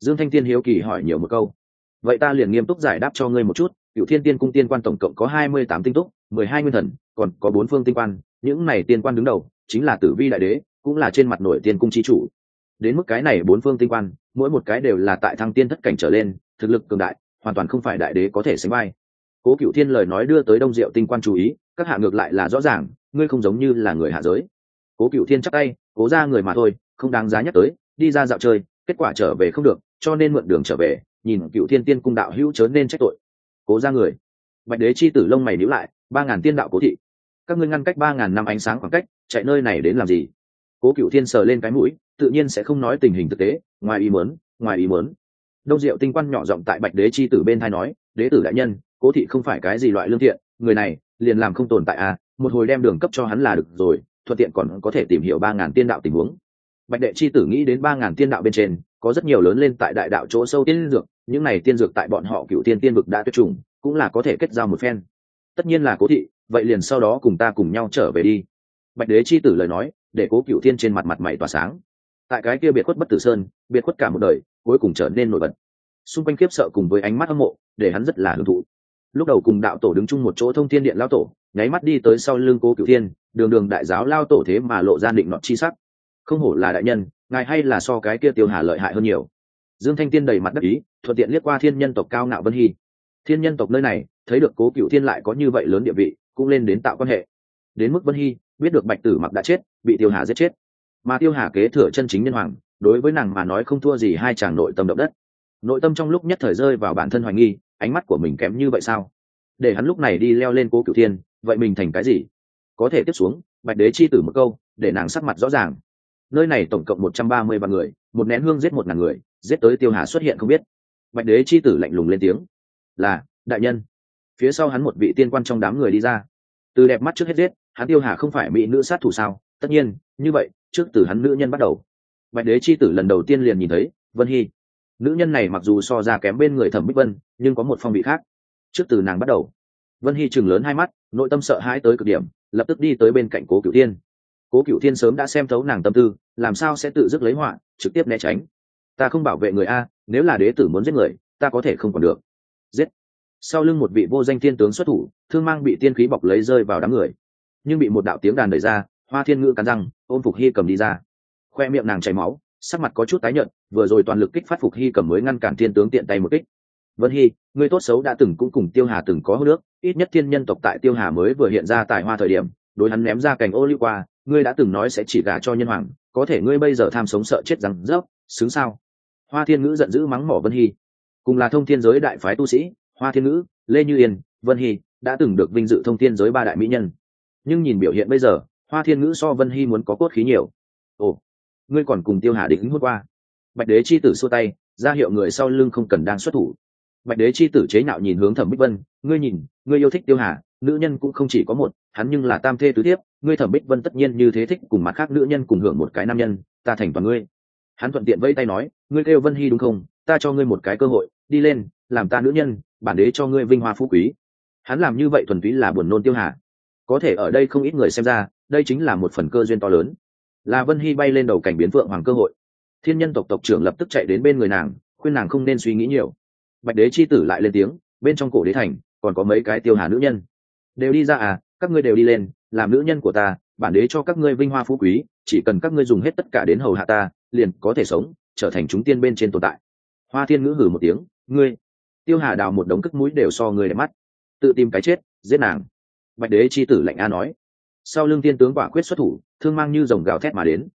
Dương thanh tiên hiếu kỳ hỏi nhiều một câu. Vậy ta liền nghiêm túc giải đáp cho ngươi một chút cựu thiên tiên cung tiên quan tổng cộng có hai mươi tám tinh túc, mười hai nguyên thần, còn có bốn phương tinh quan. Những này tiên quan đứng đầu chính là tử vi đại đế, cũng là trên mặt nổi tiên cung chi chủ. Đến mức cái này bốn phương tinh quan, mỗi một cái đều là tại thăng tiên thất cảnh trở lên, thực lực cường đại, hoàn toàn không phải đại đế có thể sánh vai. Cố cựu thiên lời nói đưa tới đông diệu tinh quan chú ý, các hạ ngược lại là rõ ràng, ngươi không giống như là người hạ giới. Cố cựu thiên chắc tay, cố ra người mà thôi, không đáng giá nhắc tới, đi ra dạo chơi, kết quả trở về không được, cho nên mượn đường trở về, nhìn cựu thiên tiên cung đạo hữu chớ nên trách tội cố ra người. Bạch đế chi tử lông mày níu lại, ba ngàn tiên đạo cố thị. Các ngươi ngăn cách ba ngàn năm ánh sáng khoảng cách, chạy nơi này đến làm gì? Cố cựu thiên sờ lên cái mũi, tự nhiên sẽ không nói tình hình thực tế, ngoài ý muốn, ngoài ý muốn. Đông diệu tinh quan nhỏ giọng tại bạch đế chi tử bên thai nói, đế tử đại nhân, cố thị không phải cái gì loại lương thiện, người này liền làm không tồn tại à một hồi đem đường cấp cho hắn là được rồi, thuận tiện còn có thể tìm hiểu ba ngàn tiên đạo tình huống. Bạch đệ chi tử nghĩ đến ba ngàn tiên đạo bên trên, có rất nhiều lớn lên tại đại đạo chỗ sâu tiên dược những này tiên dược tại bọn họ cựu tiên tiên vực đã tuyệt chủng, cũng là có thể kết giao một phen. Tất nhiên là cố thị, vậy liền sau đó cùng ta cùng nhau trở về đi. Bạch đế chi tử lời nói, để cố cựu tiên trên mặt mặt mày tỏa sáng. Tại cái kia biệt khuất bất tử sơn, biệt khuất cả một đời, cuối cùng trở nên nổi bật. Xung quanh kiếp sợ cùng với ánh mắt hâm mộ, để hắn rất là hưởng thụ. Lúc đầu cùng đạo tổ đứng chung một chỗ thông thiên điện lao tổ, nháy mắt đi tới sau lưng cố cựu thiên, đường đường đại giáo lao tổ thế mà lộ ra định nọt chi sắc. Không hổ là đại nhân, ngài hay là so cái kia tiêu hà lợi hại hơn nhiều. Dương thanh tiên đầy mặt đắc ý thuận tiện liếc qua thiên nhân tộc cao ngạo vân hy. Thiên nhân tộc nơi này, thấy được cố cựu thiên lại có như vậy lớn địa vị, cũng lên đến tạo quan hệ. Đến mức vân hy, biết được bạch tử mặc đã chết, bị tiêu hà giết chết. Mà tiêu hà kế thừa chân chính nhân hoàng, đối với nàng mà nói không thua gì hai chàng nội tâm động đất. Nội tâm trong lúc nhất thời rơi vào bản thân hoài nghi, ánh mắt của mình kém như vậy sao? Để hắn lúc này đi leo lên cố cửu thiên, vậy mình thành cái gì? Có thể tiếp xuống, bạch đế chi tử một câu, để nàng sắc mặt rõ ràng. Nơi này tổng cộng một trăm ba mươi vạn người, một nén hương giết một ngàn người, giết tới tiêu hà xuất hiện không biết bạch đế chi tử lạnh lùng lên tiếng. Là, đại nhân. Phía sau hắn một vị tiên quan trong đám người đi ra. Từ đẹp mắt trước hết giết, hắn tiêu hà không phải mỹ nữ sát thủ sao? Tất nhiên, như vậy, trước từ hắn nữ nhân bắt đầu. Bạch đế chi tử lần đầu tiên liền nhìn thấy, vân hy. Nữ nhân này mặc dù so ra kém bên người thẩm bích vân, nhưng có một phong vị khác. Trước từ nàng bắt đầu. Vân hy chừng lớn hai mắt, nội tâm sợ hãi tới cực điểm, lập tức đi tới bên cạnh cố cửu tiên cố cửu tiên sớm đã xem thấu nàng tâm tư, làm sao sẽ tự dứt lấy họa, trực tiếp né tránh. Ta không bảo vệ người a nếu là đế tử muốn giết người, ta có thể không còn được. Giết. Sau lưng một vị vô danh thiên tướng xuất thủ, thương mang bị tiên khí bọc lấy rơi vào đám người. Nhưng bị một đạo tiếng đàn đẩy ra, hoa thiên ngữ cắn răng, ôm phục hy cầm đi ra. Khoe miệng nàng chảy máu, sắc mặt có chút tái nhợt, vừa rồi toàn lực kích phát phục hy cầm mới ngăn cản thiên tướng tiện tay một kích. Vân hy, người tốt xấu đã từng cũng cùng tiêu hà từng có hô nước, ít nhất thiên nhân tộc tại tiêu hà mới vừa hiện ra tài hoa thời điểm, đối hắn ném ra cành ô lưu qua, ngươi đã từng nói sẽ chỉ gả cho nhân hoàng, có thể ngươi bây giờ tham sống sợ chết rằng rớp, xứng sao? Hoa thiên ngữ giận dữ mắng mỏ vân hy. Cùng là thông thiên giới đại phái tu sĩ, hoa thiên ngữ, lê như yên, vân hy đã từng được vinh dự thông thiên giới ba đại mỹ nhân. Nhưng nhìn biểu hiện bây giờ, hoa thiên ngữ so vân hy muốn có cốt khí nhiều. Ồ, ngươi còn cùng tiêu hà định hút qua. Bạch đế chi tử xua tay, ra hiệu người sau lưng không cần đang xuất thủ. Bạch đế chi tử chế nạo nhìn hướng thẩm bích vân, ngươi nhìn, ngươi yêu thích tiêu hà, nữ nhân cũng không chỉ có một, hắn nhưng là tam thê tứ thiếp, ngươi thẩm bích vân tất nhiên như thế thích cùng mặt khác nữ nhân cùng hưởng một cái nam nhân, ta thành toàn ngươi hắn thuận tiện vây tay nói, ngươi kêu vân hy đúng không? Ta cho ngươi một cái cơ hội, đi lên, làm ta nữ nhân, bản đế cho ngươi vinh hoa phú quý. Hắn làm như vậy thuần túy là buồn nôn tiêu hà. Có thể ở đây không ít người xem ra, đây chính là một phần cơ duyên to lớn. Là vân hy bay lên đầu cảnh biến vượng hoàng cơ hội. Thiên nhân tộc tộc trưởng lập tức chạy đến bên người nàng, khuyên nàng không nên suy nghĩ nhiều. Bạch đế chi tử lại lên tiếng, bên trong cổ đế thành, còn có mấy cái tiêu hà nữ nhân. Đều đi ra à các ngươi đều đi lên, làm nữ nhân của ta bản đế cho các ngươi vinh hoa phú quý, chỉ cần các ngươi dùng hết tất cả đến hầu hạ ta, liền có thể sống, trở thành chúng tiên bên trên tồn tại. Hoa thiên ngữ hử một tiếng, ngươi, tiêu hà đào một đống cất mũi đều so người đẹp mắt. Tự tìm cái chết, giết nàng. Bạch đế chi tử lạnh a nói. Sau lưng tiên tướng quả quyết xuất thủ, thương mang như dòng gào thét mà đến.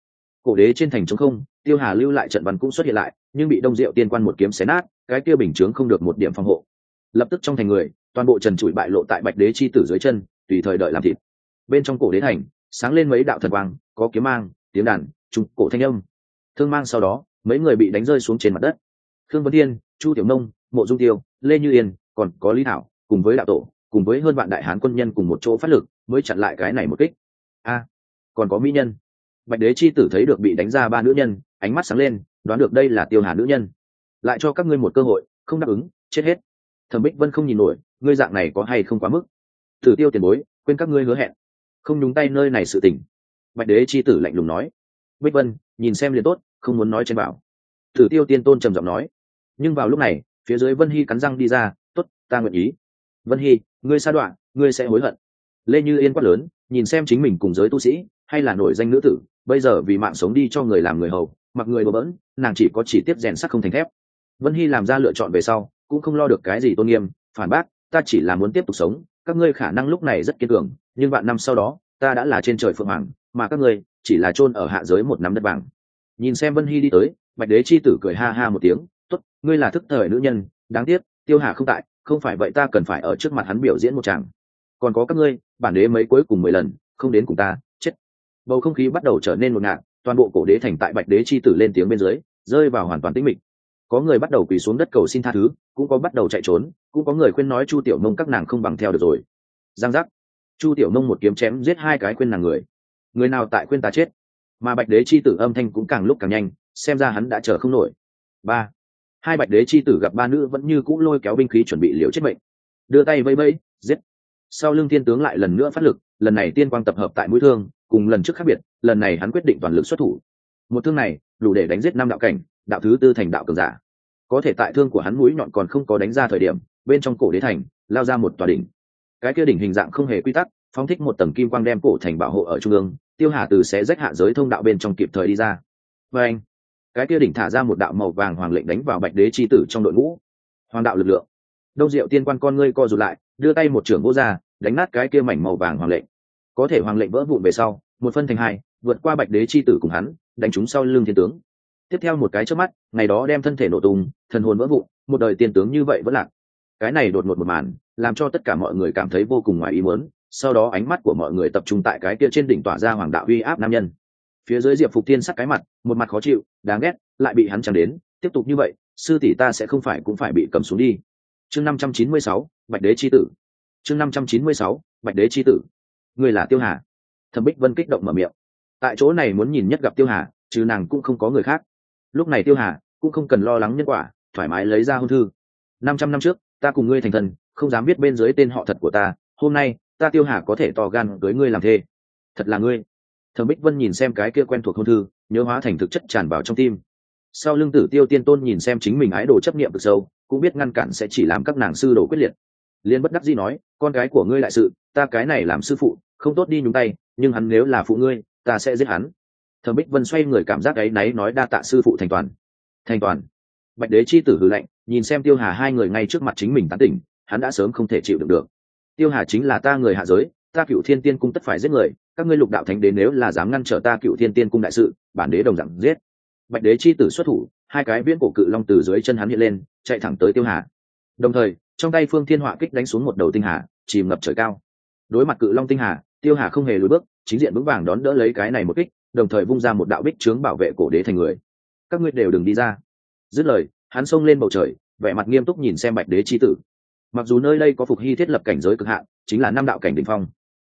Cổ đế trên thành trống không, tiêu hà lưu lại trận văn cũng xuất hiện lại, nhưng bị đông diệu tiên quan một kiếm xé nát, cái kia bình chướng không được một điểm phòng hộ. Lập tức trong thành người, toàn bộ trần trụi bại lộ tại bạch đế chi tử dưới chân, tùy thời đợi làm thịt. Bên trong cổ đế thành sáng lên mấy đạo thần quang, có kiếm mang, tiếng đàn, trùng cổ thanh âm. Thương mang sau đó, mấy người bị đánh rơi xuống trên mặt đất. Khương vấn thiên, chu tiểu nông, mộ dung tiêu, lê như yên, còn có lý thảo, cùng với đạo tổ, cùng với hơn vạn đại hán quân nhân cùng một chỗ phát lực, mới chặn lại cái này một kích. A, còn có mỹ nhân. Bạch đế chi tử thấy được bị đánh ra ba nữ nhân, ánh mắt sáng lên, đoán được đây là tiêu hà nữ nhân. Lại cho các ngươi một cơ hội, không đáp ứng, chết hết. Thẩm bích vân không nhìn nổi, ngươi dạng này có hay không quá mức? Thử tiêu tiền bối, quên các ngươi hứa hẹn không nhúng tay nơi này sự tình. Bạch đế chi tử lạnh lùng nói. Bích vân, nhìn xem liền tốt, không muốn nói trên bảo. Thử tiêu tiên tôn trầm giọng nói. Nhưng vào lúc này, phía dưới vân hy cắn răng đi ra t ố t ta nguyện ý. Vân hy, ngươi sa đoạn ngươi sẽ hối hận. Lê như yên quát lớn, nhìn xem chính mình cùng giới tu sĩ, hay là nổi danh nữ tử, bây giờ vì mạng sống đi cho người làm người hầu, mặc người bừa bỡn, nàng chỉ có chỉ tiếp rèn sắc không thành thép. Vân hy làm ra lựa chọn về sau, cũng không lo được cái gì tôn nghiêm, phản bác, ta chỉ là muốn tiếp tục sống các ngươi khả năng lúc này rất kiên cường, nhưng vạn năm sau đó, ta đã là trên trời phượng hoàng, mà các ngươi chỉ là chôn ở hạ giới một nắm đất vàng. Nhìn xem vân hy đi tới, bạch đế chi tử cười ha ha một tiếng t ố t ngươi là thức thời nữ nhân, đáng tiếc, tiêu hà không tại, không phải vậy ta cần phải ở trước mặt hắn biểu diễn một chàng còn có các ngươi, bản đế mấy cuối cùng mười lần, không đến cùng ta, chết. Bầu không khí bắt đầu trở nên một ngạt, toàn bộ cổ đế thành tại bạch đế chi tử lên tiếng bên dưới, rơi vào hoàn toàn tĩnh mịch có người bắt đầu quỳ xuống đất cầu xin tha thứ, cũng có bắt đầu chạy trốn, cũng có người khuyên nói chu tiểu nông các nàng không bằng theo được rồi. Giang giác. Chu tiểu nông một kiếm chém giết hai cái khuyên nàng người. Người nào tại khuyên ta chết? Mà bạch đế chi tử âm thanh cũng càng lúc càng nhanh, xem ra hắn đã chờ không nổi. Ba. Hai bạch đế chi tử gặp ba nữ vẫn như cũ lôi kéo binh khí chuẩn bị liều chết mệnh. Đưa tay vây vây giết. Sau lưng thiên tướng lại lần nữa phát lực, lần này tiên quang tập hợp tại mũi thương, cùng lần trước khác biệt, lần này hắn quyết định toàn lực xuất thủ. Một thương này, đủ để đánh giết năm đạo cảnh đạo thứ tư thành đạo cường giả. Có thể tại thương của hắn mũi nhọn còn không có đánh ra thời điểm, bên trong cổ đế thành, lao ra một tòa đỉnh. Cái kia đỉnh hình dạng không hề quy tắc, phóng thích một tầng kim quang đem cổ thành bảo hộ ở trung ương, tiêu hà từ sẽ rách hạ giới thông đạo bên trong kịp thời đi ra. Và anh, cái kia đỉnh thả ra một đạo màu vàng hoàng lệnh đánh vào bạch đế c h i tử trong đội ngũ. Hoàng đạo lực lượng. Đông diệu tiên quan con ngươi co rụt lại, đưa tay một trưởng vô r đánh nát cái kia mảnh màu vàng hoàng lệnh. Có thể hoàng lệnh vỡ vụn về sau, một phân thành hai, vượt qua bạch đế c h i tử cùng hắn, đánh chúng sau lưng thiên tướng tiếp theo một cái trước mắt, ngày đó đem thân thể nổ tung, thần hồn vỡ vụn, một đời tiên tướng như vậy vẫn lạc. Cái này đột ngột một màn, làm cho tất cả mọi người cảm thấy vô cùng ngoài ý muốn, sau đó ánh mắt của mọi người tập trung tại cái kia trên đỉnh tỏa ra hoàng đạo uy áp nam nhân. Phía dưới diệp phục tiên sắc cái mặt, một mặt khó chịu, đáng ghét, lại bị hắn chẳng đến, tiếp tục như vậy, sư tỷ ta sẽ không phải cũng phải bị cầm xuống đi. Chương năm trăm chín mươi sáu, bạch đế c h i tử. Chương năm trăm chín mươi sáu, bạch đế c h i tử. Người là tiêu hà. Thẩm bích vân kích động mở miệng. Tại chỗ này muốn nhìn nhất gặp tiêu hà, chứ nàng cũng không có người khác lúc này tiêu hà cũng không cần lo lắng nhân quả, thoải mái lấy ra hôn thư. Năm trăm năm trước, ta cùng ngươi thành thần, không dám biết bên dưới tên họ thật của ta, hôm nay, ta tiêu hà có thể to gan cưới ngươi làm thê. Thật là ngươi. Thẩm bích vân nhìn xem cái kia quen thuộc hôn thư, nhớ hóa thành thực chất tràn vào trong tim. Sau lưng tử tiêu tiên tôn nhìn xem chính mình ái đồ chấp niệm cực sâu, cũng biết ngăn cản sẽ chỉ làm các nàng sư đồ quyết liệt. Liên bất đắc dĩ nói, con gái của ngươi lại sự, ta cái này làm sư phụ, không tốt đi nhúng tay, nhưng hắn nếu là phụ ngươi, ta sẽ giết hắn thẩm bích vân xoay người cảm giác ấy náy nói đa tạ sư phụ thành toàn. Thành toàn. Bạch đế chi tử hư lệnh nhìn xem tiêu hà hai người ngay trước mặt chính mình tán tỉnh, hắn đã sớm không thể chịu được được. Tiêu hà chính là ta người hạ giới, ta cựu thiên tiên cung tất phải giết người, các ngươi lục đạo thánh đế nếu là dám ngăn trở ta cựu thiên tiên cung đại sự, bản đế đồng dạng giết. Bạch đế chi tử xuất thủ, hai cái viễn cổ cự long từ dưới chân hắn hiện lên, chạy thẳng tới tiêu hà. Đồng thời, trong tay phương thiên họa kích đánh xuống một đầu tinh hà, chìm ngập trời cao. Đối mặt cự long tinh hà, tiêu hà không hề lùi bước, chính diện vững vàng đón đỡ lấy cái này một kích đồng thời vung ra một đạo bích trướng bảo vệ cổ đế thành người. Các ngươi đều đừng đi ra. Dứt lời, hắn xông lên bầu trời, vẻ mặt nghiêm túc nhìn xem bạch đế chi tử. Mặc dù nơi đây có phục hy thiết lập cảnh giới cực hạn, chính là năm đạo cảnh đ ỉ n h phong.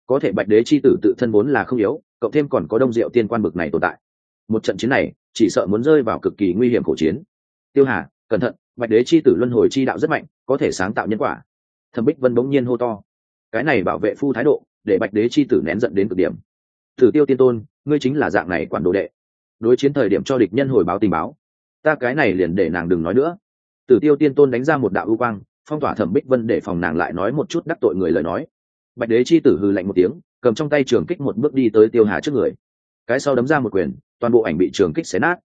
Có thể bạch đế c h i tử tự thân vốn là không yếu, cộng thêm còn có đông diệu tiên quan bực này tồn tại. Một trận chiến này, chỉ sợ muốn rơi vào cực kỳ nguy hiểm khổ chiến. Tiêu hà, cẩn thận, bạch đế c h i tử luân hồi chi đạo rất mạnh, có thể sáng tạo nhân quả. Thẩm bích vân bỗng nhiên hô to. Cái này bảo vệ phu thái độ, để bạch đế c h i tử nén giận đến cực điểm. Thử tiêu tiên tôn ngươi chính là dạng này quản đồ đệ. Đối chiến thời điểm cho địch nhân hồi báo tình báo. Ta cái này liền để nàng đừng nói nữa. Tử tiêu tiên tôn đánh ra một đạo ưu quang, phong tỏa thẩm bích vân để phòng nàng lại nói một chút đắc tội người lời nói. Bạch đế chi tử hư lạnh một tiếng, cầm trong tay trường kích một bước đi tới tiêu hà trước người. Cái sau đấm ra một quyền, toàn bộ ảnh bị trường kích xé nát.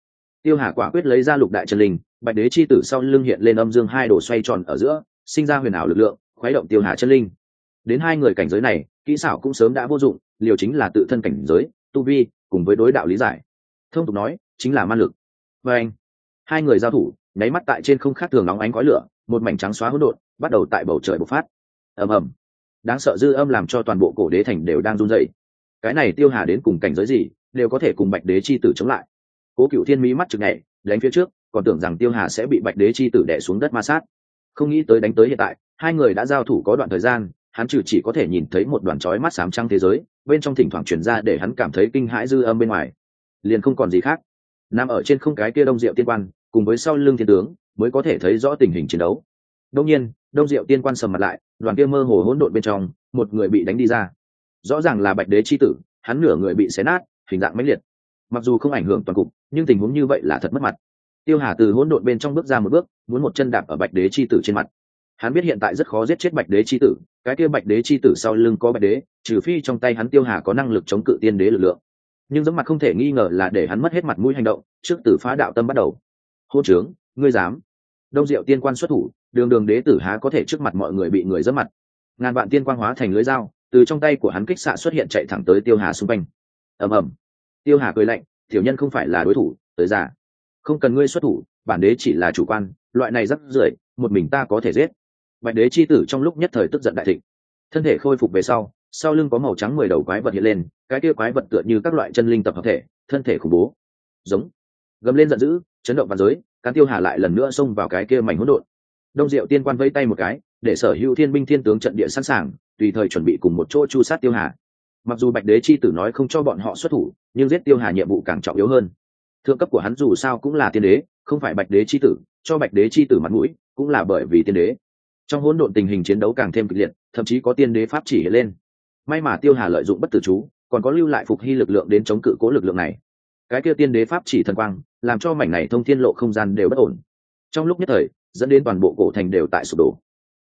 Tiêu hà quả quyết lấy ra lục đại chân linh, bạch đế chi tử sau lưng hiện lên âm dương hai đồ xoay tròn ở giữa, sinh ra huyền ảo lực lượng, khuấy động tiêu hà chân linh. Đến hai người cảnh giới này, kỹ xảo cũng sớm đã vô dụng, liều chính là tự thân cảnh giới tu vi, cùng với đối đạo lý giải. Thông tục nói, chính là ma lực. Và anh, hai người giao thủ, nháy mắt tại trên không khác thường nóng ánh khói lửa, một mảnh trắng xóa hỗn độn, bắt đầu tại bầu trời bộc phát. Ầm ầm. Đáng sợ dư âm làm cho toàn bộ cổ đế thành đều đang run rẩy. cái này tiêu hà đến cùng cảnh giới gì, đều có thể cùng bạch đế chi tử chống lại. Cố cựu thiên mỹ mắt chực nhảy, đánh phía trước, còn tưởng rằng tiêu hà sẽ bị bạch đế chi tử đẻ xuống đất ma sát. Không nghĩ tới đánh tới hiện tại, hai người đã giao thủ có đoạn thời gian, hắn trừ chỉ có thể nhìn thấy một đoàn chói mắt sám trăng thế giới bên trong thỉnh thoảng chuyển ra để hắn cảm thấy kinh hãi dư âm bên ngoài. Liền không còn gì khác. Nằm ở trên không cái kia đông diệu tiên quan, cùng với sau lưng thiên tướng, mới có thể thấy rõ tình hình chiến đấu. Đông nhiên, đông diệu tiên quan sầm mặt lại, đoàn kia mơ hồ hỗn độn bên trong, một người bị đánh đi ra. Rõ ràng là bạch đế chi tử, hắn nửa người bị xé nát, hình dạng mãnh liệt. Mặc dù không ảnh hưởng toàn cục, nhưng tình huống như vậy là thật mất mặt. Tiêu hà từ hỗn độn bên trong bước ra một bước, muốn một chân đạp ở bạch đế chi tử trên mặt. Hắn biết hiện tại rất khó giết chết bạch đế chi tử, cái kia bạch đế chi tử sau lưng có bạch đế trừ phi trong tay hắn tiêu hà có năng lực chống cự tiên đế lực lượng. Nhưng giống mặt không thể nghi ngờ là để hắn mất hết mặt mũi hành động trước tử phá đạo tâm bắt đầu. Hô trướng, ngươi dám. Đông diệu tiên quan xuất thủ, đường đường đế tử há có thể trước mặt mọi người bị người dẫm mặt. Ngàn vạn tiên quang hóa thành lưới dao, từ trong tay của hắn kích xạ xuất hiện chạy thẳng tới tiêu hà xung quanh. Ầm ầm. Tiêu hà cười lạnh, tiểu nhân không phải là đối thủ, tới giả không cần ngươi xuất thủ, bản đế chỉ là chủ quan, loại này rất rưởi, một mình ta có thể giết. Bạch đế chi tử trong lúc nhất thời tức giận đại thịnh. Thân thể khôi phục về sau sau lưng có màu trắng mười đầu quái vật hiện lên, cái kia quái vật tựa như các loại chân linh tập hợp thể, thân thể khủng bố. Giống. Gầm lên giận dữ, chấn động vào giới, cán tiêu hà lại lần nữa xông vào cái kia mảnh hỗn độn. Đông diệu tiên quan vây tay một cái, để sở hữu thiên binh thiên tướng trận địa sẵn sàng, tùy thời chuẩn bị cùng một chỗ chu sát tiêu hà. Mặc dù bạch đế chi tử nói không cho bọn họ xuất thủ, nhưng giết tiêu hà nhiệm vụ càng trọng yếu hơn. Thượng cấp của hắn dù sao cũng là tiên đế, không phải bạch đế chi tử, cho bạch đế chi tử mặt mũi cũng là bởi vì tiên đế. Trong hỗn độn tình hình chiến đấu càng thêm kịch liệt, thậm chí có tiên đế pháp chỉ hiện lên may mà tiêu hà lợi dụng bất tử chú, còn có lưu lại phục hy lực lượng đến chống cự cố lực lượng này. Cái kia tiên đế pháp chỉ thần quang, làm cho mảnh này thông thiên lộ không gian đều bất ổn. Trong lúc nhất thời, dẫn đến toàn bộ cổ thành đều tại sụp đổ.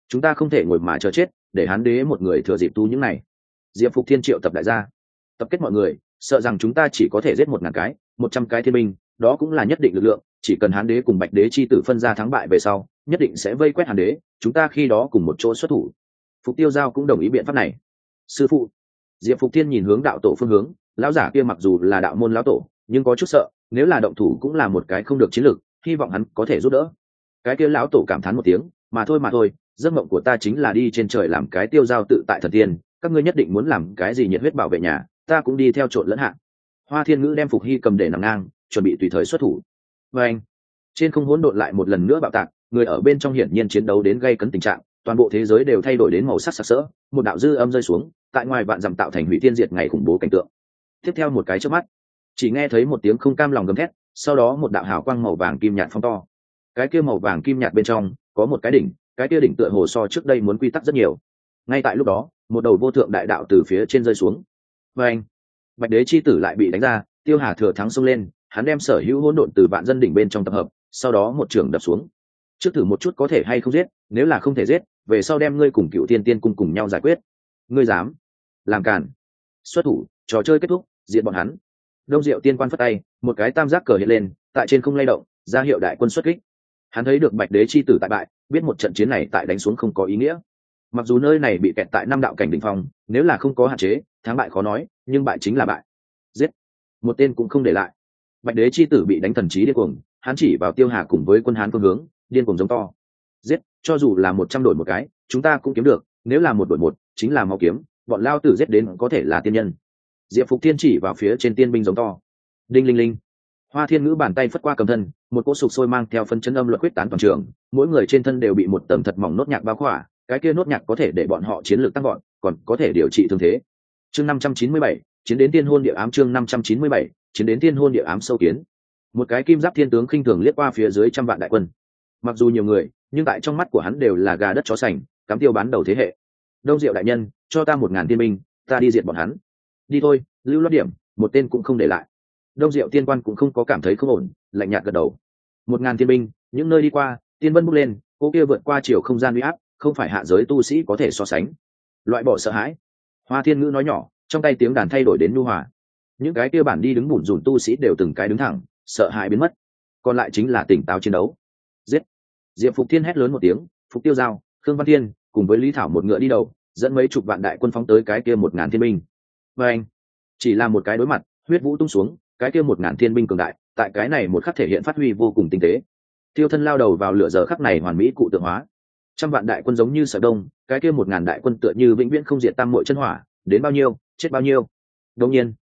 Chúng ta không thể ngồi mà chờ chết, để hán đế một người thừa dịp tu những này. Diệp phục thiên triệu tập đại gia. Tập kết mọi người, sợ rằng chúng ta chỉ có thể giết một ngàn cái, một trăm cái thiên binh, đó cũng là nhất định lực lượng, chỉ cần hán đế cùng bạch đế chi tử phân ra thắng bại về sau, nhất định sẽ vây quét hán đế, chúng ta khi đó cùng một chỗ xuất thủ. Phục tiêu giao cũng đồng ý biện pháp này sư phụ. Diệp phục thiên nhìn hướng đạo tổ phương hướng, lão giả kia mặc dù là đạo môn lão tổ, nhưng có chút sợ, nếu là động thủ cũng là một cái không được chiến lược, hy vọng hắn có thể giúp đỡ. Cái kia lão tổ cảm thán một tiếng, mà thôi mà thôi, giấc mộng của ta chính là đi trên trời làm cái tiêu giao tự tại thần tiên, các ngươi nhất định muốn làm cái gì nhiệt huyết bảo vệ nhà, ta cũng đi theo trộn lẫn hạng hoa thiên ngữ đem phục hy cầm để nằm ngang, chuẩn bị tùy thời xuất thủ. Và anh, trên không hỗn độn lại một lần nữa bạo tạc, người ở bên trong hiển nhiên chiến đấu đến gây cấn tình trạng, toàn bộ thế giới đều thay đổi đến màu sắc sặc sỡ, một đạo dư âm rơi xuống tại ngoài vạn dặm tạo thành hủy thiên diệt ngày khủng bố cảnh tượng. Tiếp theo một cái trước mắt, chỉ nghe thấy một tiếng không cam lòng gầm thét, sau đó một đạo hào quang màu vàng kim nhạt phong to. Cái kia màu vàng kim nhạt bên trong, có một cái đỉnh, cái kia đỉnh tựa hồ so trước đây muốn quy tắc rất nhiều. Ngay tại lúc đó, một đầu vô thượng đại đạo từ phía trên rơi xuống. Và anh, bạch đế chi tử lại bị đánh ra, tiêu hà thừa thắng xông lên, hắn đem sở hữu hỗn độn từ vạn dân đỉnh bên trong tập hợp, sau đó một trường đập xuống. Trước thử một chút có thể hay không giết, nếu là không thể giết, về sau đem ngươi cùng cựu tiên tiên cung cùng nhau giải quyết ngươi dám làm cản xuất thủ, trò chơi kết thúc diện bọn hắn. Đông diệu tiên quan phất tay, một cái tam giác cờ hiện lên, tại trên không lay động, ra hiệu đại quân xuất kích. Hắn thấy được bạch đế chi tử tại bại, biết một trận chiến này tại đánh xuống không có ý nghĩa. Mặc dù nơi này bị kẹt tại năm đạo cảnh đ ỉ n h phong, nếu là không có hạn chế, thắng bại khó nói, nhưng bại chính là bại. Giết! Một tên cũng không để lại. Bạch đế chi tử bị đánh thần trí điên cuồng, hắn chỉ vào tiêu hà cùng với quân hán phương hướng, điên cuồng giống to. Giết! Cho dù là một trăm đổi một cái, chúng ta cũng kiếm được nếu là một đội một, chính là mau kiếm, bọn lao tử giết đến có thể là tiên nhân. Diệp phục thiên chỉ vào phía trên tiên binh giống to. Đinh linh linh. Hoa thiên ngữ bàn tay phất qua cầm thân, một cỗ sục sôi mang theo phân chân âm luật quyết tán toàn trường, mỗi người trên thân đều bị một tầm thật mỏng nốt nhạc bao khỏa, cái kia nốt nhạc có thể để bọn họ chiến lược tăng gọn còn có thể điều trị thương thế. Chương năm trăm chín mươi bảy, chiến đến tiên hôn địa ám chương năm trăm chín mươi bảy, chiến đến tiên hôn địa ám sâu kiến. Một cái kim giáp thiên tướng khinh thường liếc qua phía dưới trăm vạn đại quân. Mặc dù nhiều người, nhưng tại trong mắt của hắn đều là gà đất chó sành cắm tiêu bán đầu thế hệ. Đông diệu đại nhân, cho ta một ngàn tiên binh, ta đi diệt bọn hắn. Đi thôi, lưu loát điểm, một tên cũng không để lại. Đông diệu tiên quan cũng không có cảm thấy không ổn, lạnh nhạt gật đầu. Một ngàn thiên binh, những nơi đi qua, tiên vân bước lên, cô kia vượt qua chiều không gian uy áp, không phải hạ giới tu sĩ có thể so sánh. Loại bỏ sợ hãi. Hoa thiên ngữ nói nhỏ, trong tay tiếng đàn thay đổi đến nu hòa. Những cái kia bản đi đứng bủn rủn tu sĩ đều từng cái đứng thẳng, sợ hãi biến mất. Còn lại chính là tỉnh táo chiến đấu. Giết. Diệp phục thiên hét lớn một tiếng, phục tiêu dao khương văn thiên cùng với lý thảo một ngựa đi đầu, dẫn mấy chục vạn đại quân phóng tới cái kia một ngàn thiên binh. Và anh, chỉ là một cái đối mặt, huyết vũ tung xuống, cái kia một ngàn thiên binh cường đại, tại cái này một khắc thể hiện phát huy vô cùng tinh tế. Tiêu thân lao đầu vào lửa giờ khắc này hoàn mỹ cụ tượng hóa. Trăm vạn đại quân giống như sở đông, cái kia một ngàn đại quân tựa như vĩnh viễn không diệt tam mội chân hỏa, đến bao nhiêu, chết bao nhiêu. Đông nhiên,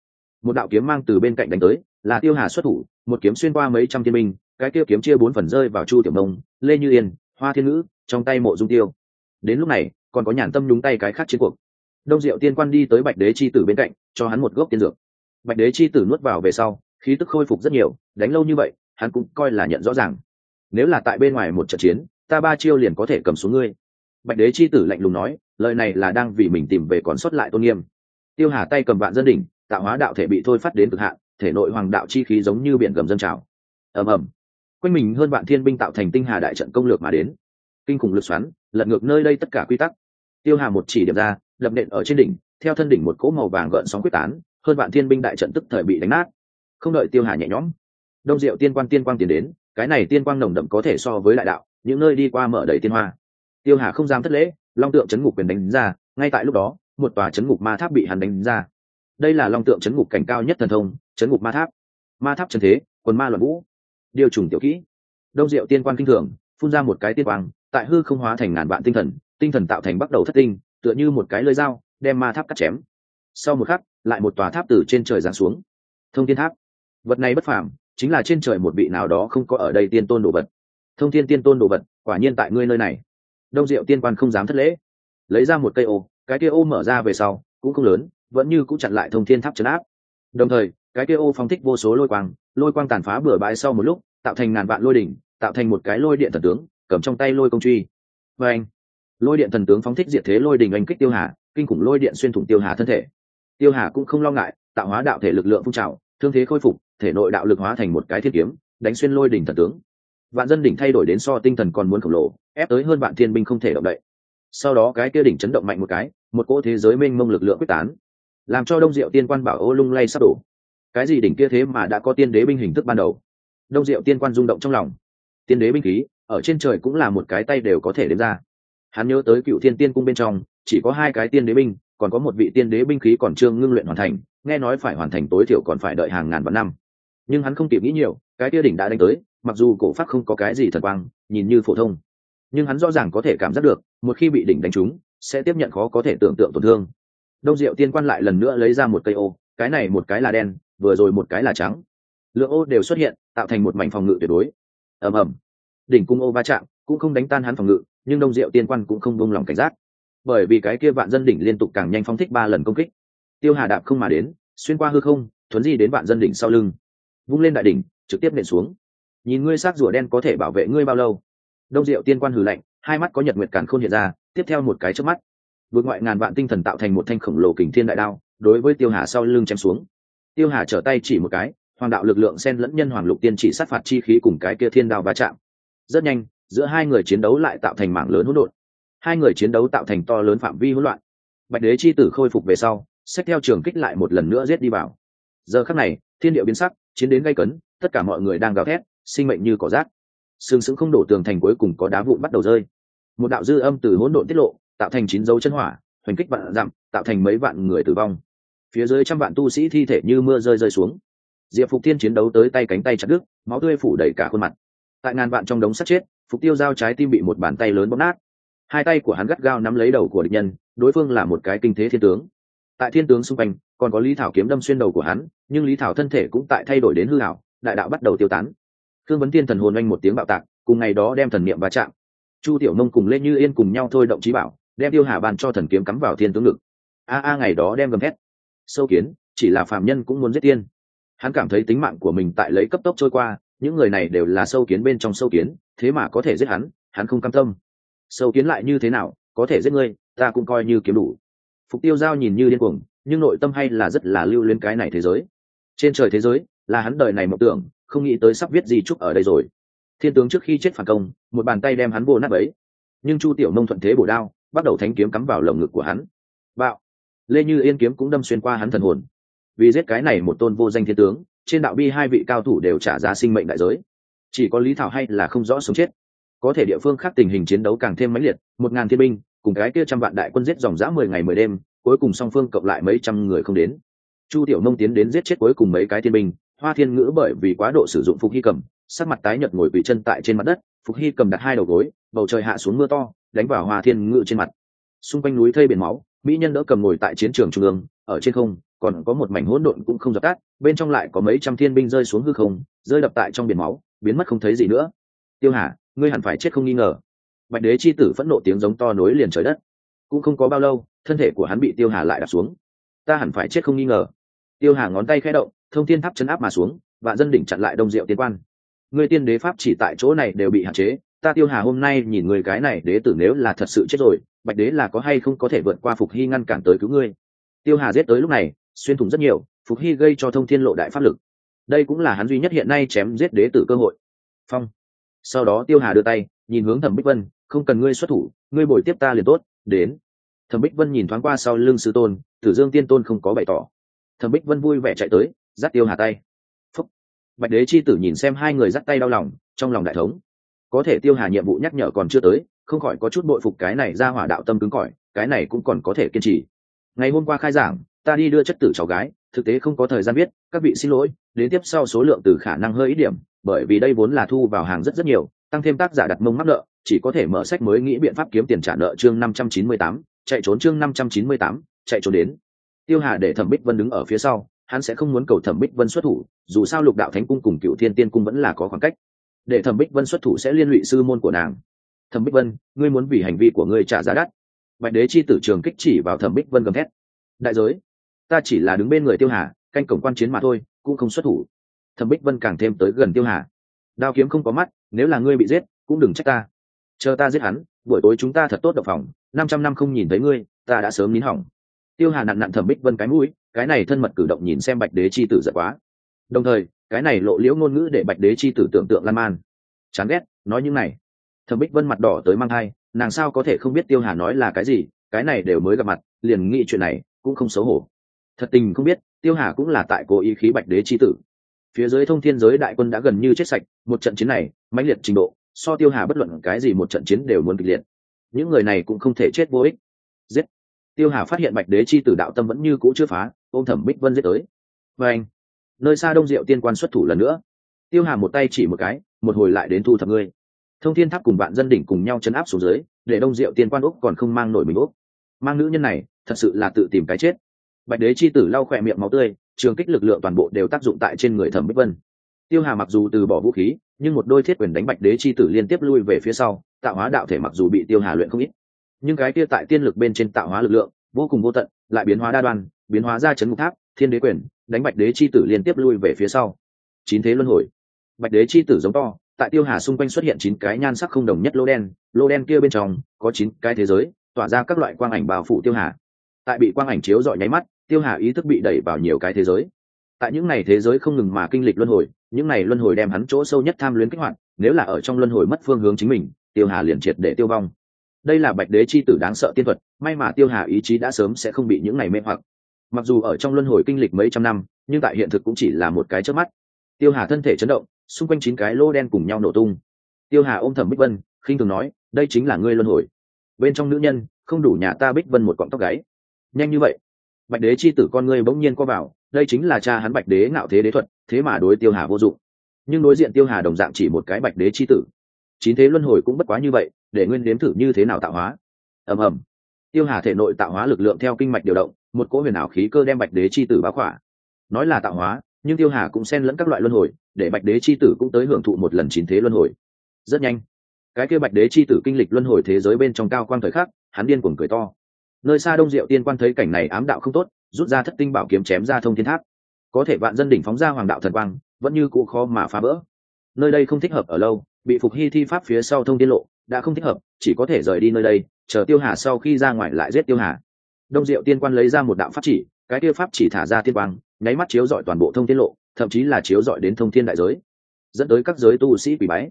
một đạo kiếm mang từ bên cạnh đánh tới, là tiêu hà xuất thủ, một kiếm xuyên qua mấy trăm thiên binh, cái kia kiếm chia bốn phần rơi vào chu tiểu mông lê như yên, hoa thiên ngữ trong tay mộ dung tiêu. Đến lúc này, còn có nhàn tâm nhúng tay cái khác chiến cuộc. Đông diệu tiên quan đi tới bạch đế chi tử bên cạnh, cho hắn một gốc tiên dược. Bạch đế chi tử nuốt vào về sau, khí tức khôi phục rất nhiều, đánh lâu như vậy, hắn cũng coi là nhận rõ ràng. Nếu là tại bên ngoài một trận chiến, ta ba chiêu liền có thể cầm xuống ngươi. Bạch đế chi tử lạnh lùng nói, lời này là đang vì mình tìm về còn sót lại tôn nghiêm. Tiêu hà tay cầm vạn dân đỉnh, tạo hóa đạo thể bị thôi phát đến cực hạn, thể nội hoàng đạo chi khí giống như biển gầm dân trào. Ầm ầm. Quanh mình hơn vạn thiên binh tạo thành tinh hà đại trận công lược mà đến kinh khủng lực xoắn, lật ngược nơi đây tất cả quy tắc. Tiêu hà một chỉ điểm ra lập nện ở trên đỉnh, theo thân đỉnh một cỗ màu vàng gợn sóng quyết tán, hơn vạn thiên binh đại trận tức thời bị đánh nát. Không đợi tiêu hà nhẹ nhõm, đông diệu tiên quang tiên quang tiến đến, cái này tiên quang nồng đậm có thể so với đại đạo, những nơi đi qua mở đầy tiên hoa. Tiêu hà không dám thất lễ, long tượng chấn ngục quyền đánh ra, ngay tại lúc đó, một tòa chấn ngục ma tháp bị hắn đánh ra. Đây là long tượng chấn ngục cảnh cao nhất thần thông, chấn ngục ma tháp. Ma tháp trần thế, quần ma loạn vũ. Điều trùng tiểu kỹ. Đông diệu tiên quan kinh thường, phun ra một cái tiên quang tại hư không hóa thành ngàn vạn tinh thần tinh thần tạo thành bắt đầu thất tinh, tựa như một cái lưỡi dao, đem ma tháp cắt chém. Sau một khắc, lại một tòa tháp từ trên trời giáng xuống. Thông thiên tháp. Vật này bất phàm, chính là trên trời một vị nào đó không có ở đây tiên tôn đồ vật. Thông thiên tiên tôn đồ vật, quả nhiên tại ngươi nơi này. Đông diệu tiên quan không dám thất lễ. Lấy ra một cây ô, cái kia ô mở ra về sau, cũng không lớn, vẫn như cũng chặn lại thông thiên tháp chấn áp. Đồng thời, cái kia ô phóng thích vô số lôi quang lôi quang tàn phá bừa bãi sau một lúc, tạo thành ngàn vạn lôi đỉnh, tạo thành một cái lôi điện thần tướng cầm trong tay lôi công truy. Và anh, lôi điện thần tướng phóng thích diệt thế lôi đình anh kích tiêu hà, kinh khủng lôi điện xuyên thủng tiêu hà thân thể. Tiêu hà cũng không lo ngại, tạo hóa đạo thể lực lượng phun trào, thương thế khôi phục, thể nội đạo lực hóa thành một cái thiết kiếm, đánh xuyên lôi đỉnh thần tướng. Vạn dân đỉnh thay đổi đến so tinh thần còn muốn khổng lồ, ép tới hơn vạn thiên binh không thể động đậy. Sau đó cái kia đỉnh chấn động mạnh một cái, một cỗ thế giới mênh mông lực lượng quyết tán, làm cho đông diệu tiên quan bảo ô lung lay sắp đổ. Cái gì đỉnh kia thế mà đã có tiên đế binh hình thức ban đầu? Đông diệu tiên quan rung động trong lòng. Tiên đế binh khí ở trên trời cũng là một cái tay đều có thể đếm ra. Hắn nhớ tới cựu thiên tiên cung bên trong, chỉ có hai cái tiên đế binh, còn có một vị tiên đế binh khí còn chưa ngưng luyện hoàn thành, nghe nói phải hoàn thành tối thiểu còn phải đợi hàng ngàn vạn năm. Nhưng hắn không kịp nghĩ nhiều, cái tia đỉnh đã đánh tới, mặc dù cổ pháp không có cái gì thật quang, nhìn như phổ thông. Nhưng hắn rõ ràng có thể cảm giác được, một khi bị đỉnh đánh trúng, sẽ tiếp nhận khó có thể tưởng tượng tổn thương. Đông diệu tiên quan lại lần nữa lấy ra một cây ô, cái này một cái là đen, vừa rồi một cái là trắng. Lượng ô đều xuất hiện, tạo thành một mảnh phòng ngự tuyệt đối. Ầm ầm đỉnh cung ô va chạm cũng không đánh tan hắn phòng ngự, nhưng đông diệu tiên quan cũng không buông lòng cảnh giác. Bởi vì cái kia vạn dân đỉnh liên tục càng nhanh phóng thích ba lần công kích. Tiêu hà đạp không mà đến, xuyên qua hư không, thuấn di đến vạn dân đỉnh sau lưng. Vung lên đại đỉnh, trực tiếp nện xuống. Nhìn ngươi xác rùa đen có thể bảo vệ ngươi bao lâu? Đông diệu tiên quan hừ lạnh, hai mắt có nhật nguyệt càn khôn hiện ra, tiếp theo một cái trước mắt. Vượt ngoại ngàn vạn tinh thần tạo thành một thanh khổng lồ kình thiên đại đao, đối với tiêu hà sau lưng chém xuống. Tiêu hà trở tay chỉ một cái, hoàng đạo lực lượng xen lẫn nhân hoàng lục tiên chỉ sát phạt chi khí cùng cái kia thiên đao va chạm rất nhanh, giữa hai người chiến đấu lại tạo thành mạng lớn hỗn độn. Hai người chiến đấu tạo thành to lớn phạm vi hỗn loạn. Bạch đế chi tử khôi phục về sau xét theo trường kích lại một lần nữa giết đi vào. Giờ khắc này, thiên địa biến sắc, chiến đến gây cấn, tất cả mọi người đang gào thét, sinh mệnh như cỏ rác. Sừng sững không đổ tường thành cuối cùng có đá vụn bắt đầu rơi. Một đạo dư âm từ hỗn độn tiết lộ, tạo thành chín dấu chân hỏa, hoành kích vạn dặm, tạo thành mấy vạn người tử vong. Phía dưới trăm vạn tu sĩ thi thể như mưa rơi rơi xuống. Diệp phục thiên chiến đấu tới tay cánh tay chặt đứt, máu tươi phủ đầy cả khuôn mặt tại ngàn vạn trong đống sắt chết, phục tiêu giao trái tim bị một bàn tay lớn bóp nát. Hai tay của hắn gắt gao nắm lấy đầu của địch nhân, đối phương là một cái kinh thế thiên tướng. Tại thiên tướng xung quanh, còn có lý thảo kiếm đâm xuyên đầu của hắn, nhưng lý thảo thân thể cũng tại thay đổi đến hư hảo, đại đạo bắt đầu tiêu tán. Thương vấn tiên thần hồn oanh một tiếng bạo tạc, cùng ngày đó đem thần niệm va chạm. Chu tiểu nông cùng lê như yên cùng nhau thôi động trí bảo, đem tiêu hà bàn cho thần kiếm cắm vào thiên tướng ngực. A a ngày đó đem gầm thét. Sâu kiến, chỉ là phạm nhân cũng muốn giết tiên. Hắn cảm thấy tính mạng của mình tại lấy cấp tốc trôi qua những người này đều là sâu kiến bên trong sâu kiến, thế mà có thể giết hắn hắn không cam tâm. Sâu kiến lại như thế nào, có thể giết ngươi, ta cũng coi như kiếm đủ. Phục tiêu giao nhìn như điên cuồng, nhưng nội tâm hay là rất là lưu luyến cái này thế giới. Trên trời thế giới, là hắn đời này mộng tưởng, không nghĩ tới sắp viết gì chúc ở đây rồi. Thiên tướng trước khi chết phản công, một bàn tay đem hắn vô nát ấy nhưng chu tiểu nông thuận thế bổ đao, bắt đầu thánh kiếm cắm vào lồng ngực của hắn. Bạo! Lê như yên kiếm cũng đâm xuyên qua hắn thần hồn. Vì giết cái này một tôn vô danh thiên tướng trên đạo bi hai vị cao thủ đều trả giá sinh mệnh đại giới. Chỉ có lý thảo hay là không rõ sống chết. Có thể địa phương khác tình hình chiến đấu càng thêm mãnh liệt, một ngàn thiên binh, cùng cái kia trăm vạn đại quân giết dòng dã mười ngày mười đêm, cuối cùng song phương cộng lại mấy trăm người không đến. Chu tiểu nông tiến đến giết chết cuối cùng mấy cái thiên binh, hoa thiên ngữ bởi vì quá độ sử dụng phục hy cầm, sắc mặt tái nhợt ngồi quỳ chân tại trên mặt đất, phục hy cầm đặt hai đầu gối, bầu trời hạ xuống mưa to, đánh vào hoa thiên ngữ trên mặt. Xung quanh núi thây biển máu, mỹ nhân đỡ cầm ngồi tại chiến trường trung ương, ở trên không còn có một mảnh hỗn độn cũng không dập tắt, bên trong lại có mấy trăm thiên binh rơi xuống hư không, rơi đập tại trong biển máu, biến mất không thấy gì nữa. Tiêu hà, ngươi hẳn phải chết không nghi ngờ. Bạch đế chi tử phẫn nộ tiếng giống to nối liền trời đất. Cũng không có bao lâu, thân thể của hắn bị tiêu hà lại đặt xuống. Ta hẳn phải chết không nghi ngờ. Tiêu hà ngón tay khẽ động, thông thiên tháp chấn áp mà xuống, và dân đỉnh chặn lại đông diệu tiên quan. Người tiên đế pháp chỉ tại chỗ này đều bị hạn chế, ta tiêu hà hôm nay nhìn người cái này đế tử nếu là thật sự chết rồi, bạch đế là có hay không có thể vượt qua phục hy ngăn cản tới cứu ngươi? Tiêu hà giết tới lúc này xuyên thủng rất nhiều, phục hy gây cho thông thiên lộ đại pháp lực. Đây cũng là hắn duy nhất hiện nay chém giết đế tử cơ hội. Phong. Sau đó tiêu hà đưa tay, nhìn hướng thẩm bích vân, không cần ngươi xuất thủ, ngươi bồi tiếp ta liền tốt, đến. Thẩm bích vân nhìn thoáng qua sau lưng sư tôn, tử dương tiên tôn không có bày tỏ. Thẩm bích vân vui vẻ chạy tới, dắt tiêu hà tay. Phúc. Bạch đế chi tử nhìn xem hai người dắt tay đau lòng, trong lòng đại thống. Có thể tiêu hà nhiệm vụ nhắc nhở còn chưa tới, không khỏi có chút bội phục cái này ra hỏa đạo tâm cứng cỏi, cái này cũng còn có thể kiên trì. Ngày hôm qua khai giảng ta đi đưa chất tử cháu gái, thực tế không có thời gian biết, các vị xin lỗi, đến tiếp sau số lượng từ khả năng hơi ít điểm, bởi vì đây vốn là thu vào hàng rất rất nhiều, tăng thêm tác giả đặt mông mắc nợ, chỉ có thể mở sách mới nghĩ biện pháp kiếm tiền trả nợ chương năm trăm chín mươi tám, chạy trốn chương năm trăm chín mươi tám, chạy trốn đến. Tiêu hà để thẩm bích vân đứng ở phía sau, hắn sẽ không muốn cầu thẩm bích vân xuất thủ, dù sao lục đạo thánh cung cùng cựu thiên tiên cung vẫn là có khoảng cách. Để thẩm bích vân xuất thủ sẽ liên lụy sư môn của nàng. Thẩm bích vân, ngươi muốn vì hành vi của ngươi trả giá đắt. Bạch đế chi tử trường kích chỉ vào thẩm bích vân gầm thét. Đại giới ta chỉ là đứng bên người tiêu hà, canh cổng quan chiến mà thôi, cũng không xuất thủ. Thẩm bích vân càng thêm tới gần tiêu hà. Đao kiếm không có mắt, nếu là ngươi bị giết, cũng đừng trách ta. Chờ ta giết hắn, buổi tối chúng ta thật tốt độc phòng, năm trăm năm không nhìn thấy ngươi, ta đã sớm nín hỏng. Tiêu hà nặn nặn thẩm bích vân cái mũi, cái này thân mật cử động nhìn xem bạch đế chi tử giật quá. Đồng thời, cái này lộ liễu ngôn ngữ để bạch đế chi tử tưởng tượng lan man. Chán ghét, nói những này. Thẩm bích vân mặt đỏ tới mang thai, nàng sao có thể không biết tiêu hà nói là cái gì, cái này đều mới gặp mặt, liền nghĩ chuyện này, cũng không xấu hổ thật tình không biết, tiêu hà cũng là tại cố ý khí bạch đế chi tử. Phía dưới thông thiên giới đại quân đã gần như chết sạch, một trận chiến này, mãnh liệt trình độ, so tiêu hà bất luận cái gì một trận chiến đều muốn kịch liệt. Những người này cũng không thể chết vô ích. Giết! Tiêu hà phát hiện bạch đế chi tử đạo tâm vẫn như cũ chưa phá, ôm thẩm bích vân giết tới. Và anh nơi xa đông diệu tiên quan xuất thủ lần nữa. Tiêu hà một tay chỉ một cái, một hồi lại đến thu thập ngươi. Thông thiên tháp cùng bạn dân đỉnh cùng nhau chấn áp xuống dưới, để đông diệu tiên quan úc còn không mang nổi mình úc. Mang nữ nhân này, thật sự là tự tìm cái chết bạch đế chi tử lau khỏe miệng máu tươi, trường kích lực lượng toàn bộ đều tác dụng tại trên người thẩm bích vân. Tiêu hà mặc dù từ bỏ vũ khí, nhưng một đôi thiết quyền đánh bạch đế chi tử liên tiếp lui về phía sau, tạo hóa đạo thể mặc dù bị tiêu hà luyện không ít. Nhưng cái kia tại tiên lực bên trên tạo hóa lực lượng, vô cùng vô tận, lại biến hóa đa đoan, biến hóa ra chấn ngục tháp, thiên đế quyền, đánh bạch đế chi tử liên tiếp lui về phía sau. Chín thế luân hồi. Bạch đế chi tử giống to, tại tiêu hà xung quanh xuất hiện chín cái nhan sắc không đồng nhất lô đen lô đen kia bên trong có chín cái thế giới, tỏa ra các loại quang ảnh bao phủ tiêu hà. Tại bị quang ảnh chiếu dọi nháy mắt tiêu hà ý thức bị đẩy vào nhiều cái thế giới. Tại những này thế giới không ngừng mà kinh lịch luân hồi, những này luân hồi đem hắn chỗ sâu nhất tham luyến kích hoạt, nếu là ở trong luân hồi mất phương hướng chính mình, tiêu hà liền triệt để tiêu vong. Đây là bạch đế chi tử đáng sợ tiên thuật, may mà tiêu hà ý chí đã sớm sẽ không bị những này mê hoặc. Mặc dù ở trong luân hồi kinh lịch mấy trăm năm, nhưng tại hiện thực cũng chỉ là một cái trước mắt. Tiêu hà thân thể chấn động, xung quanh chín cái lô đen cùng nhau nổ tung. Tiêu hà ôm thẩm bích vân, khinh thường nói, đây chính là ngươi luân hồi. Bên trong nữ nhân, không đủ nhà ta bích vân một cọng tóc gáy. Nhanh như vậy bạch đế chi tử con ngươi bỗng nhiên co vào, đây chính là cha hắn bạch đế ngạo thế đế thuật, thế mà đối tiêu hà vô dụng. Nhưng đối diện tiêu hà đồng dạng chỉ một cái bạch đế chi tử. Chín thế luân hồi cũng bất quá như vậy, để nguyên đếm thử như thế nào tạo hóa. Ầm ầm. Tiêu hà thể nội tạo hóa lực lượng theo kinh mạch điều động, một cỗ huyền ảo khí cơ đem bạch đế chi tử bá khỏa. Nói là tạo hóa, nhưng tiêu hà cũng xen lẫn các loại luân hồi, để bạch đế chi tử cũng tới hưởng thụ một lần chín thế luân hồi. Rất nhanh. Cái kia bạch đế chi tử kinh lịch luân hồi thế giới bên trong cao quan thời khắc, hắn điên cuồng cười to nơi xa đông diệu tiên quan thấy cảnh này ám đạo không tốt, rút ra thất tinh bảo kiếm chém ra thông thiên tháp. Có thể vạn dân đỉnh phóng ra hoàng đạo thần quang, vẫn như cũ khó mà phá vỡ. Nơi đây không thích hợp ở lâu, bị phục hy thi pháp phía sau thông tiên lộ, đã không thích hợp, chỉ có thể rời đi nơi đây, chờ tiêu hà sau khi ra ngoài lại giết tiêu hà. Đông diệu tiên quan lấy ra một đạo pháp chỉ, cái kia pháp chỉ thả ra tiên quang, nháy mắt chiếu dọi toàn bộ thông thiên lộ, thậm chí là chiếu dọi đến thông thiên đại giới, dẫn tới các giới tu sĩ quỷ bái.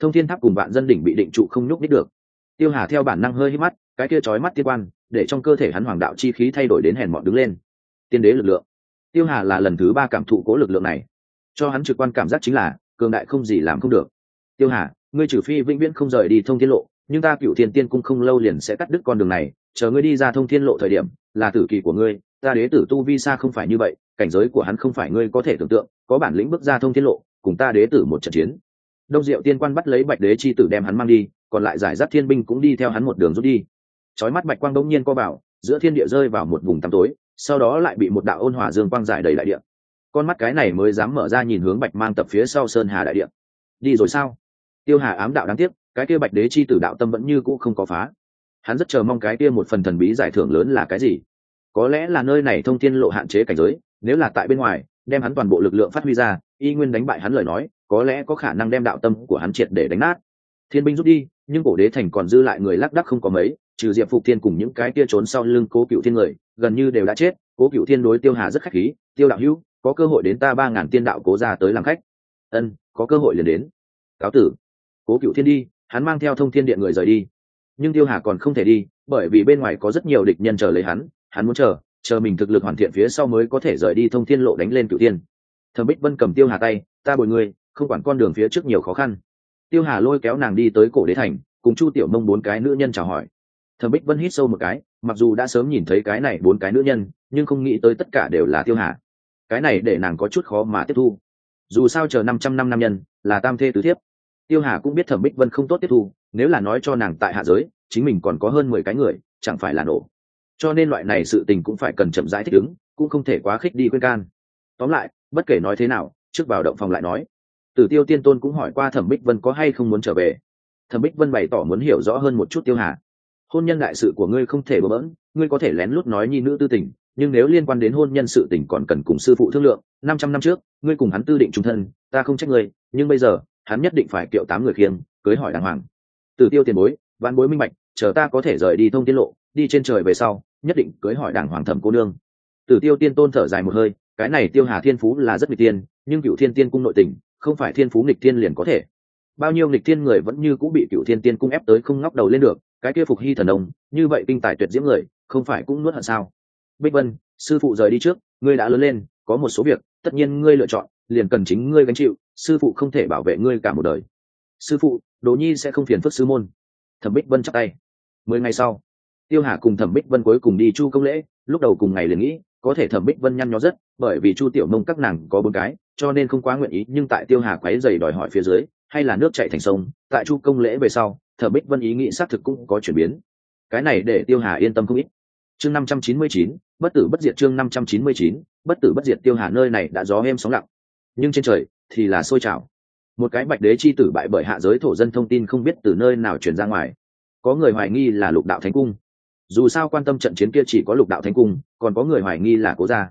Thông thiên tháp cùng vạn dân đỉnh bị định trụ không nhúc nít được. Tiêu hà theo bản năng hơi hít mắt, cái kia trói mắt tiên quan để trong cơ thể hắn hoàng đạo chi khí thay đổi đến hèn mọn đứng lên. Tiên đế lực lượng. Tiêu hà là lần thứ ba cảm thụ cố lực lượng này. Cho hắn trực quan cảm giác chính là, cường đại không gì làm không được. Tiêu hà, ngươi trừ phi vĩnh viễn không rời đi thông thiên lộ, nhưng ta cựu thiên tiên cung không lâu liền sẽ cắt đứt con đường này, chờ ngươi đi ra thông thiên lộ thời điểm, là tử kỳ của ngươi, ta đế tử tu vi xa không phải như vậy, cảnh giới của hắn không phải ngươi có thể tưởng tượng, có bản lĩnh bước ra thông thiên lộ, cùng ta đế tử một trận chiến. Đông diệu tiên quan bắt lấy bạch đế chi tử đem hắn mang đi, còn lại giải giáp thiên binh cũng đi theo hắn một đường rút đi chói mắt bạch quang đông nhiên co vào, giữa thiên địa rơi vào một vùng tăm tối, sau đó lại bị một đạo ôn hòa dương quang giải đầy đại địa. Con mắt cái này mới dám mở ra nhìn hướng bạch mang tập phía sau sơn hà đại địa. Đi rồi sao? Tiêu hà ám đạo đáng tiếc, cái kia bạch đế chi tử đạo tâm vẫn như cũ không có phá. Hắn rất chờ mong cái kia một phần thần bí giải thưởng lớn là cái gì. Có lẽ là nơi này thông tin lộ hạn chế cảnh giới, nếu là tại bên ngoài, đem hắn toàn bộ lực lượng phát huy ra, y nguyên đánh bại hắn lời nói, có lẽ có khả năng đem đạo tâm của hắn triệt để đánh nát. Thiên binh rút đi nhưng cổ đế thành còn dư lại người lác đắc không có mấy, trừ diệp phục thiên cùng những cái kia trốn sau lưng cố cựu thiên người, gần như đều đã chết. Cố cựu thiên đối tiêu hà rất khách khí, tiêu đạo hữu, có cơ hội đến ta ba ngàn tiên đạo cố ra tới làm khách. Ân, có cơ hội liền đến. Cáo tử. Cố cựu thiên đi, hắn mang theo thông thiên điện người rời đi. Nhưng tiêu hà còn không thể đi, bởi vì bên ngoài có rất nhiều địch nhân chờ lấy hắn hắn muốn chờ chờ mình thực lực hoàn thiện phía sau mới có thể rời đi thông thiên lộ đánh lên cựu Thiên. thẩm bích vân cầm tiêu hà tay, ta bồi người không quản con đường phía trước nhiều khó khăn tiêu hà lôi kéo nàng đi tới cổ đế thành, cùng chu tiểu mông bốn cái nữ nhân chào hỏi. Thẩm bích vân hít sâu một cái, mặc dù đã sớm nhìn thấy cái này bốn cái nữ nhân, nhưng không nghĩ tới tất cả đều là tiêu hà. Cái này để nàng có chút khó mà tiếp thu. Dù sao chờ năm trăm năm nam nhân, là tam thê tứ thiếp. Tiêu hà cũng biết thẩm bích vân không tốt tiếp thu, nếu là nói cho nàng tại hạ giới, chính mình còn có hơn mười cái người, chẳng phải là nổ. Cho nên loại này sự tình cũng phải cần chậm rãi thích ứng, cũng không thể quá khích đi quên can. Tóm lại, bất kể nói thế nào, trước vào động phòng lại nói tử tiêu tiên tôn cũng hỏi qua thẩm bích vân có hay không muốn trở về. Thẩm bích vân bày tỏ muốn hiểu rõ hơn một chút tiêu hà. Hôn nhân đại sự của ngươi không thể bỡ bỡn, ngươi có thể lén lút nói nhi nữ tư tình, nhưng nếu liên quan đến hôn nhân sự tình còn cần cùng sư phụ thương lượng, năm trăm năm trước, ngươi cùng hắn tư định trung thân, ta không trách ngươi, nhưng bây giờ, hắn nhất định phải kiệu tám người khiêng, cưới hỏi đàng hoàng. Tử tiêu tiền bối văn bối minh bạch, chờ ta có thể rời đi thông tiết lộ, đi trên trời về sau, nhất định cưới hỏi đàng hoàng thẩm cô nương. Tử tiêu tiên tôn thở dài một hơi, cái này tiêu hà thiên phú là rất nghịch tiên, nhưng cựu thiên tiên cung nội tình không phải thiên phú nghịch tiên liền có thể. Bao nhiêu nghịch tiên người vẫn như cũng bị cựu thiên tiên cung ép tới không ngóc đầu lên được, cái kia phục hy thần đồng như vậy kinh tài tuyệt diễm người, không phải cũng nuốt hận sao? Bích vân, sư phụ rời đi trước, ngươi đã lớn lên, có một số việc, tất nhiên ngươi lựa chọn, liền cần chính ngươi gánh chịu, sư phụ không thể bảo vệ ngươi cả một đời. Sư phụ đồ nhi sẽ không phiền phức sư môn. Thẩm bích vân chắc tay. Mười ngày sau, tiêu hà cùng thẩm bích vân cuối cùng đi chu công lễ, lúc đầu cùng ngày liền nghĩ, có thể thẩm bích vân nhăn nhó rất, bởi vì chu tiểu mông các nàng có bốn cái cho nên không quá nguyện ý, nhưng tại tiêu hà quáy dày đòi hỏi phía dưới, hay là nước chạy thành sông, tại chu công lễ về sau thờ bích vân ý nghĩ xác thực cũng có chuyển biến. Cái này để tiêu hà yên tâm không ít. Chương năm trăm chín mươi chín, bất tử bất diệt chương năm trăm chín mươi chín, bất tử bất diệt tiêu hà nơi này đã gió êm sóng lặng. Nhưng trên trời thì là sôi trào. Một cái bạch đế chi tử bại bởi hạ giới thổ dân thông tin không biết từ nơi nào truyền ra ngoài. Có người hoài nghi là lục đạo thánh cung. Dù sao quan tâm trận chiến kia chỉ có lục đạo thánh cung, còn có người hoài nghi là cố gia.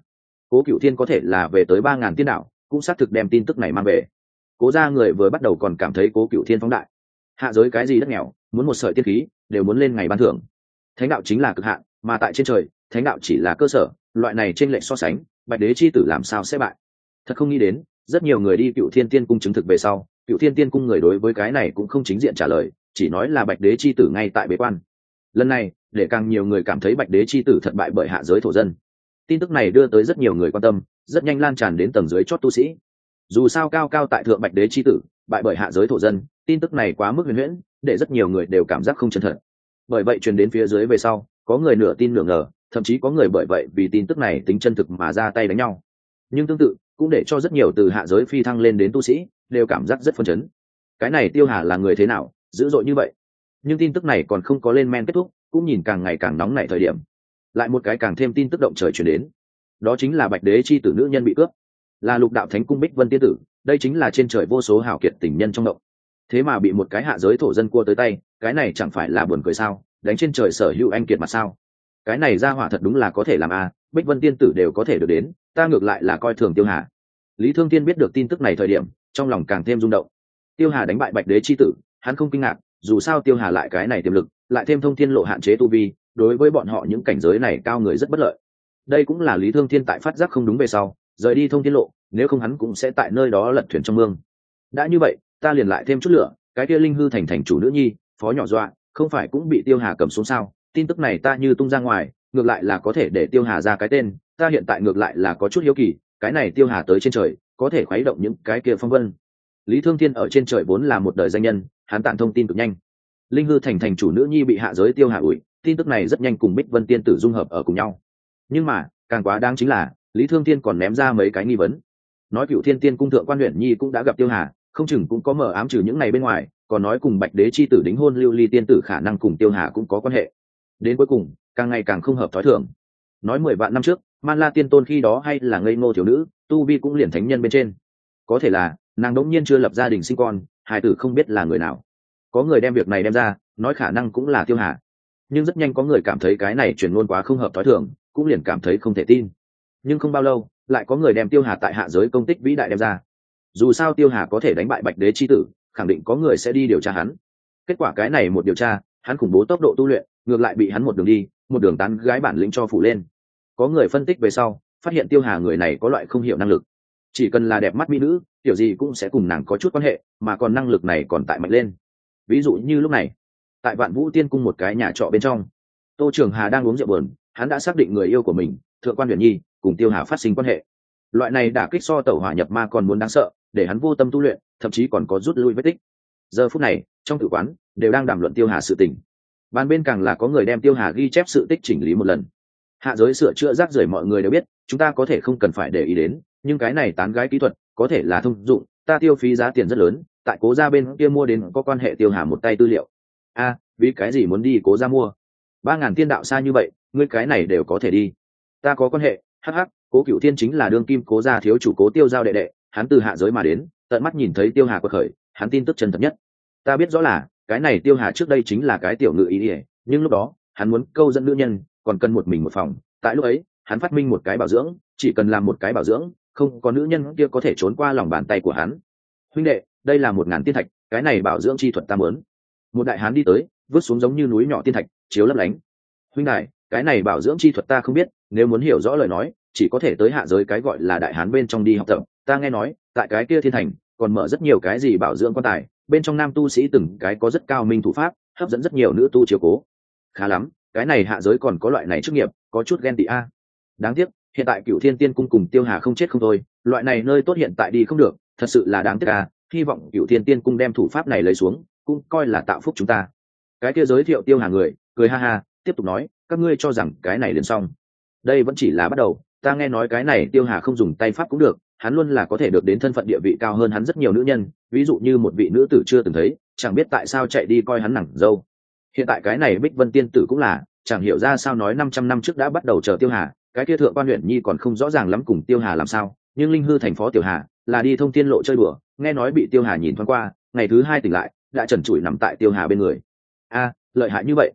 Cố cựu thiên có thể là về tới ba ngàn tiên đạo cũng xác thực đem tin tức này mang về. Cố gia người vừa bắt đầu còn cảm thấy cố cựu thiên phóng đại. Hạ giới cái gì đất nghèo, muốn một sợi tiên khí, đều muốn lên ngày ban thưởng. Thánh đạo chính là cực hạn, mà tại trên trời, thánh đạo chỉ là cơ sở, loại này trên lệnh so sánh, bạch đế chi tử làm sao sẽ bại? Thật không nghĩ đến, rất nhiều người đi cựu thiên tiên cung chứng thực về sau cựu thiên tiên cung người đối với cái này cũng không chính diện trả lời, chỉ nói là bạch đế chi tử ngay tại bế quan. Lần này, để càng nhiều người cảm thấy bạch đế chi tử thất bại bởi hạ giới thổ dân tin tức này đưa tới rất nhiều người quan tâm, rất nhanh lan tràn đến tầng dưới chót tu sĩ. Dù sao cao cao tại thượng bạch đế chi tử, bại bởi hạ giới thổ dân, tin tức này quá mức huyền huyễn, để rất nhiều người đều cảm giác không chân thật. Bởi vậy truyền đến phía dưới về sau, có người nửa tin nửa ngờ, thậm chí có người bởi vậy vì tin tức này tính chân thực mà ra tay đánh nhau. Nhưng tương tự, cũng để cho rất nhiều từ hạ giới phi thăng lên đến tu sĩ, đều cảm giác rất phân chấn. Cái này tiêu hà là người thế nào, dữ dội như vậy? Nhưng tin tức này còn không có lên men kết thúc, cũng nhìn càng ngày càng nóng nảy thời điểm lại một cái càng thêm tin tức động trời chuyển đến. Đó chính là bạch đế chi tử nữ nhân bị cướp. Là lục đạo thánh cung bích vân tiên tử đây chính là trên trời vô số hảo kiệt tình nhân trong động. Thế mà bị một cái hạ giới thổ dân cua tới tay cái này chẳng phải là buồn cười sao? Đánh trên trời sở hữu anh kiệt mà sao? Cái này ra hỏa thật đúng là có thể làm a à, bích vân tiên tử đều có thể được đến ta ngược lại là coi thường tiêu hà. Lý thương tiên biết được tin tức này thời điểm trong lòng càng thêm rung động. Tiêu hà đánh bại bạch đế chi tử hắn không kinh ngạc dù sao tiêu hà lại cái này tiềm lực lại thêm thông thiên lộ hạn chế tu vi đối với bọn họ những cảnh giới này cao người rất bất lợi. Đây cũng là lý thương thiên tại phát giác không đúng về sau, rời đi thông thiên lộ, nếu không hắn cũng sẽ tại nơi đó lật thuyền trong mương. Đã như vậy, ta liền lại thêm chút lửa, cái kia linh hư thành thành chủ nữ nhi, phó nhỏ dọa, không phải cũng bị tiêu hà cầm xuống sao? Tin tức này ta như tung ra ngoài, ngược lại là có thể để tiêu hà ra cái tên, ta hiện tại ngược lại là có chút hiếu kỳ, cái này tiêu hà tới trên trời, có thể khuấy động những cái kia phong vân. Lý thương thiên ở trên trời vốn là một đời danh nhân, hắn tặng thông tin cực nhanh. Linh hư thành thành chủ nữ nhi bị hạ giới tiêu hà ủi tin tức này rất nhanh cùng bích vân tiên tử dung hợp ở cùng nhau. Nhưng mà, càng quá đáng chính là, lý thương thiên còn ném ra mấy cái nghi vấn. Nói cựu thiên tiên cung thượng quan huyện nhi cũng đã gặp tiêu hà, không chừng cũng có mở ám trừ những này bên ngoài, còn nói cùng bạch đế chi tử đính hôn lưu ly tiên tử khả năng cùng tiêu hà cũng có quan hệ. Đến cuối cùng, càng ngày càng không hợp thói thường. Nói mười vạn năm trước, man la tiên tôn khi đó hay là ngây ngô thiếu nữ, tu vi cũng liền thánh nhân bên trên. Có thể là, nàng đống nhiên chưa lập gia đình sinh con hài tử không biết là người nào. Có người đem việc này đem ra, nói khả năng cũng là tiêu hà nhưng rất nhanh có người cảm thấy cái này chuyển ngôn quá không hợp thói thường, cũng liền cảm thấy không thể tin. Nhưng không bao lâu, lại có người đem tiêu hà tại hạ giới công tích vĩ đại đem ra. Dù sao tiêu hà có thể đánh bại bạch đế chi tử, khẳng định có người sẽ đi điều tra hắn. Kết quả cái này một điều tra, hắn khủng bố tốc độ tu luyện, ngược lại bị hắn một đường đi, một đường tán gái bản lĩnh cho phủ lên. Có người phân tích về sau, phát hiện tiêu hà người này có loại không hiểu năng lực. Chỉ cần là đẹp mắt mỹ nữ, kiểu gì cũng sẽ cùng nàng có chút quan hệ, mà còn năng lực này còn tại mạnh lên. Ví dụ như lúc này tại vạn vũ tiên cung một cái nhà trọ bên trong. Tô trường hà đang uống rượu bờn hắn đã xác định người yêu của mình, thượng quan huyền nhi, cùng tiêu hà phát sinh quan hệ. Loại này đã kích so tẩu hỏa nhập ma còn muốn đáng sợ, để hắn vô tâm tu luyện, thậm chí còn có rút lui vết tích. Giờ phút này, trong tử quán, đều đang đàm luận tiêu hà sự tình. Bàn bên càng là có người đem tiêu hà ghi chép sự tích chỉnh lý một lần. Hạ giới sửa chữa rác rưởi mọi người đều biết, chúng ta có thể không cần phải để ý đến, nhưng cái này tán gái kỹ thuật, có thể là thông dụng, ta tiêu phí giá tiền rất lớn, tại cố ra bên kia mua đến có quan hệ tiêu hà một tay tư liệu a, vì cái gì muốn đi cố ra mua? Ba ngàn tiên đạo xa như vậy, ngươi cái này đều có thể đi. Ta có quan hệ hh cố cựu thiên chính là đương kim cố gia thiếu chủ cố tiêu giao đệ đệ, hắn từ hạ giới mà đến, tận mắt nhìn thấy tiêu hà quật khởi, hắn tin tức chân thật nhất. Ta biết rõ là, cái này tiêu hà trước đây chính là cái tiểu ngự ý ỉa nhưng lúc đó, hắn muốn câu dẫn nữ nhân, còn cần một mình một phòng. Tại lúc ấy, hắn phát minh một cái bảo dưỡng, chỉ cần làm một cái bảo dưỡng, không có nữ nhân kia có thể trốn qua lòng bàn tay của hắn. Huynh đệ, đây là một ngàn tiên thạch, cái này bảo dưỡng chi thuật ta mớn một đại hán đi tới, vứt xuống giống như núi nhỏ tiên thạch, chiếu lấp lánh. Huynh đại cái này bảo dưỡng chi thuật ta không biết, nếu muốn hiểu rõ lời nói, chỉ có thể tới hạ giới cái gọi là đại hán bên trong đi học tập. Ta nghe nói, tại cái kia thiên thành, còn mở rất nhiều cái gì bảo dưỡng quan tài, bên trong nam tu sĩ từng cái có rất cao minh thủ pháp, hấp dẫn rất nhiều nữ tu chiều cố. Khá lắm, cái này hạ giới còn có loại này chức nghiệp, có chút ghen tị a. Đáng tiếc, hiện tại cựu thiên tiên cung cùng tiêu hà không chết không thôi, loại này nơi tốt hiện tại đi không được, thật sự là đáng tiếc a, hy vọng cựu thiên tiên cung đem thủ pháp này lấy xuống cũng coi là tạo phúc chúng ta. Cái kia giới thiệu tiêu hà người, cười ha ha, tiếp tục nói, các ngươi cho rằng cái này liền xong. Đây vẫn chỉ là bắt đầu, ta nghe nói cái này tiêu hà không dùng tay pháp cũng được, hắn luôn là có thể được đến thân phận địa vị cao hơn hắn rất nhiều nữ nhân, ví dụ như một vị nữ tử chưa từng thấy, chẳng biết tại sao chạy đi coi hắn nặng dâu. Hiện tại cái này bích vân tiên tử cũng là, chẳng hiểu ra sao nói năm trăm năm trước đã bắt đầu chờ tiêu hà, cái kia thượng quan huyện nhi còn không rõ ràng lắm cùng tiêu hà làm sao, nhưng linh hư thành phó tiểu hà, là đi thông tiên lộ chơi bừa nghe nói bị tiêu hà nhìn thoáng qua, ngày thứ hai tỉnh lại đã trần trụi nằm tại tiêu hà bên người. A, lợi hại như vậy.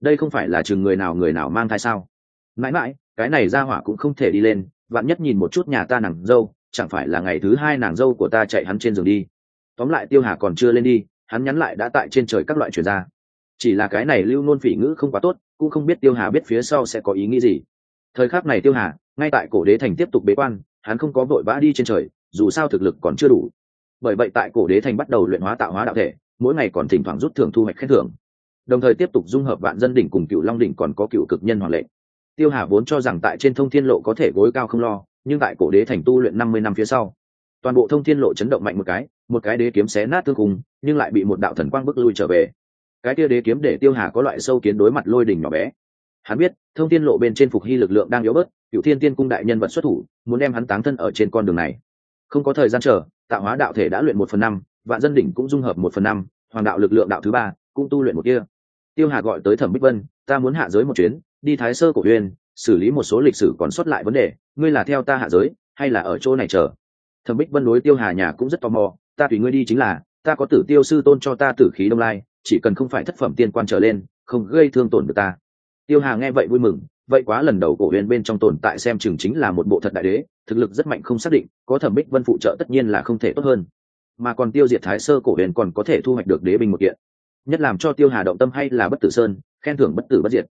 Đây không phải là chừng người nào người nào mang thai sao? Mãi mãi, cái này ra hỏa cũng không thể đi lên, vạn nhất nhìn một chút nhà ta nàng dâu, chẳng phải là ngày thứ hai nàng dâu của ta chạy hắn trên giường đi. Tóm lại tiêu hà còn chưa lên đi, hắn nhắn lại đã tại trên trời các loại chuyển ra. Chỉ là cái này lưu nôn phỉ ngữ không quá tốt, cũng không biết tiêu hà biết phía sau sẽ có ý nghĩ gì. Thời khắc này tiêu hà, ngay tại cổ đế thành tiếp tục bế quan, hắn không có vội vã đi trên trời, dù sao thực lực còn chưa đủ. Bởi vậy tại cổ đế thành bắt đầu luyện hóa tạo hóa đạo thể mỗi ngày còn thỉnh thoảng rút thưởng thu hoạch khen thưởng. Đồng thời tiếp tục dung hợp vạn dân đỉnh cùng cựu long đỉnh còn có cựu cực nhân hoàng lệ. Tiêu hà vốn cho rằng tại trên thông thiên lộ có thể gối cao không lo, nhưng tại cổ đế thành tu luyện năm mươi năm phía sau, toàn bộ thông thiên lộ chấn động mạnh một cái một cái đế kiếm xé nát thương cùng, nhưng lại bị một đạo thần quang bức lui trở về. Cái kia đế kiếm để tiêu hà có loại sâu kiến đối mặt lôi đỉnh nhỏ bé. Hắn biết, thông thiên lộ bên trên phục hy lực lượng đang yếu bớt, cựu thiên tiên cung đại nhân vật xuất thủ, muốn đem hắn táng thân ở trên con đường này. Không có thời gian chờ, tạo hóa đạo thể đã luyện một phần năm vạn dân đỉnh cũng dung hợp một phần năm, hoàng đạo lực lượng đạo thứ ba, cũng tu luyện một kia. Tiêu hà gọi tới thẩm bích vân, ta muốn hạ giới một chuyến, đi thái sơ cổ uyên, xử lý một số lịch sử còn xuất lại vấn đề, ngươi là theo ta hạ giới, hay là ở chỗ này chờ? Thẩm bích vân đối tiêu hà nhà cũng rất tò mò, ta tùy ngươi đi chính là, ta có tử tiêu sư tôn cho ta tử khí đông lai, chỉ cần không phải thất phẩm tiên quan trở lên, không gây thương tổn được ta. Tiêu hà nghe vậy vui mừng, vậy quá lần đầu cổ huyền bên trong tồn tại xem chừng chính là một bộ thật đại đế, thực lực rất mạnh không xác định, có thẩm bích vân phụ trợ tất nhiên là không thể tốt hơn mà còn tiêu diệt thái sơ cổ huyền còn có thể thu hoạch được đế binh một kiện. Nhất làm cho tiêu hà động tâm hay là bất tử sơn, khen thưởng bất tử bất diệt.